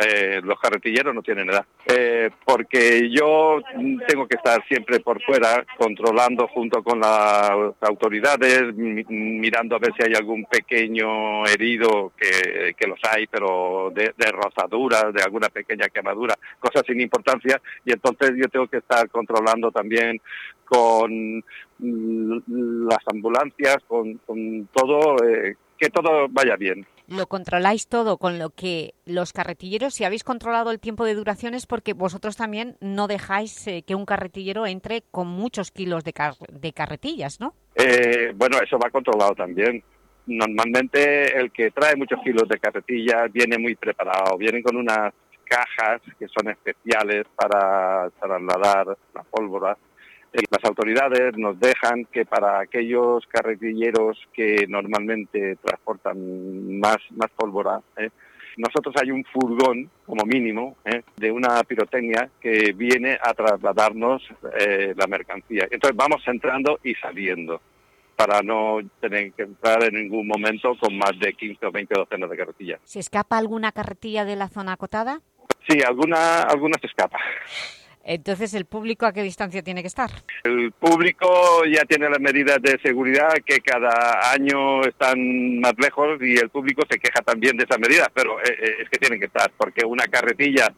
eh, los carretilleros no tienen edad. Eh, porque yo tengo que estar siempre por fuera, controlando junto con las autoridades, mirando a ver si hay algún pequeño herido, que, que los hay, pero de, de, rozaduras, de alguna pequeña quemadura, cosas sin importancia, y entonces yo tengo que estar controlando también con mm, las ambulancias, con, con todo, que todo vaya bien lo controláis todo, con lo que los carretilleros, si habéis controlado el tiempo de duración es porque vosotros también no dejáis eh, que un carretillero entre con muchos kilos de, carretillas, ¿no? Eh, bueno, eso va controlado también. Normalmente el que trae muchos kilos de carretillas viene muy preparado, vienen con unas cajas que son especiales para trasladar la pólvora las autoridades nos dejan que para aquellos carretilleros que normalmente transportan más, más pólvora, ¿eh? nosotros hay un furgón, como mínimo, ¿eh? de una pirotecnia que viene a trasladarnos eh, la mercancía. Entonces vamos entrando y saliendo para no tener que entrar en ningún momento con más de 15 o 20 docenas de carretillas. ¿Se escapa alguna carretilla de la zona acotada? Sí, alguna, alguna se escapa. Entonces, ¿el público a qué distancia tiene que estar? El público ya tiene las medidas de seguridad que cada año están más lejos y el público se queja también de esas medidas, pero eh, eh, es que tienen que estar, porque una carretilla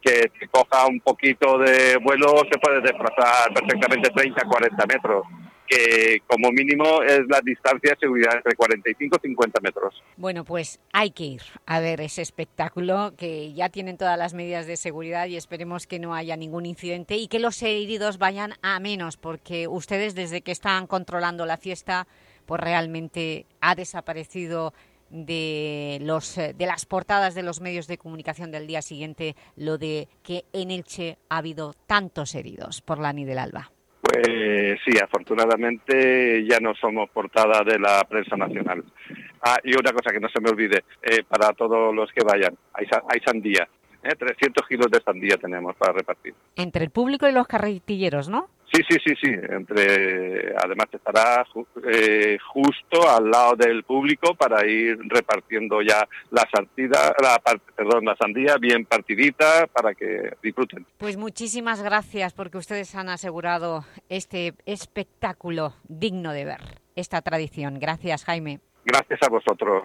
que coja un poquito de vuelo se puede desplazar perfectamente 30, 40 metros que como mínimo es la distancia de seguridad entre 45 y 50 metros. Bueno, pues hay que ir a ver ese espectáculo, que ya tienen todas las medidas de seguridad y esperemos que no haya ningún incidente y que los heridos vayan a menos, porque ustedes desde que están controlando la fiesta, pues realmente ha desaparecido de, los, de las portadas de los medios de comunicación del día siguiente lo de que en Elche ha habido tantos heridos por la Ni del Alba. Pues sí, afortunadamente ya no somos portada de la prensa nacional. Ah, y una cosa que no se me olvide, eh, para todos los que vayan, hay, hay sandía. Eh, 300 kilos de sandía tenemos para repartir. Entre el público y los carretilleros, ¿no? Sí, sí, sí, sí. Entre, además estará eh, justo al lado del público para ir repartiendo ya la sandía, la, perdón, la sandía bien partidita para que disfruten. Pues muchísimas gracias porque ustedes han asegurado este espectáculo digno de ver, esta tradición. Gracias, Jaime. Gracias a vosotros.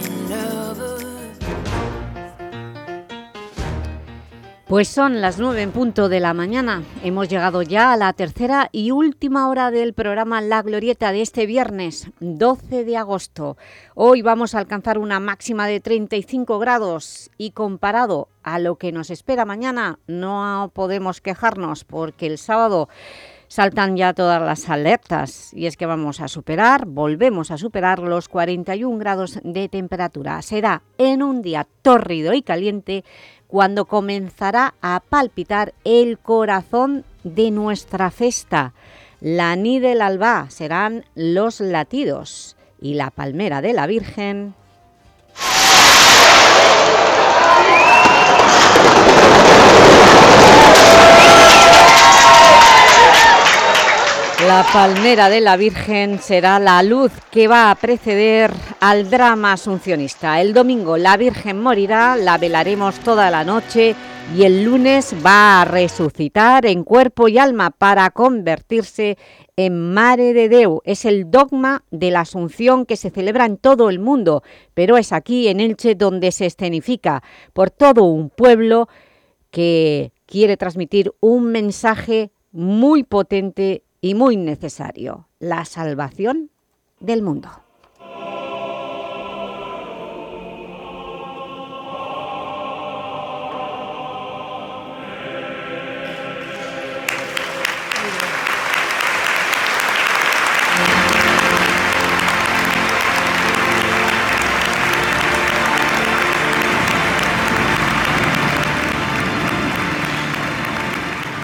Pues son las nueve en punto de la mañana. Hemos llegado ya a la tercera y última hora del programa La Glorieta de este viernes, 12 de agosto. Hoy vamos a alcanzar una máxima de 35 grados y comparado a lo que nos espera mañana no podemos quejarnos porque el sábado saltan ya todas las alertas y es que vamos a superar, volvemos a superar los 41 grados de temperatura. Será en un día tórrido y caliente cuando comenzará a palpitar el corazón de nuestra festa. La ni del alba serán los latidos y la palmera de la Virgen La palmera de la Virgen será la luz que va a preceder al drama asuncionista. El domingo la Virgen morirá, la velaremos toda la noche y el lunes va a resucitar en cuerpo y alma para convertirse en Mare de Deu. Es el dogma de la Asunción que se celebra en todo el mundo, pero es aquí en Elche donde se escenifica por todo un pueblo que quiere transmitir un mensaje muy potente y muy necesario, la salvación del mundo.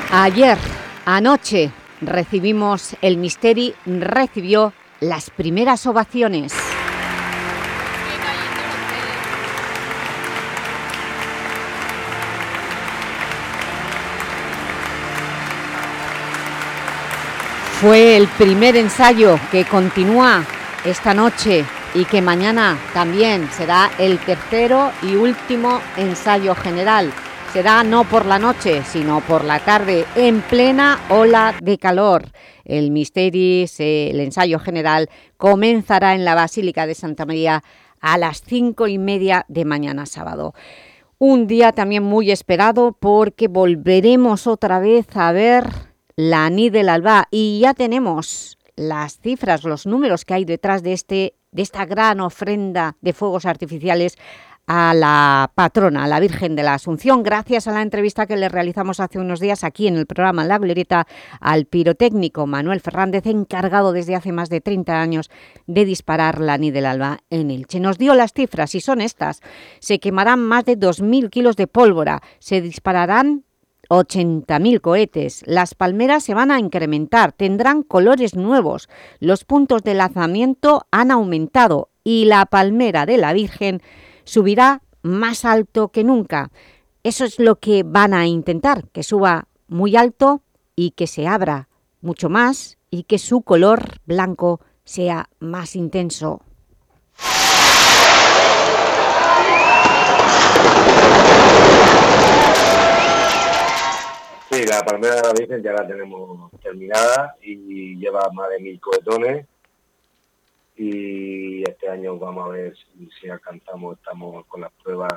Ayer, anoche, recibimos el Misteri, recibió las primeras ovaciones. Fue el primer ensayo que continúa esta noche y que mañana también será el tercero y último ensayo general Será no por la noche, sino por la tarde, en plena ola de calor. El Misteris, el ensayo general, comenzará en la Basílica de Santa María a las cinco y media de mañana sábado. Un día también muy esperado porque volveremos otra vez a ver la Nid del Alba y ya tenemos las cifras, los números que hay detrás de, este, de esta gran ofrenda de fuegos artificiales a la patrona, a la Virgen de la Asunción, gracias a la entrevista que le realizamos hace unos días aquí en el programa La Glorieta al pirotécnico Manuel Fernández, encargado desde hace más de 30 años de disparar la Ni del Alba en Elche. Nos dio las cifras y son estas. Se quemarán más de 2.000 kilos de pólvora, se dispararán 80.000 cohetes. Las palmeras se van a incrementar, tendrán colores nuevos, los puntos de lanzamiento han aumentado y la palmera de la Virgen subirá más alto que nunca. Eso es lo que van a intentar, que suba muy alto y que se abra mucho más y que su color blanco sea más intenso. Sí, la palmera de la Virgen ya la tenemos terminada y lleva más de mil cohetones y este año vamos a ver si, alcanzamos, estamos con las pruebas,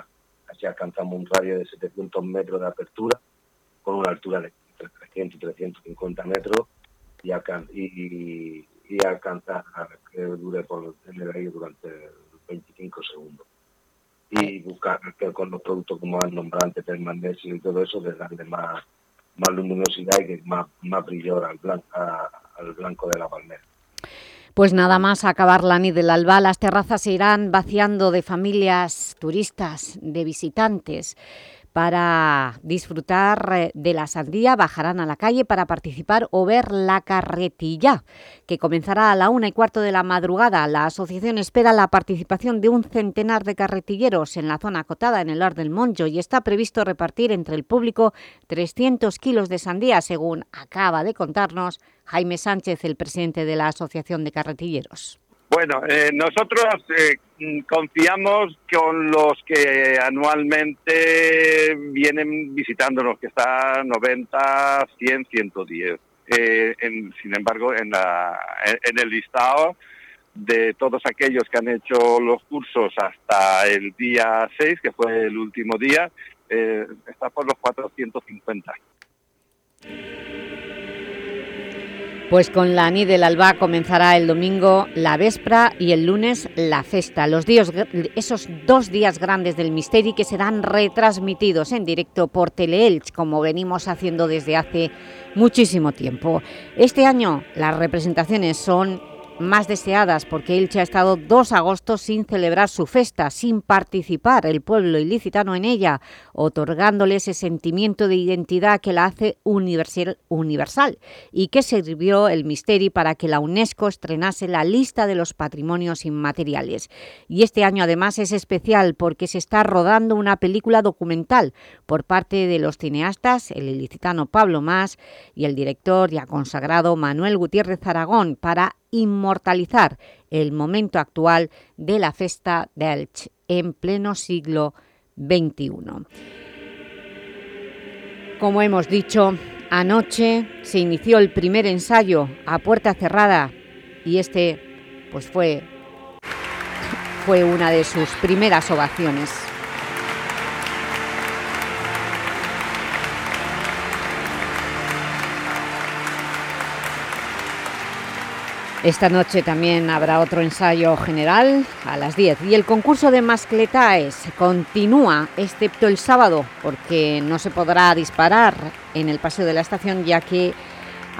si alcanzamos un radio de 700 metros de apertura, con una altura de 300 350 metros y, y, y alcanzar que dure por, en el aire durante 25 segundos. Y buscar que con los productos como han nombrado antes, el magnesio y todo eso, de darle más, más luminosidad y que más, más brillo al blanco, al blanco de la palmera. Pues nada más acabar la nit del alba, las terrazas se irán vaciando de familias turistas, de visitantes para disfrutar eh, de la sandía, bajarán a la calle para participar o ver la carretilla, que comenzará a la una y cuarto de la madrugada. La asociación espera la participación de un centenar de carretilleros en la zona acotada en el Or del Monjo y está previsto repartir entre el público 300 kilos de sandía, según acaba de contarnos Jaime Sánchez, el presidente de la Asociación de Carretilleros. Bueno, eh, nosotros eh, confiamos con los que anualmente vienen visitándonos, que están 90, 100, 110. sin embargo, en, en el listado de todos aquellos que han hecho los cursos hasta el día 6, que fue el último día, eh, está por los 450. Pues con la Ni del Alba comenzará el domingo la Vespra y el lunes la Festa, los días, esos dos días grandes del Misteri que serán retransmitidos en directo por Teleelch, como venimos haciendo desde hace muchísimo tiempo. Este año las representaciones son más deseadas porque Elche ha estado dos agostos sin celebrar su festa, sin participar el pueblo ilicitano en ella, otorgándole ese sentimiento de identidad que la hace universal, universal y que sirvió el Misteri para que la UNESCO estrenase la lista de los patrimonios inmateriales. Y este año además es especial porque se está rodando una película documental por parte de los cineastas, el ilicitano Pablo Más y el director ya consagrado Manuel Gutiérrez Aragón para inmortalizar el momento actual de la festa d'Elche en pleno siglo XXI. Como hemos dicho, anoche se inició el primer ensayo a puerta cerrada y este pues fue, fue una de sus primeras ovaciones. Esta noche también habrá otro ensayo general a las 10 y el concurso de mascletaes continúa, excepto el sábado, porque no se podrá disparar en el paseo de la estación ya que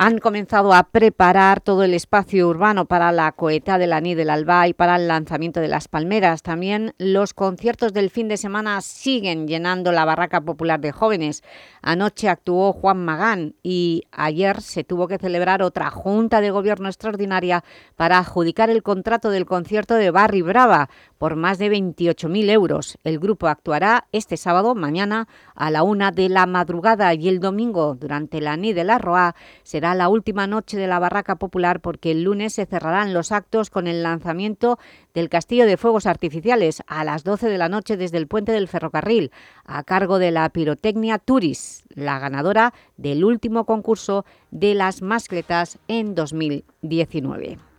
han comenzado a preparar todo el espacio urbano para la coeta de la Ni del Alba y para el lanzamiento de las palmeras. También los conciertos del fin de semana siguen llenando la barraca popular de jóvenes. Anoche actuó Juan Magán y ayer se tuvo que celebrar otra Junta de Gobierno extraordinaria para adjudicar el contrato del concierto de Barry Brava por más de 28.000 euros. El grupo actuará este sábado, mañana, a la una de la madrugada y el domingo, durante la Ni de la Roa, será será la última noche de la Barraca Popular porque el lunes se cerrarán los actos con el lanzamiento del Castillo de Fuegos Artificiales a las 12 de la noche desde el Puente del Ferrocarril, a cargo de la Pirotecnia Turis, la ganadora del último concurso de las mascletas en 2019.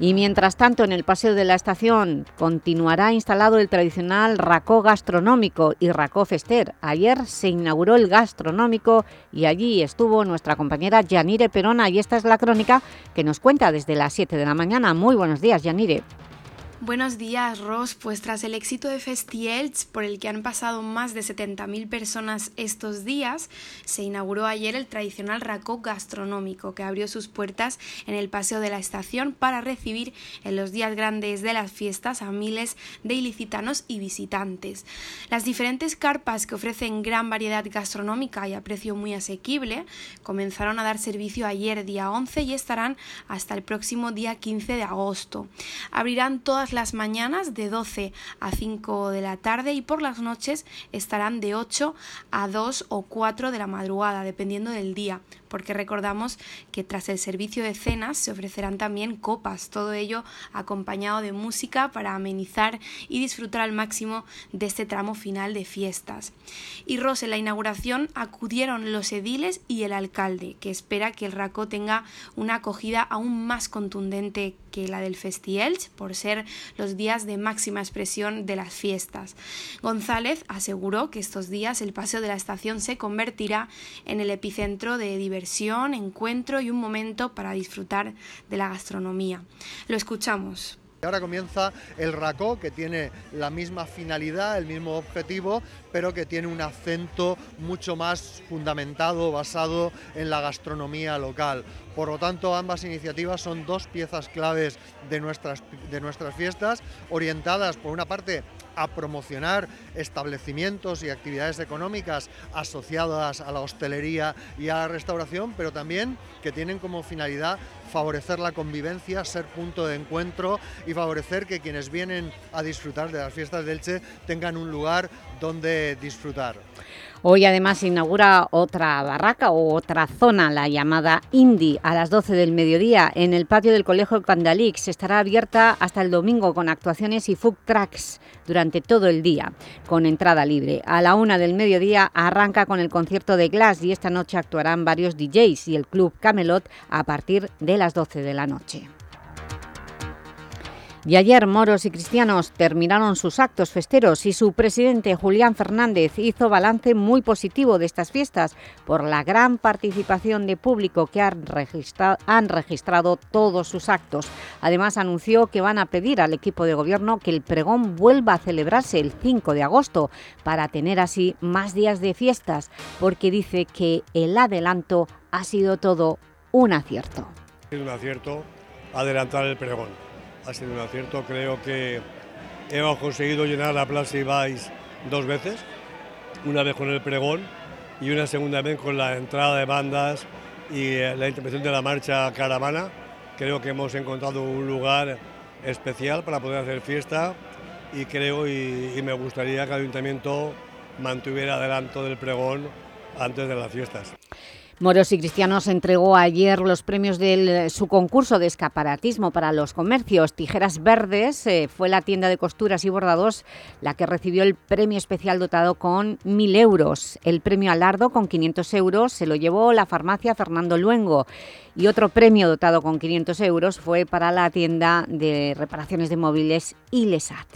Y mientras tanto, en el Paseo de la Estación continuará instalado el tradicional racó gastronómico y racó fester. Ayer se inauguró el gastronómico y allí estuvo nuestra compañera Yanire Perona y esta es la crónica que nos cuenta desde las 7 de la mañana. Muy buenos días, Yanire. Buenos días, Ross. Pues tras el éxito de Festielch, por el que han pasado más de 70.000 personas estos días, se inauguró ayer el tradicional racó gastronómico que abrió sus puertas en el Paseo de la Estación para recibir en los días grandes de las fiestas a miles de ilicitanos y visitantes. Las diferentes carpas que ofrecen gran variedad gastronómica y a precio muy asequible comenzaron a dar servicio ayer día 11 y estarán hasta el próximo día 15 de agosto. Abrirán todas las mañanas de 12 a 5 de la tarde y por las noches estarán de 8 a 2 o 4 de la madrugada, dependiendo del día porque recordamos que tras el servicio de cenas se ofrecerán también copas, todo ello acompañado de música para amenizar y disfrutar al máximo de este tramo final de fiestas. Y Ros, en la inauguración acudieron los ediles y el alcalde, que espera que el RACO tenga una acogida aún más contundente que la del Festielch, por ser los días de máxima expresión de las fiestas. González aseguró que estos días el paseo de la estación se convertirá en el epicentro de diversión encuentro y un momento para disfrutar de la gastronomía. Lo escuchamos. Ahora comienza el RACO, que tiene la misma finalidad, el mismo objetivo, pero que tiene un acento mucho más fundamentado, basado en la gastronomía local. Por lo tanto, ambas iniciativas son dos piezas claves de nuestras, de nuestras fiestas, orientadas por una parte a promocionar establecimientos y actividades económicas asociadas a la hostelería y a la restauración, pero también que tienen como finalidad favorecer la convivencia, ser punto de encuentro y favorecer que quienes vienen a disfrutar de las fiestas del Che tengan un lugar donde disfrutar. Hoy además se inaugura otra barraca o otra zona, la llamada Indy, a las 12 del mediodía en el patio del Colegio Candalix. Estará abierta hasta el domingo con actuaciones y food tracks durante todo el día, con entrada libre. A la una del mediodía arranca con el concierto de Glass y esta noche actuarán varios DJs y el Club Camelot a partir de las 12 de la noche. Y ayer moros y cristianos terminaron sus actos festeros y su presidente Julián Fernández hizo balance muy positivo de estas fiestas por la gran participación de público que han registrado, todos sus actos. Además anunció que van a pedir al equipo de gobierno que el pregón vuelva a celebrarse el 5 de agosto para tener así más días de fiestas porque dice que el adelanto ha sido todo un acierto. Es un acierto adelantar el pregón ha sido un acierto. Creo que hemos conseguido llenar la Plaza Ibáis dos veces, una vez con el pregón y una segunda vez con la entrada de bandas y eh, la intervención de la marcha caravana. Creo que hemos encontrado un lugar especial para poder hacer fiesta y creo y, y me gustaría que el ayuntamiento mantuviera adelanto del pregón antes de las fiestas. Moros y Cristianos entregó ayer los premios de su concurso de escaparatismo para los comercios. Tijeras Verdes eh, fue la tienda de costuras y bordados la que recibió el premio especial dotado con 1.000 euros. El premio Alardo con 500 euros se lo llevó la farmacia Fernando Luengo y otro premio dotado con 500 euros fue para la tienda de reparaciones de móviles Ilesat.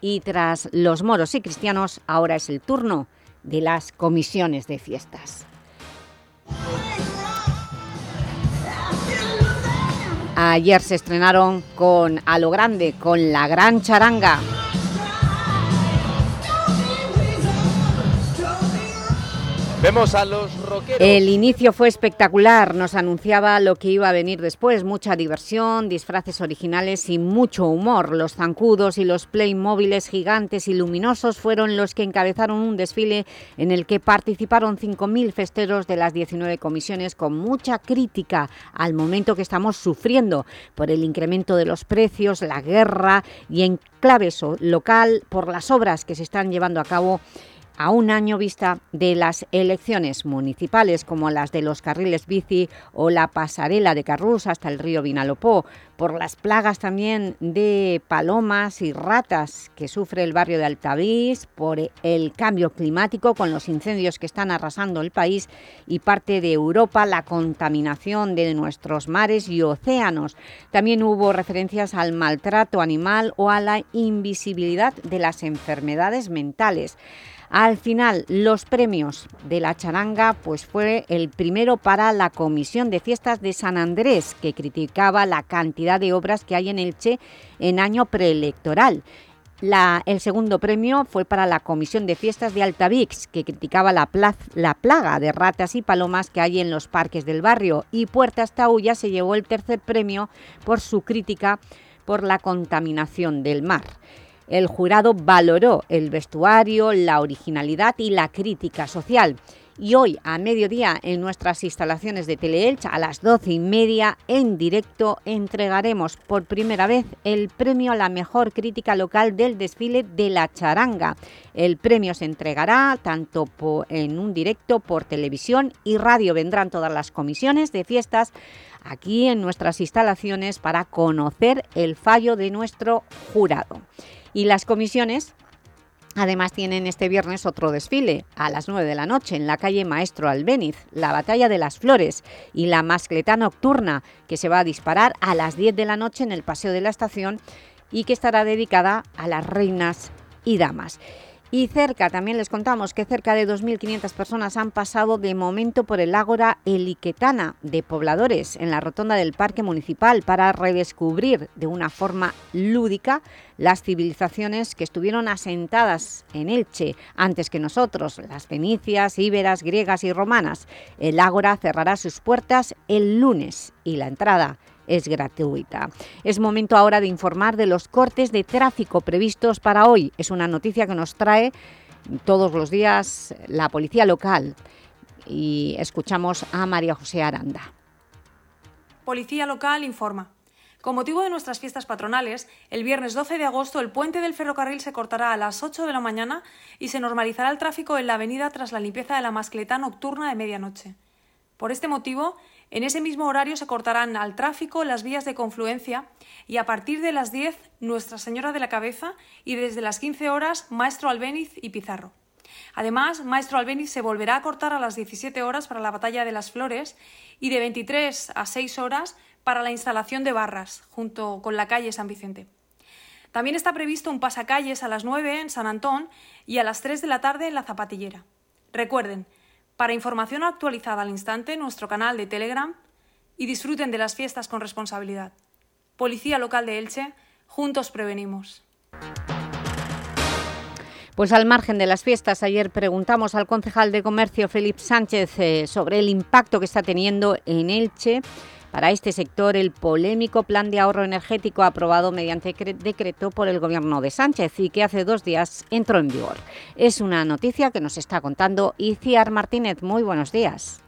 Y tras los moros y cristianos, ahora es el turno de las comisiones de fiestas. Ayer se estrenaron con A lo Grande, con La Gran Charanga. Vemos a los rockeros. El inicio fue espectacular, nos anunciaba lo que iba a venir después, mucha diversión, disfraces originales y mucho humor. Los zancudos y los playmóviles gigantes y luminosos fueron los que encabezaron un desfile en el que participaron 5.000 festeros de las 19 comisiones con mucha crítica al momento que estamos sufriendo por el incremento de los precios, la guerra y en clave local por las obras que se están llevando a cabo a un año vista de las elecciones municipales como las de los carriles bici o la pasarela de Carrús hasta el río Vinalopó, por las plagas también de palomas y ratas que sufre el barrio de Altavís, por el cambio climático con los incendios que están arrasando el país y parte de Europa, la contaminación de nuestros mares y océanos. También hubo referencias al maltrato animal o a la invisibilidad de las enfermedades mentales. Al final, los premios de la charanga pues fue el primero para la Comisión de Fiestas de San Andrés, que criticaba la cantidad de obras que hay en Elche en año preelectoral. el segundo premio fue para la Comisión de Fiestas de Altavix, que criticaba la, la, plaga de ratas y palomas que hay en los parques del barrio. Y Puertas Taúlla se llevó el tercer premio por su crítica por la contaminación del mar. El jurado valoró el vestuario, la originalidad y la crítica social. Y hoy, a mediodía, en nuestras instalaciones de Teleelch, a las doce y media, en directo, entregaremos por primera vez el premio a la mejor crítica local del desfile de la charanga. El premio se entregará tanto en un directo por televisión y radio. Vendrán todas las comisiones de fiestas aquí en nuestras instalaciones para conocer el fallo de nuestro jurado. Y las comisiones Además tienen este viernes otro desfile a las 9 de la noche en la calle Maestro Albéniz, la Batalla de las Flores y la Mascleta Nocturna, que se va a disparar a las 10 de la noche en el Paseo de la Estación y que estará dedicada a las reinas y damas. Y cerca, también les contamos que cerca de 2.500 personas han pasado de momento por el Ágora Eliquetana de pobladores en la rotonda del Parque Municipal para redescubrir de una forma lúdica las civilizaciones que estuvieron asentadas en Elche antes que nosotros, las fenicias, íberas, griegas y romanas. El Ágora cerrará sus puertas el lunes y la entrada es gratuita. Es momento ahora de informar de los cortes de tráfico previstos para hoy. Es una noticia que nos trae todos los días la policía local y escuchamos a María José Aranda. Policía local informa. Con motivo de nuestras fiestas patronales, el viernes 12 de agosto el puente del ferrocarril se cortará a las 8 de la mañana y se normalizará el tráfico en la avenida tras la limpieza de la mascleta nocturna de medianoche. Por este motivo, en ese mismo horario se cortarán al tráfico las vías de confluencia y a partir de las 10 Nuestra Señora de la Cabeza y desde las 15 horas Maestro Albéniz y Pizarro. Además, Maestro Albéniz se volverá a cortar a las 17 horas para la Batalla de las Flores y de 23 a 6 horas para la instalación de barras, junto con la calle San Vicente. También está previsto un pasacalles a las 9 en San Antón y a las 3 de la tarde en la Zapatillera. Recuerden, para información actualizada al instante, nuestro canal de Telegram y disfruten de las fiestas con responsabilidad. Policía Local de Elche, juntos prevenimos. Pues al margen de las fiestas, ayer preguntamos al concejal de Comercio, Felipe Sánchez, eh, sobre el impacto que está teniendo en Elche para este sector el polémico plan de ahorro energético aprobado mediante decreto por el Gobierno de Sánchez y que hace dos días entró en vigor. Es una noticia que nos está contando Iciar Martínez. Muy buenos días.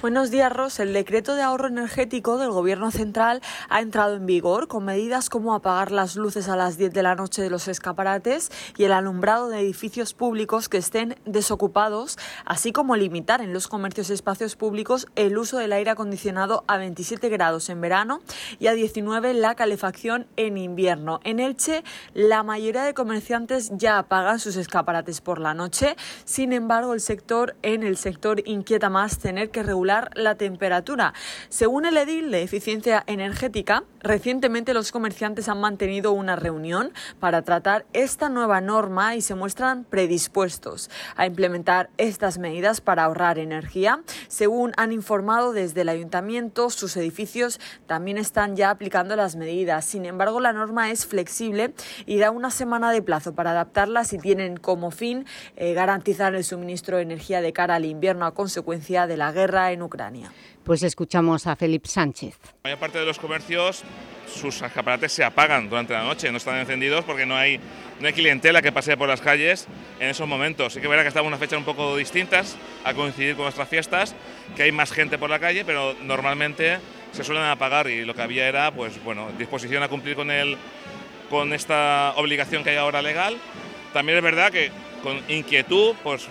Buenos días, Ros. El decreto de ahorro energético del Gobierno central ha entrado en vigor con medidas como apagar las luces a las 10 de la noche de los escaparates y el alumbrado de edificios públicos que estén desocupados, así como limitar en los comercios y espacios públicos el uso del aire acondicionado a 27 grados en verano y a 19 la calefacción en invierno. En Elche, la mayoría de comerciantes ya apagan sus escaparates por la noche. Sin embargo, el sector en el sector inquieta más tener que regular la temperatura. Según el edil de eficiencia energética, recientemente los comerciantes han mantenido una reunión para tratar esta nueva norma y se muestran predispuestos a implementar estas medidas para ahorrar energía. Según han informado desde el ayuntamiento, sus edificios también están ya aplicando las medidas. Sin embargo, la norma es flexible y da una semana de plazo para adaptarla si tienen como fin eh, garantizar el suministro de energía de cara al invierno a consecuencia de la guerra en Ucrania. Pues escuchamos a Felipe Sánchez. La mayor parte de los comercios, sus escaparates se apagan durante la noche, no están encendidos porque no hay, no hay clientela que pase por las calles en esos momentos. Sí que verá que estamos en unas fechas un poco distintas a coincidir con nuestras fiestas, que hay más gente por la calle, pero normalmente se suelen apagar y lo que había era, pues bueno, disposición a cumplir con, el, con esta obligación que hay ahora legal. También es verdad que con inquietud, pues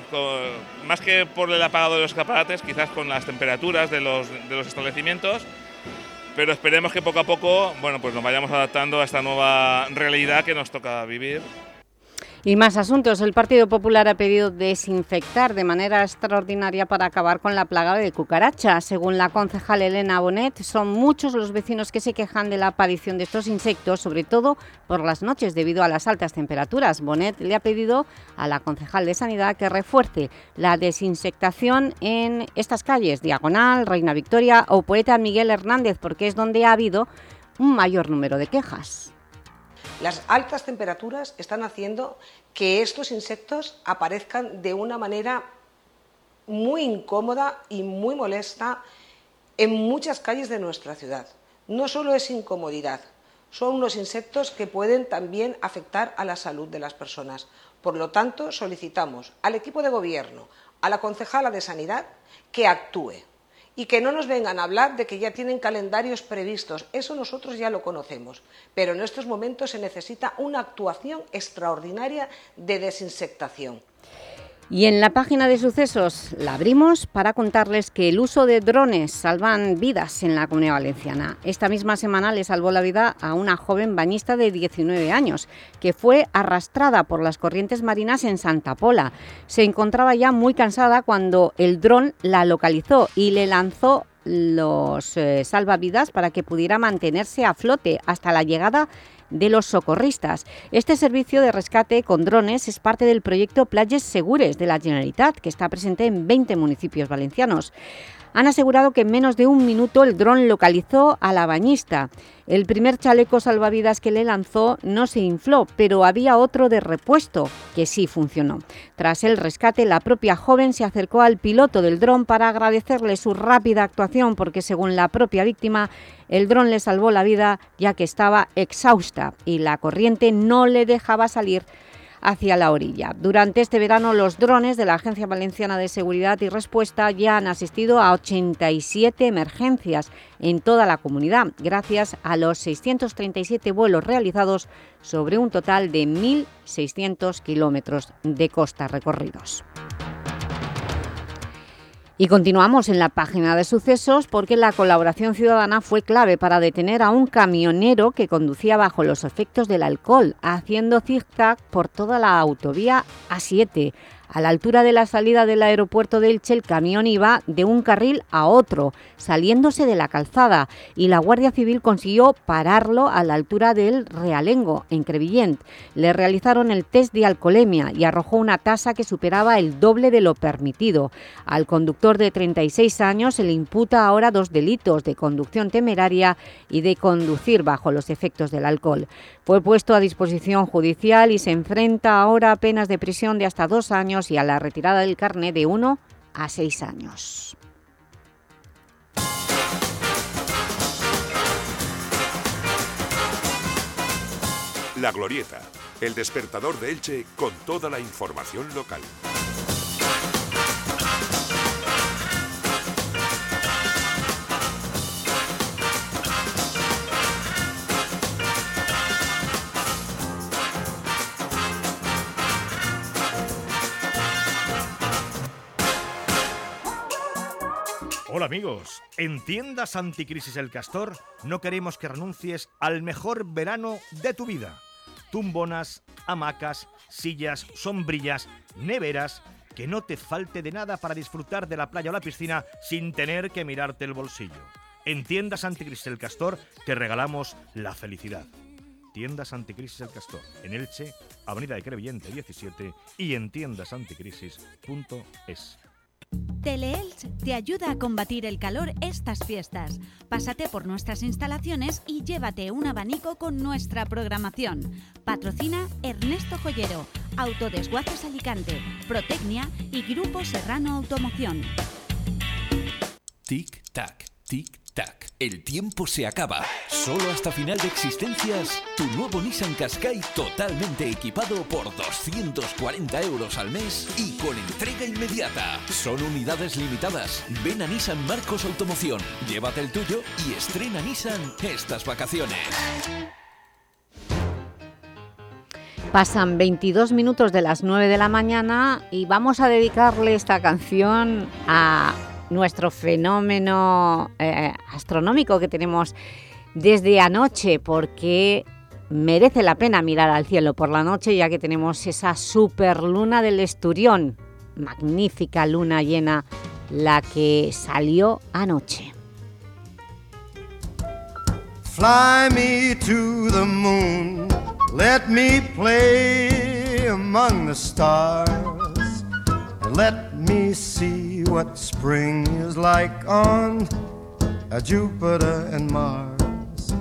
más que por el apagado de los escaparates, quizás con las temperaturas de los, de los establecimientos, pero esperemos que poco a poco, bueno, pues nos vayamos adaptando a esta nueva realidad que nos toca vivir y más asuntos. El Partido Popular ha pedido desinfectar de manera extraordinaria para acabar con la plaga de cucaracha. Según la concejal Elena Bonet, son muchos los vecinos que se quejan de la aparición de estos insectos, sobre todo por las noches debido a las altas temperaturas. Bonet le ha pedido a la concejal de Sanidad que refuerce la desinsectación en estas calles, Diagonal, Reina Victoria o Poeta Miguel Hernández, porque es donde ha habido un mayor número de quejas. Las altas temperaturas están haciendo que estos insectos aparezcan de una manera muy incómoda y muy molesta en muchas calles de nuestra ciudad. No solo es incomodidad, son unos insectos que pueden también afectar a la salud de las personas. Por lo tanto, solicitamos al equipo de gobierno, a la concejala de Sanidad, que actúe y que no nos vengan a hablar de que ya tienen calendarios previstos. Eso nosotros ya lo conocemos. Pero en estos momentos se necesita una actuación extraordinaria de desinsectación. Y en la página de sucesos la abrimos para contarles que el uso de drones salvan vidas en la Comunidad Valenciana. Esta misma semana le salvó la vida a una joven bañista de 19 años que fue arrastrada por las corrientes marinas en Santa Pola. Se encontraba ya muy cansada cuando el dron la localizó y le lanzó los eh, salvavidas para que pudiera mantenerse a flote hasta la llegada de los socorristas. Este servicio de rescate con drones es parte del proyecto Playas Segures de la Generalitat, que está presente en 20 municipios valencianos han asegurado que en menos de un minuto el dron localizó a la bañista. El primer chaleco salvavidas que le lanzó no se infló, pero había otro de repuesto que sí funcionó. Tras el rescate, la propia joven se acercó al piloto del dron para agradecerle su rápida actuación porque, según la propia víctima, el dron le salvó la vida ya que estaba exhausta y la corriente no le dejaba salir hacia la orilla. Durante este verano, los drones de la Agencia Valenciana de Seguridad y Respuesta ya han asistido a 87 emergencias en toda la comunidad, gracias a los 637 vuelos realizados sobre un total de 1.600 kilómetros de costa recorridos. Y continuamos en la página de sucesos porque la colaboración ciudadana fue clave para detener a un camionero que conducía bajo los efectos del alcohol, haciendo zigzag por toda la autovía A7, a la altura de la salida del aeropuerto de Elche, el camión iba de un carril a otro, saliéndose de la calzada, y la Guardia Civil consiguió pararlo a la altura del Realengo, en Crevillent. Le realizaron el test de alcoholemia y arrojó una tasa que superaba el doble de lo permitido. Al conductor de 36 años se le imputa ahora dos delitos de conducción temeraria y de conducir bajo los efectos del alcohol. Fue puesto a disposición judicial y se enfrenta ahora a penas de prisión de hasta dos años y a la retirada del carné de uno a seis años. La Glorieta, el despertador de Elche con toda la información local. Hola amigos, en Tiendas Anticrisis El Castor no queremos que renuncies al mejor verano de tu vida. Tumbonas, hamacas, sillas, sombrillas, neveras, que no te falte de nada para disfrutar de la playa o la piscina sin tener que mirarte el bolsillo. En Tiendas Anticrisis El Castor te regalamos la felicidad. Tiendas Anticrisis El Castor, en Elche, Avenida de Crevillente 17 y en tiendasanticrisis.es. Teleelch te ayuda a combatir el calor estas fiestas. Pásate por nuestras instalaciones y llévate un abanico con nuestra programación. Patrocina Ernesto Joyero, Autodesguaces Alicante, Protecnia y Grupo Serrano Automoción. Tic tac, tic tac. El tiempo se acaba. Solo hasta final de existencias, tu nuevo Nissan Qashqai totalmente equipado por 240 euros al mes y con entrega inmediata. Son unidades limitadas. Ven a Nissan Marcos Automoción, llévate el tuyo y estrena Nissan estas vacaciones. Pasan 22 minutos de las 9 de la mañana y vamos a dedicarle esta canción a nuestro fenómeno eh, astronómico que tenemos desde anoche porque merece la pena mirar al cielo por la noche ya que tenemos esa superluna del Esturión, magnífica luna llena, la que salió anoche. Fly me to the moon, let me play among the stars, let me see what spring is like on Jupiter and Mars.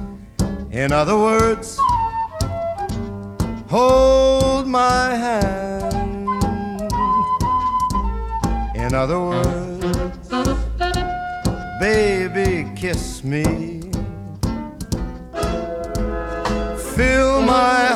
In other words, hold my hand. In other words, baby, kiss me. Fill my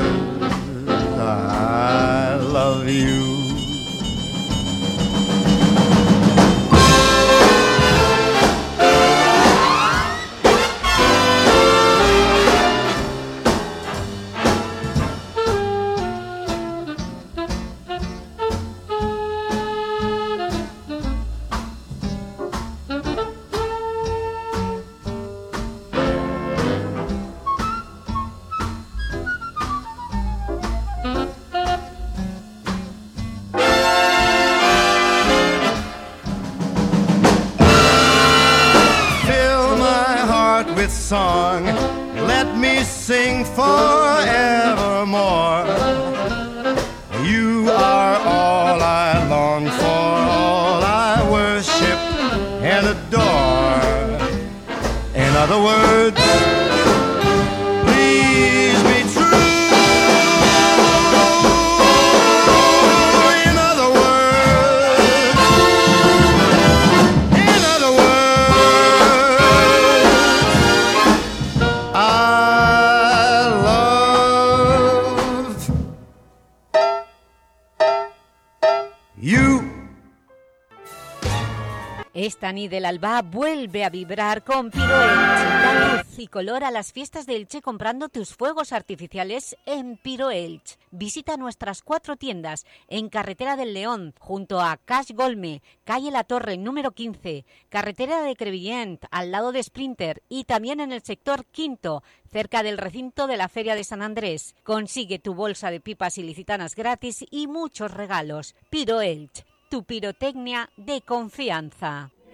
Del Alba vuelve a vibrar con Piro Elche. Da luz y color a las fiestas de Elche comprando tus fuegos artificiales en Piro Elche. Visita nuestras cuatro tiendas en Carretera del León, junto a Cash Golme, calle La Torre, número 15, Carretera de Crevillent, al lado de Sprinter y también en el sector quinto, cerca del recinto de la Feria de San Andrés. Consigue tu bolsa de pipas ilicitanas gratis y muchos regalos. Piro Elche, tu pirotecnia de confianza.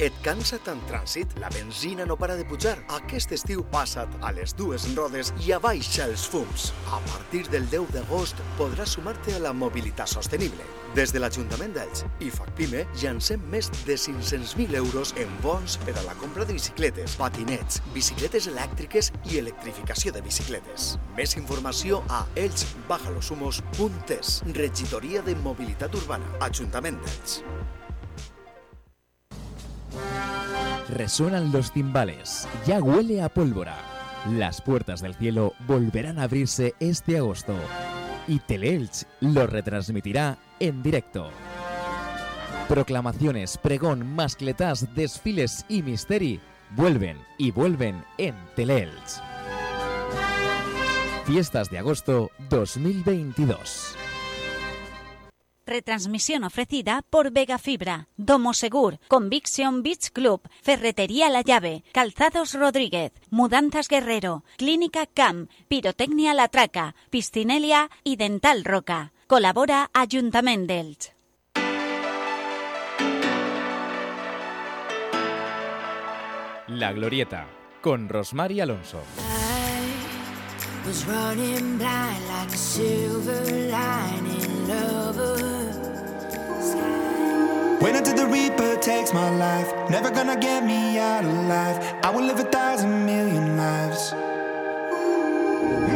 Et cansa tant trànsit? La benzina no para de pujar. Aquest estiu passa't a les dues rodes i abaixa els fums. A partir del 10 d'agost podràs sumar-te a la mobilitat sostenible. Des de l'Ajuntament d'Elx i FACPIME llancem més de 500.000 euros en bons per a la compra de bicicletes, patinets, bicicletes elèctriques i electrificació de bicicletes. Més informació a elxbajalosumos.es Regidoria de Mobilitat Urbana, Ajuntament d'Elx. Resuenan los timbales, ya huele a pólvora. Las puertas del cielo volverán a abrirse este agosto y Teleelch lo retransmitirá en directo. Proclamaciones, pregón, mascletas, desfiles y misteri vuelven y vuelven en Teleelch. Fiestas de agosto 2022. Retransmisión ofrecida por Vega Fibra, Domo Segur, Conviction Beach Club, Ferretería La Llave, Calzados Rodríguez, Mudanzas Guerrero, Clínica CAM, Pirotecnia La Traca, Piscinelia y Dental Roca. Colabora Ayuntament d'Elx. La Glorieta, con Rosmar y Alonso. was running blind like a silver lining lover. Wait until the Reaper takes my life. Never gonna get me out alive. I will live a thousand million lives.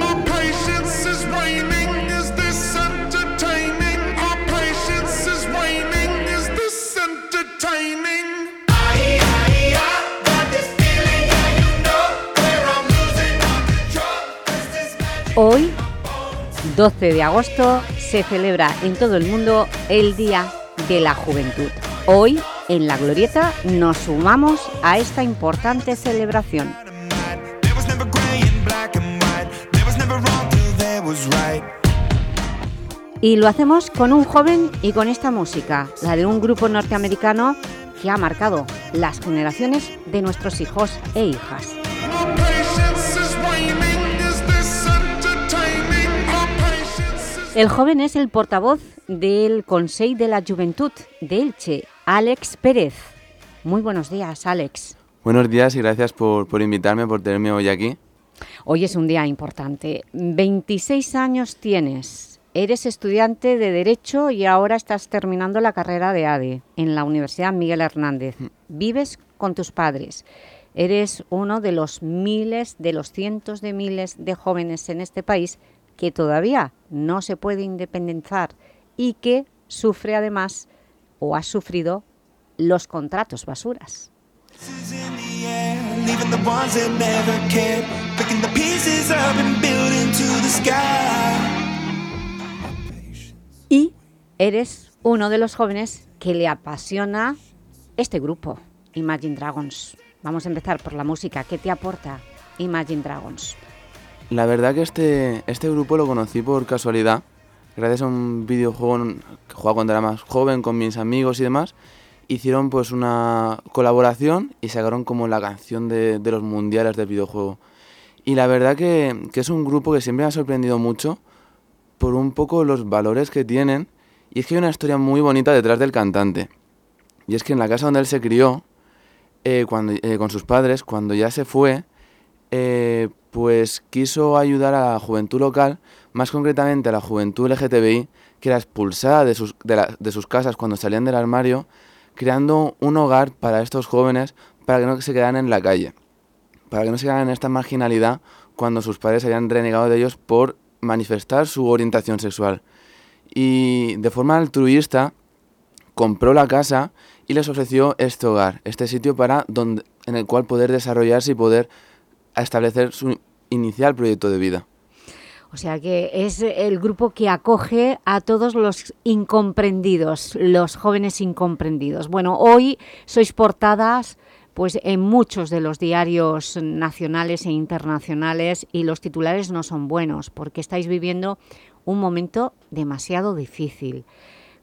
My patience is waning. Is this entertaining? Our patience is waning. Is this entertaining? Hoy, 12 de agosto, se celebra en todo el mundo el Día de la Juventud. Hoy, en La Glorieta, nos sumamos a esta importante celebración. Y lo hacemos con un joven y con esta música, la de un grupo norteamericano que ha marcado las generaciones de nuestros hijos e hijas. El joven es el portavoz del Consejo de la Juventud de Elche, Alex Pérez. Muy buenos días, Alex. Buenos días y gracias por, por invitarme, por tenerme hoy aquí. Hoy es un día importante. 26 años tienes, eres estudiante de Derecho y ahora estás terminando la carrera de ADE en la Universidad Miguel Hernández. Vives con tus padres. Eres uno de los miles, de los cientos de miles de jóvenes en este país que todavía no se puede independizar y que sufre además o ha sufrido los contratos basuras. Y eres uno de los jóvenes que le apasiona este grupo, Imagine Dragons. Vamos a empezar por la música. ¿Qué te aporta Imagine Dragons? La verdad que este, este grupo lo conocí por casualidad, gracias a un videojuego que jugaba cuando era más joven con mis amigos y demás. Hicieron pues una colaboración y sacaron como la canción de, los mundiales del videojuego. Y la verdad que, que es un grupo que siempre me ha sorprendido mucho por un poco los valores que tienen. Y es que hay una historia muy bonita detrás del cantante. Y es que en la casa donde él se crió, eh, cuando, eh, con sus padres, cuando ya se fue, eh, pues quiso ayudar a la juventud local, más concretamente a la juventud LGTBI, que era expulsada de sus, de, sus casas cuando salían del armario, creando un hogar para estos jóvenes para que no se quedaran en la calle, para que no se quedaran en esta marginalidad cuando sus padres habían renegado de ellos por manifestar su orientación sexual. Y de forma altruista compró la casa y les ofreció este hogar, este sitio para donde, en el cual poder desarrollarse y poder establecer su inicial proyecto de vida. O sea que es el grupo que acoge a todos los incomprendidos, los jóvenes incomprendidos. Bueno, hoy sois portadas pues en muchos de los diarios nacionales e internacionales y los titulares no son buenos porque estáis viviendo un momento demasiado difícil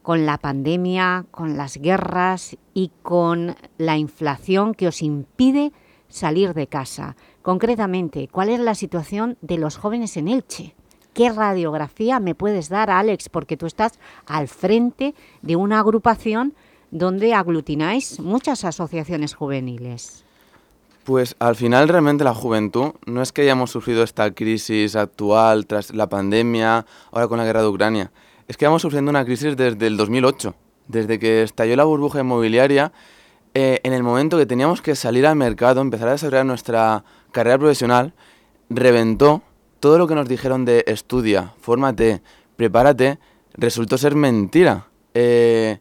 con la pandemia, con las guerras y con la inflación que os impide salir de casa. Concretamente, ¿cuál es la situación de los jóvenes en Elche? ¿Qué radiografía me puedes dar, Alex? Porque tú estás al frente de una agrupación donde aglutináis muchas asociaciones juveniles. Pues al final realmente la juventud no es que hayamos sufrido esta crisis actual tras la pandemia, ahora con la guerra de Ucrania, es que vamos sufriendo una crisis desde el 2008, desde que estalló la burbuja inmobiliaria, eh, en el momento que teníamos que salir al mercado, empezar a desarrollar nuestra carrera profesional, reventó todo lo que nos dijeron de estudia, fórmate, prepárate, resultó ser mentira. Eh,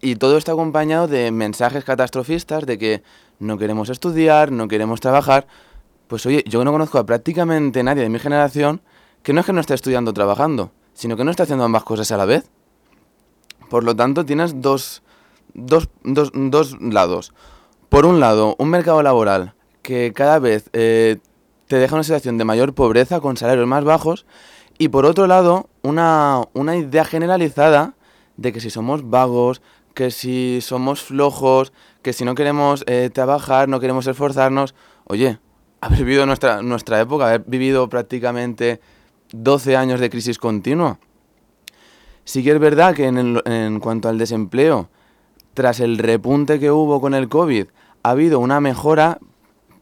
y todo está acompañado de mensajes catastrofistas de que no queremos estudiar, no queremos trabajar. Pues oye, yo no conozco a prácticamente nadie de mi generación que no es que no esté estudiando o trabajando, sino que no esté haciendo ambas cosas a la vez. Por lo tanto, tienes dos, dos, dos, dos lados. Por un lado, un mercado laboral que cada vez eh, te deja una situación de mayor pobreza con salarios más bajos. Y por otro lado, una, una idea generalizada de que si somos vagos, que si somos flojos, que si no queremos eh, trabajar, no queremos esforzarnos. Oye, haber vivido nuestra, nuestra época, haber vivido prácticamente 12 años de crisis continua. Sí que es verdad que en, en cuanto al desempleo, tras el repunte que hubo con el COVID, ha habido una mejora,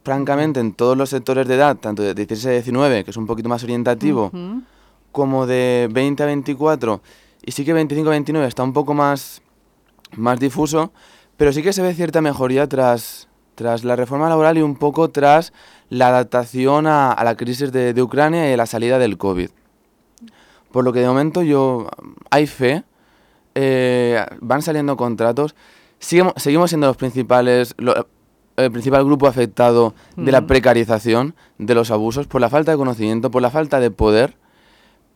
francamente, en todos los sectores de edad, tanto de 16 a 19, que es un poquito más orientativo, como de 20 a 24, y sí que 25 a 29 está un poco más, más difuso, pero sí que se ve cierta mejoría tras, tras la reforma laboral y un poco tras la adaptación a, la crisis de, de, Ucrania y la salida del COVID. Por lo que de momento yo hay fe, eh, van saliendo contratos, seguimos, seguimos siendo los principales, lo, el principal grupo afectado de la precarización, de los abusos, por la falta de conocimiento, por la falta de poder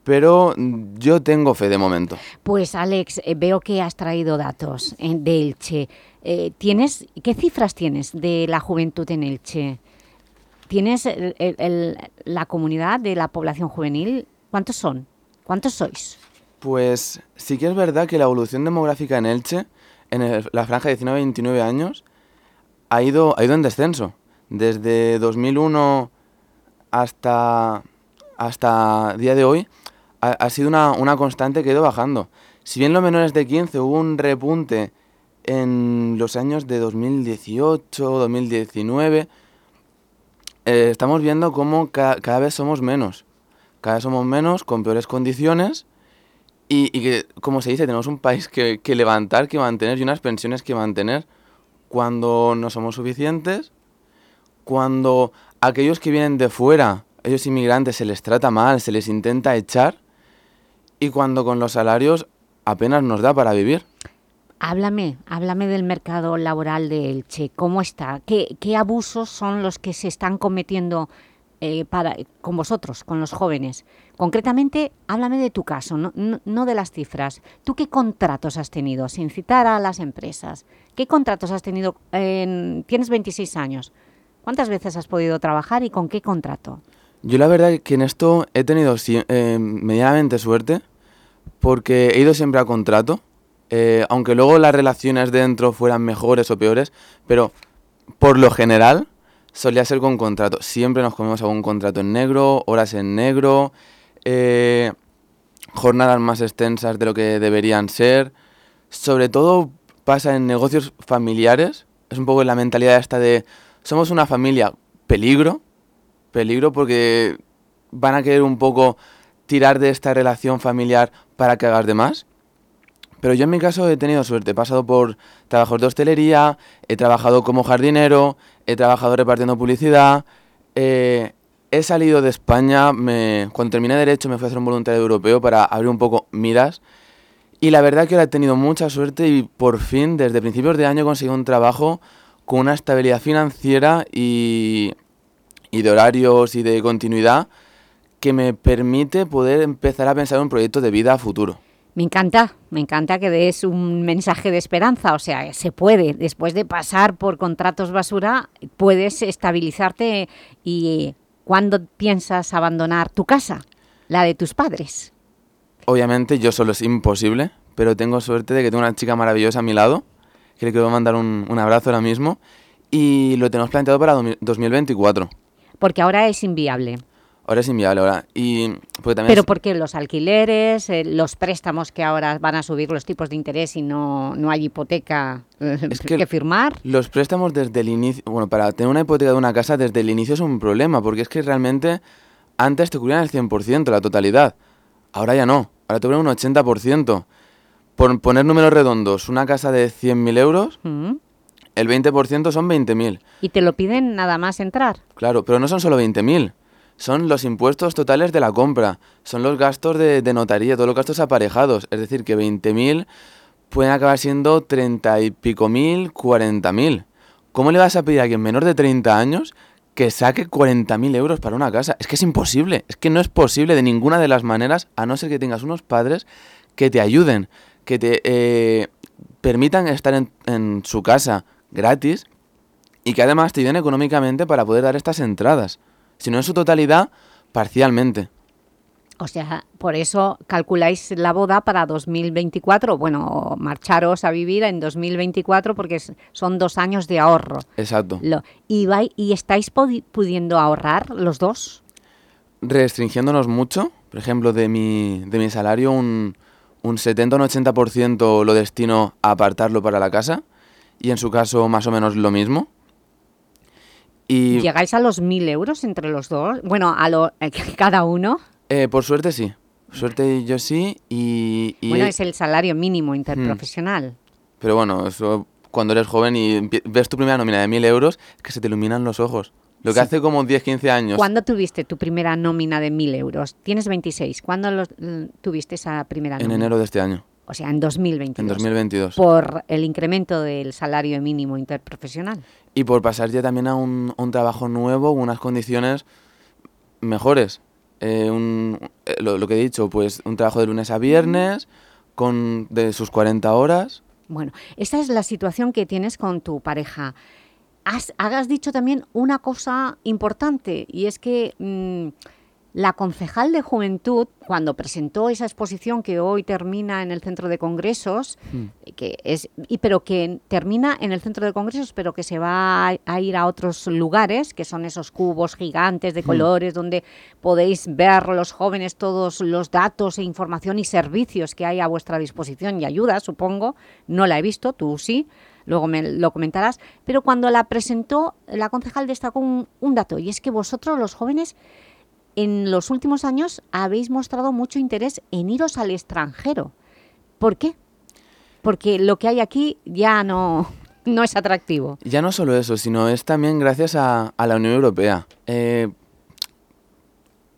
pero yo tengo fe de momento. Pues Alex, eh, veo que has traído datos eh, de Elche. Eh, ¿tienes, ¿Qué cifras tienes de la juventud en Elche? ¿Tienes el, el, la comunidad de la población juvenil? ¿Cuántos son? ¿Cuántos sois? Pues sí que es verdad que la evolución demográfica en Elche, en el, la franja de 19-29 años, ha ido, ha ido en descenso. Desde 2001 hasta, hasta día de hoy ha, sido una, una, constante que ha ido bajando. Si bien los menores de 15 hubo un repunte en los años de 2018, 2019, eh, estamos viendo cómo ca cada vez somos menos. Cada vez somos menos, con peores condiciones, y, y que, como se dice, tenemos un país que, que levantar, que mantener, y unas pensiones que mantener cuando no somos suficientes, cuando aquellos que vienen de fuera, ellos inmigrantes, se les trata mal, se les intenta echar, y cuando con los salarios apenas nos da para vivir. Háblame, háblame del mercado laboral de Elche, ¿cómo está? ¿Qué, qué abusos son los que se están cometiendo eh, para, con vosotros, con los jóvenes? Concretamente, háblame de tu caso, no, de las cifras. ¿Tú qué contratos has tenido, sin citar a las empresas? ¿Qué contratos has tenido? En, tienes 26 años. ¿Cuántas veces has podido trabajar y con qué contrato? Yo la verdad es que en esto he tenido eh, medianamente suerte porque he ido siempre a contrato, eh, aunque luego las relaciones dentro fueran mejores o peores, pero por lo general solía ser con contrato. Siempre nos comemos algún contrato en negro, horas en negro, eh, jornadas más extensas de lo que deberían ser. Sobre todo pasa en negocios familiares, es un poco la mentalidad esta de somos una familia peligro, peligro porque van a querer un poco tirar de esta relación familiar para que hagas de más. Pero yo en mi caso he tenido suerte, he pasado por trabajos de hostelería, he trabajado como jardinero, he trabajado repartiendo publicidad, eh, he salido de España, me, cuando terminé Derecho me fui a hacer un voluntario europeo para abrir un poco miras y la verdad que ahora he tenido mucha suerte y por fin desde principios de año he conseguido un trabajo con una estabilidad financiera y, y de horarios y de continuidad que me permite poder empezar a pensar en un proyecto de vida a futuro. Me encanta, me encanta que des un mensaje de esperanza, o sea, se puede, después de pasar por contratos basura, puedes estabilizarte y ¿cuándo piensas abandonar tu casa, la de tus padres? Obviamente yo solo es imposible, pero tengo suerte de que tengo una chica maravillosa a mi lado, que le quiero mandar un, un abrazo ahora mismo, y lo tenemos planteado para 2024. Porque ahora es inviable. Ahora es inviable ahora. Y porque también Pero es- los alquileres, eh, los préstamos que ahora van a subir los tipos de interés y no, no hay hipoteca eh, *laughs* que, firmar. Los préstamos desde el inicio, bueno, para tener una hipoteca de una casa desde el inicio es un problema, porque es que realmente antes te cubrían el 100%, la totalidad. Ahora ya no, ahora te un 80%. Por poner números redondos, una casa de 100.000 euros, Mm. el 20% son 20.000. Y te lo piden nada más entrar. Claro, pero no son solo 20.000. Son los impuestos totales de la compra. Son los gastos de, de notaría, todos los gastos aparejados. Es decir, que 20.000 pueden acabar siendo 30 y pico mil, 40.000. ¿Cómo le vas a pedir a alguien menor de 30 años que saque 40.000 euros para una casa? Es que es imposible. Es que no es posible de ninguna de las maneras, a no ser que tengas unos padres que te ayuden, que te eh, permitan estar en, en su casa gratis y que además te ayuden económicamente para poder dar estas entradas. Si no en su totalidad, parcialmente. O sea, por eso calculáis la boda para 2024. Bueno, marcharos a vivir en 2024 porque es- son dos años de ahorro. Exacto. Lo- y, vai- ¿Y estáis pudiendo ahorrar los dos? Restringiéndonos mucho, por ejemplo, de mi, de mi salario, un, un 70 o un 80% lo destino a apartarlo para la casa y en su caso más o menos lo mismo. Y ¿Llegáis a los 1.000 euros entre los dos? Bueno, a lo, *laughs* cada uno. Eh, por suerte sí. Suerte yo sí y... y- Bueno, es el salario mínimo interprofesional. Pero bueno, eso cuando eres joven y ves tu primera nómina de 1.000 euros, es que se te iluminan los ojos. Lo que Sí. hace como 10, 15 años. ¿Cuándo tuviste tu primera nómina de 1.000 euros? Tienes 26. ¿Cuándo los- tuviste esa primera En nómina? enero de este año. O sea, en 2022. En 2022. Por el incremento del salario mínimo interprofesional. Y por pasar ya también a un, a un trabajo nuevo, unas condiciones mejores. Eh, un- eh, lo, que he dicho, pues un trabajo de lunes a viernes, con de sus 40 horas. Bueno, esta es la situación que tienes con tu pareja. Has, has dicho también una cosa importante y es que mm, la concejal de Juventud, cuando presentó esa exposición que hoy termina en el Centro de Congresos, que es, y, pero que termina en el Centro de Congresos, pero que se va a, a ir a otros lugares, que son esos cubos gigantes de Mm. colores, donde podéis ver los jóvenes todos los datos e información y servicios que hay a vuestra disposición y ayuda, supongo. No la he visto, tú sí, luego me lo comentarás. Pero cuando la presentó, la concejal destacó un, un dato, y es que vosotros, los jóvenes, en los últimos años habéis mostrado mucho interés en iros al extranjero. ¿Por qué? Porque lo que hay aquí ya no, *laughs* no es atractivo. Ya no solo eso, sino es también gracias a, la Unión Europea. Eh,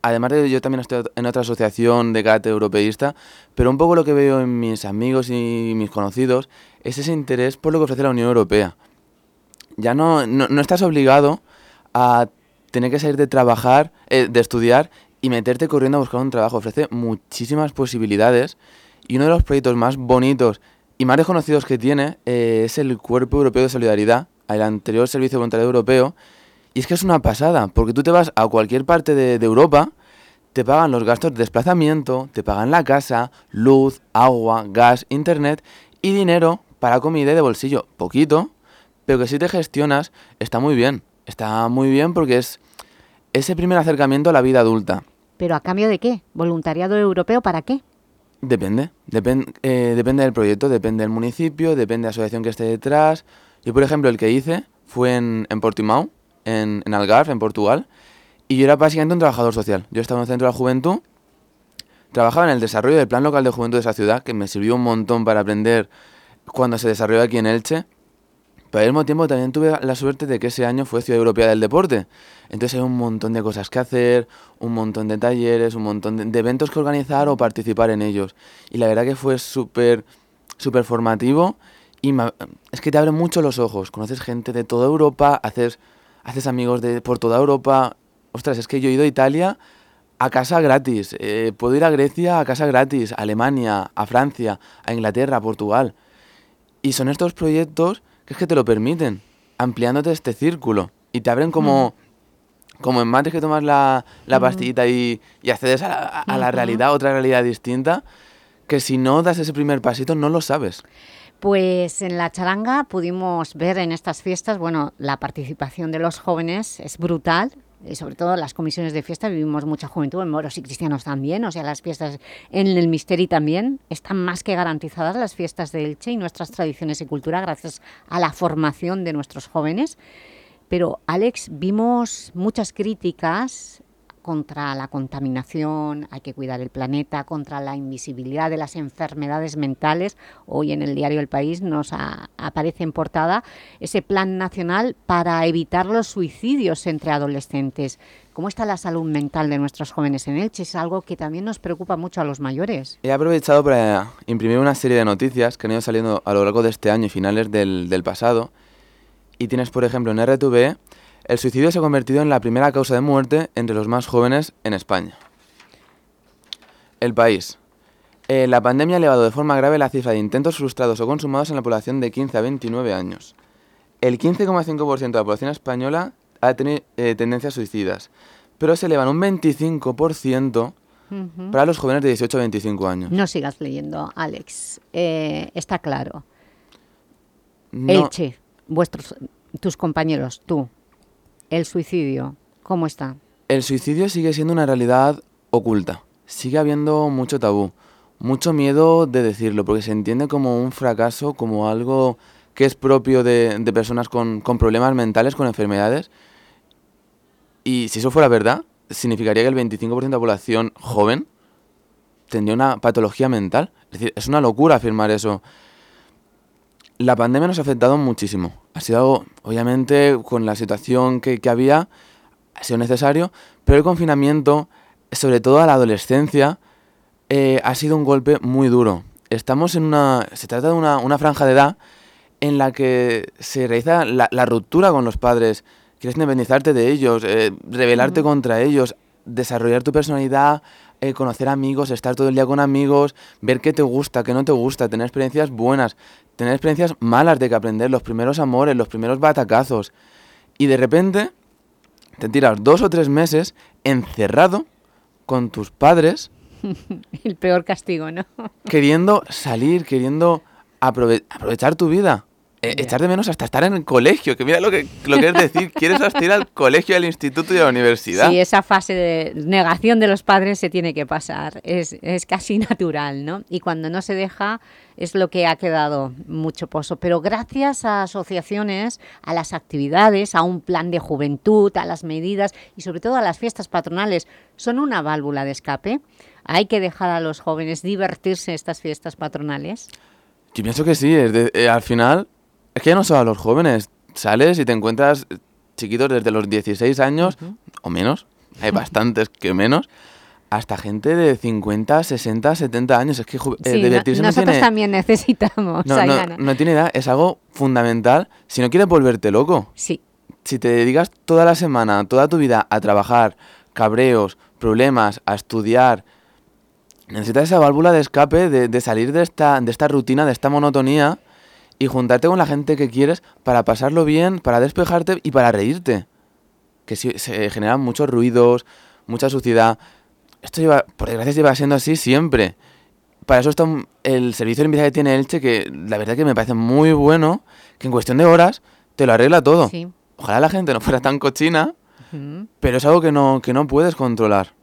además de yo también estoy en otra asociación de carácter europeísta, pero un poco lo que veo en mis amigos y mis conocidos es ese interés por lo que ofrece la Unión Europea. Ya no, no, no estás obligado a tener que salir de trabajar, eh, de estudiar y meterte corriendo a buscar un trabajo. Ofrece muchísimas posibilidades y uno de los proyectos más bonitos y más reconocidos que tiene eh, es el Cuerpo Europeo de Solidaridad, el anterior Servicio Voluntario Europeo. Y es que es una pasada, porque tú te vas a cualquier parte de, Europa, te pagan los gastos de desplazamiento, te pagan la casa, luz, agua, gas, internet y dinero para comida de bolsillo. Poquito, pero que si te gestionas está muy bien. Está muy bien porque es ese primer acercamiento a la vida adulta. ¿Pero a cambio de qué? ¿Voluntariado europeo para qué? Depende, depen- eh, depende del proyecto, depende del municipio, depende de la asociación que esté detrás. Yo, por ejemplo, el que hice fue en, en Portimao, en, en Algarve, en Portugal, y yo era básicamente un trabajador social. Yo estaba en un centro de la juventud, trabajaba en el desarrollo del plan local de juventud de esa ciudad, que me sirvió un montón para aprender cuando se desarrolló aquí en Elche, pero al mismo tiempo también tuve la suerte de que ese año fue Ciudad Europea del Deporte. Entonces hay un montón de cosas que hacer, un montón de talleres, un montón de, eventos que organizar o participar en ellos. Y la verdad que fue súper súper formativo y es que te abre mucho los ojos. Conoces gente de toda Europa, haces, haces amigos de, por toda Europa. Ostras, es que yo he ido a Italia a casa gratis. eh, puedo ir a Grecia a casa gratis, a Alemania, a Francia, a Inglaterra, a Portugal. Y son estos proyectos que es que te lo permiten, ampliándote este círculo. Y te abren como, como en mates que tomas la, la Mm. pastillita y, y accedes a la, a la realidad, otra realidad distinta, que si no das ese primer pasito no lo sabes. Pues en la charanga pudimos ver en estas fiestas, bueno, la participación de los jóvenes es brutal, eh, sobre todo las comisiones de fiesta, vivimos mucha juventud, en moros y cristianos también, o sea, las fiestas en el Misteri también, están más que garantizadas las fiestas de Elche y nuestras tradiciones y cultura gracias a la formación de nuestros jóvenes. Pero, Alex, vimos muchas críticas contra la contaminación, hay que cuidar el planeta, contra la invisibilidad de las enfermedades mentales. Hoy en el diario El País nos aparece en portada ese plan nacional para evitar los suicidios entre adolescentes. ¿Cómo está la salud mental de nuestros jóvenes en Elche? Es algo que también nos preocupa mucho a los mayores. He aprovechado para imprimir una serie de noticias que han ido saliendo a lo largo de este año y finales del, del pasado. Y tienes, por ejemplo, en RTV el suicidio se ha convertido en la primera causa de muerte entre los más jóvenes en España. El país. Eh, la pandemia ha elevado de forma grave la cifra de intentos frustrados o consumados en la población de 15 a 29 años. El 15,5% de la población española ha tenido eh, tendencias suicidas, pero se elevan un 25% para los jóvenes de 18 a 25 años. No sigas leyendo, Alex. Eh, está claro. Elche, vuestros, tus compañeros, tú, el suicidio, ¿cómo está? El suicidio sigue siendo una realidad oculta. Sigue habiendo mucho tabú, mucho miedo de decirlo, porque se entiende como un fracaso, como algo que es propio de, personas con, con problemas mentales, con enfermedades. Y si eso fuera verdad, significaría que el 25% de la población joven tendría una patología mental. Es decir, es una locura afirmar eso. La pandemia nos ha afectado muchísimo. Ha sido, obviamente, con la situación que, había, ha sido necesario, pero el confinamiento, sobre todo a la adolescencia, eh, ha sido un golpe muy duro. Estamos en una... Se trata de una, franja de edad en la que se realiza la, ruptura con los padres. Quieres independizarte de ellos, eh, rebelarte contra ellos, desarrollar tu personalidad, eh, conocer amigos, estar todo el día con amigos, ver qué te gusta, qué no te gusta, tener experiencias buenas, tener experiencias malas de que aprender, los primeros amores, los primeros batacazos. Y de repente te tiras dos o tres meses encerrado con tus padres. *laughs* el peor castigo, ¿no? queriendo salir, queriendo aprovechar tu vida. Eh, echar de menos hasta estar en el colegio, que mira lo que, lo que es decir, *laughs* quieres asistir al colegio, al instituto y a la universidad. Sí, esa fase de negación de los padres se tiene que pasar, es, es casi *laughs* natural, ¿no? Y cuando no se deja es lo que ha quedado mucho pozo. Pero gracias a asociaciones, a las actividades, a un plan de juventud, a las medidas y sobre todo a las fiestas patronales, son una válvula de escape. Hay que dejar a los jóvenes divertirse estas fiestas patronales. Yo pienso que sí, eh, al final es que ya no solo a los jóvenes. Sales y te encuentras chiquitos desde los 16 años o menos, hay bastantes que menos, hasta gente de 50, 60, 70 años. Es que eh, divertirse nosotros también necesitamos. No, no, tiene edad, es algo fundamental si no quieres volverte loco. Sí. Si te dedicas toda la semana, toda tu vida a trabajar, cabreos, problemas, a estudiar, necesitas esa válvula de escape de, de salir de esta, de esta rutina, de esta monotonía y juntarte con la gente que quieres para pasarlo bien, para despejarte y para reírte. Que se generan muchos ruidos, mucha suciedad. Esto lleva, por desgracia, lleva siendo así siempre. Para eso está el servicio de limpieza que tiene Elche, que la verdad que me parece muy bueno, que en cuestión de horas te lo arregla todo. Ojalá la gente no fuera tan cochina, pero es algo que no, que no puedes controlar.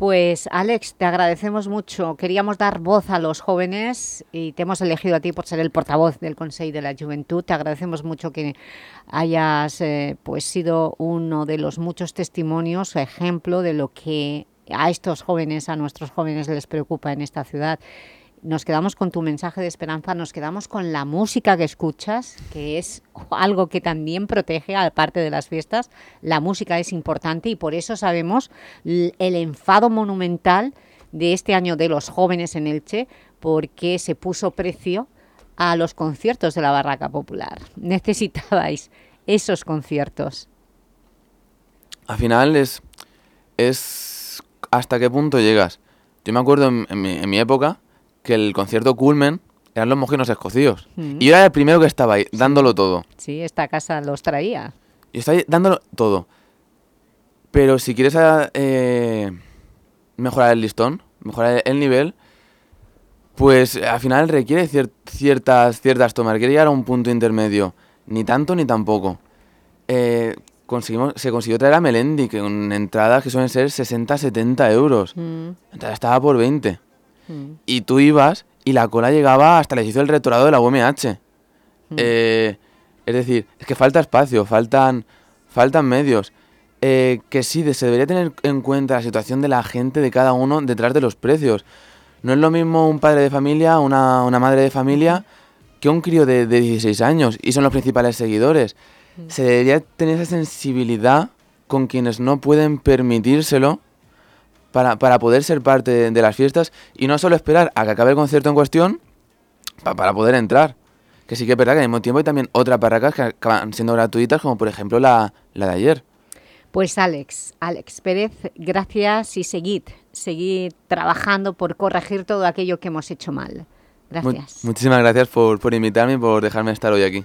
Pues Alex, te agradecemos mucho. Queríamos dar voz a los jóvenes y te hemos elegido a ti por ser el portavoz del Consejo de la Juventud. Te agradecemos mucho que hayas eh, pues sido uno de los muchos testimonios, ejemplo de lo que a estos jóvenes, a nuestros jóvenes les preocupa en esta ciudad nos quedamos con tu mensaje de esperanza, nos quedamos con la música que escuchas, que es algo que también protege, aparte de las fiestas, la música es importante y por eso sabemos el enfado monumental de este año de los jóvenes en Elche, porque se puso precio a los conciertos de la Barraca Popular. *laughs* Necesitabais esos conciertos. Al final es, es hasta qué punto llegas. Yo me acuerdo en mi época que el concierto Culmen eran los mojinos escocidos. Mm. Y yo era el primero que estaba ahí, dándolo todo. Sí, esta casa los traía. Y estaba ahí dándolo todo. Pero si quieres eh, mejorar el listón, mejorar el nivel, pues al final requiere ciertas, ciertas tomas, requiere llegar a un punto intermedio. Ni tanto ni tampoco. Eh, conseguimos, se consiguió traer a Melendi, que con entradas que suelen ser 60, 70 euros. Mm. Entonces estaba por 20. Mm. Y tú ibas y la cola llegaba hasta el edificio del rectorado de la UMH. Mm. Eh, es decir, es que falta espacio, faltan, faltan medios. Eh, que sí, se debería tener en cuenta la situación de la gente, de cada uno, detrás de los precios. No es lo mismo un padre de familia, una, una madre de familia, que un crío de, de 16 años, y son los principales seguidores. Se debería tener esa sensibilidad con quienes no pueden permitírselo para, para poder ser parte de, de las fiestas y no solo esperar a que acabe el concierto en cuestión pa- para poder entrar. Que sí que es verdad que al mismo tiempo hay también otras barracas que acaban siendo gratuitas, como por ejemplo la, la de ayer. Pues Alex, Alex Pérez, gracias y seguid, seguid trabajando por corregir todo aquello que hemos hecho mal. Gracias. muchísimas gracias por, por invitarme y por dejarme estar hoy aquí.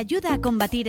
ayuda a combatir el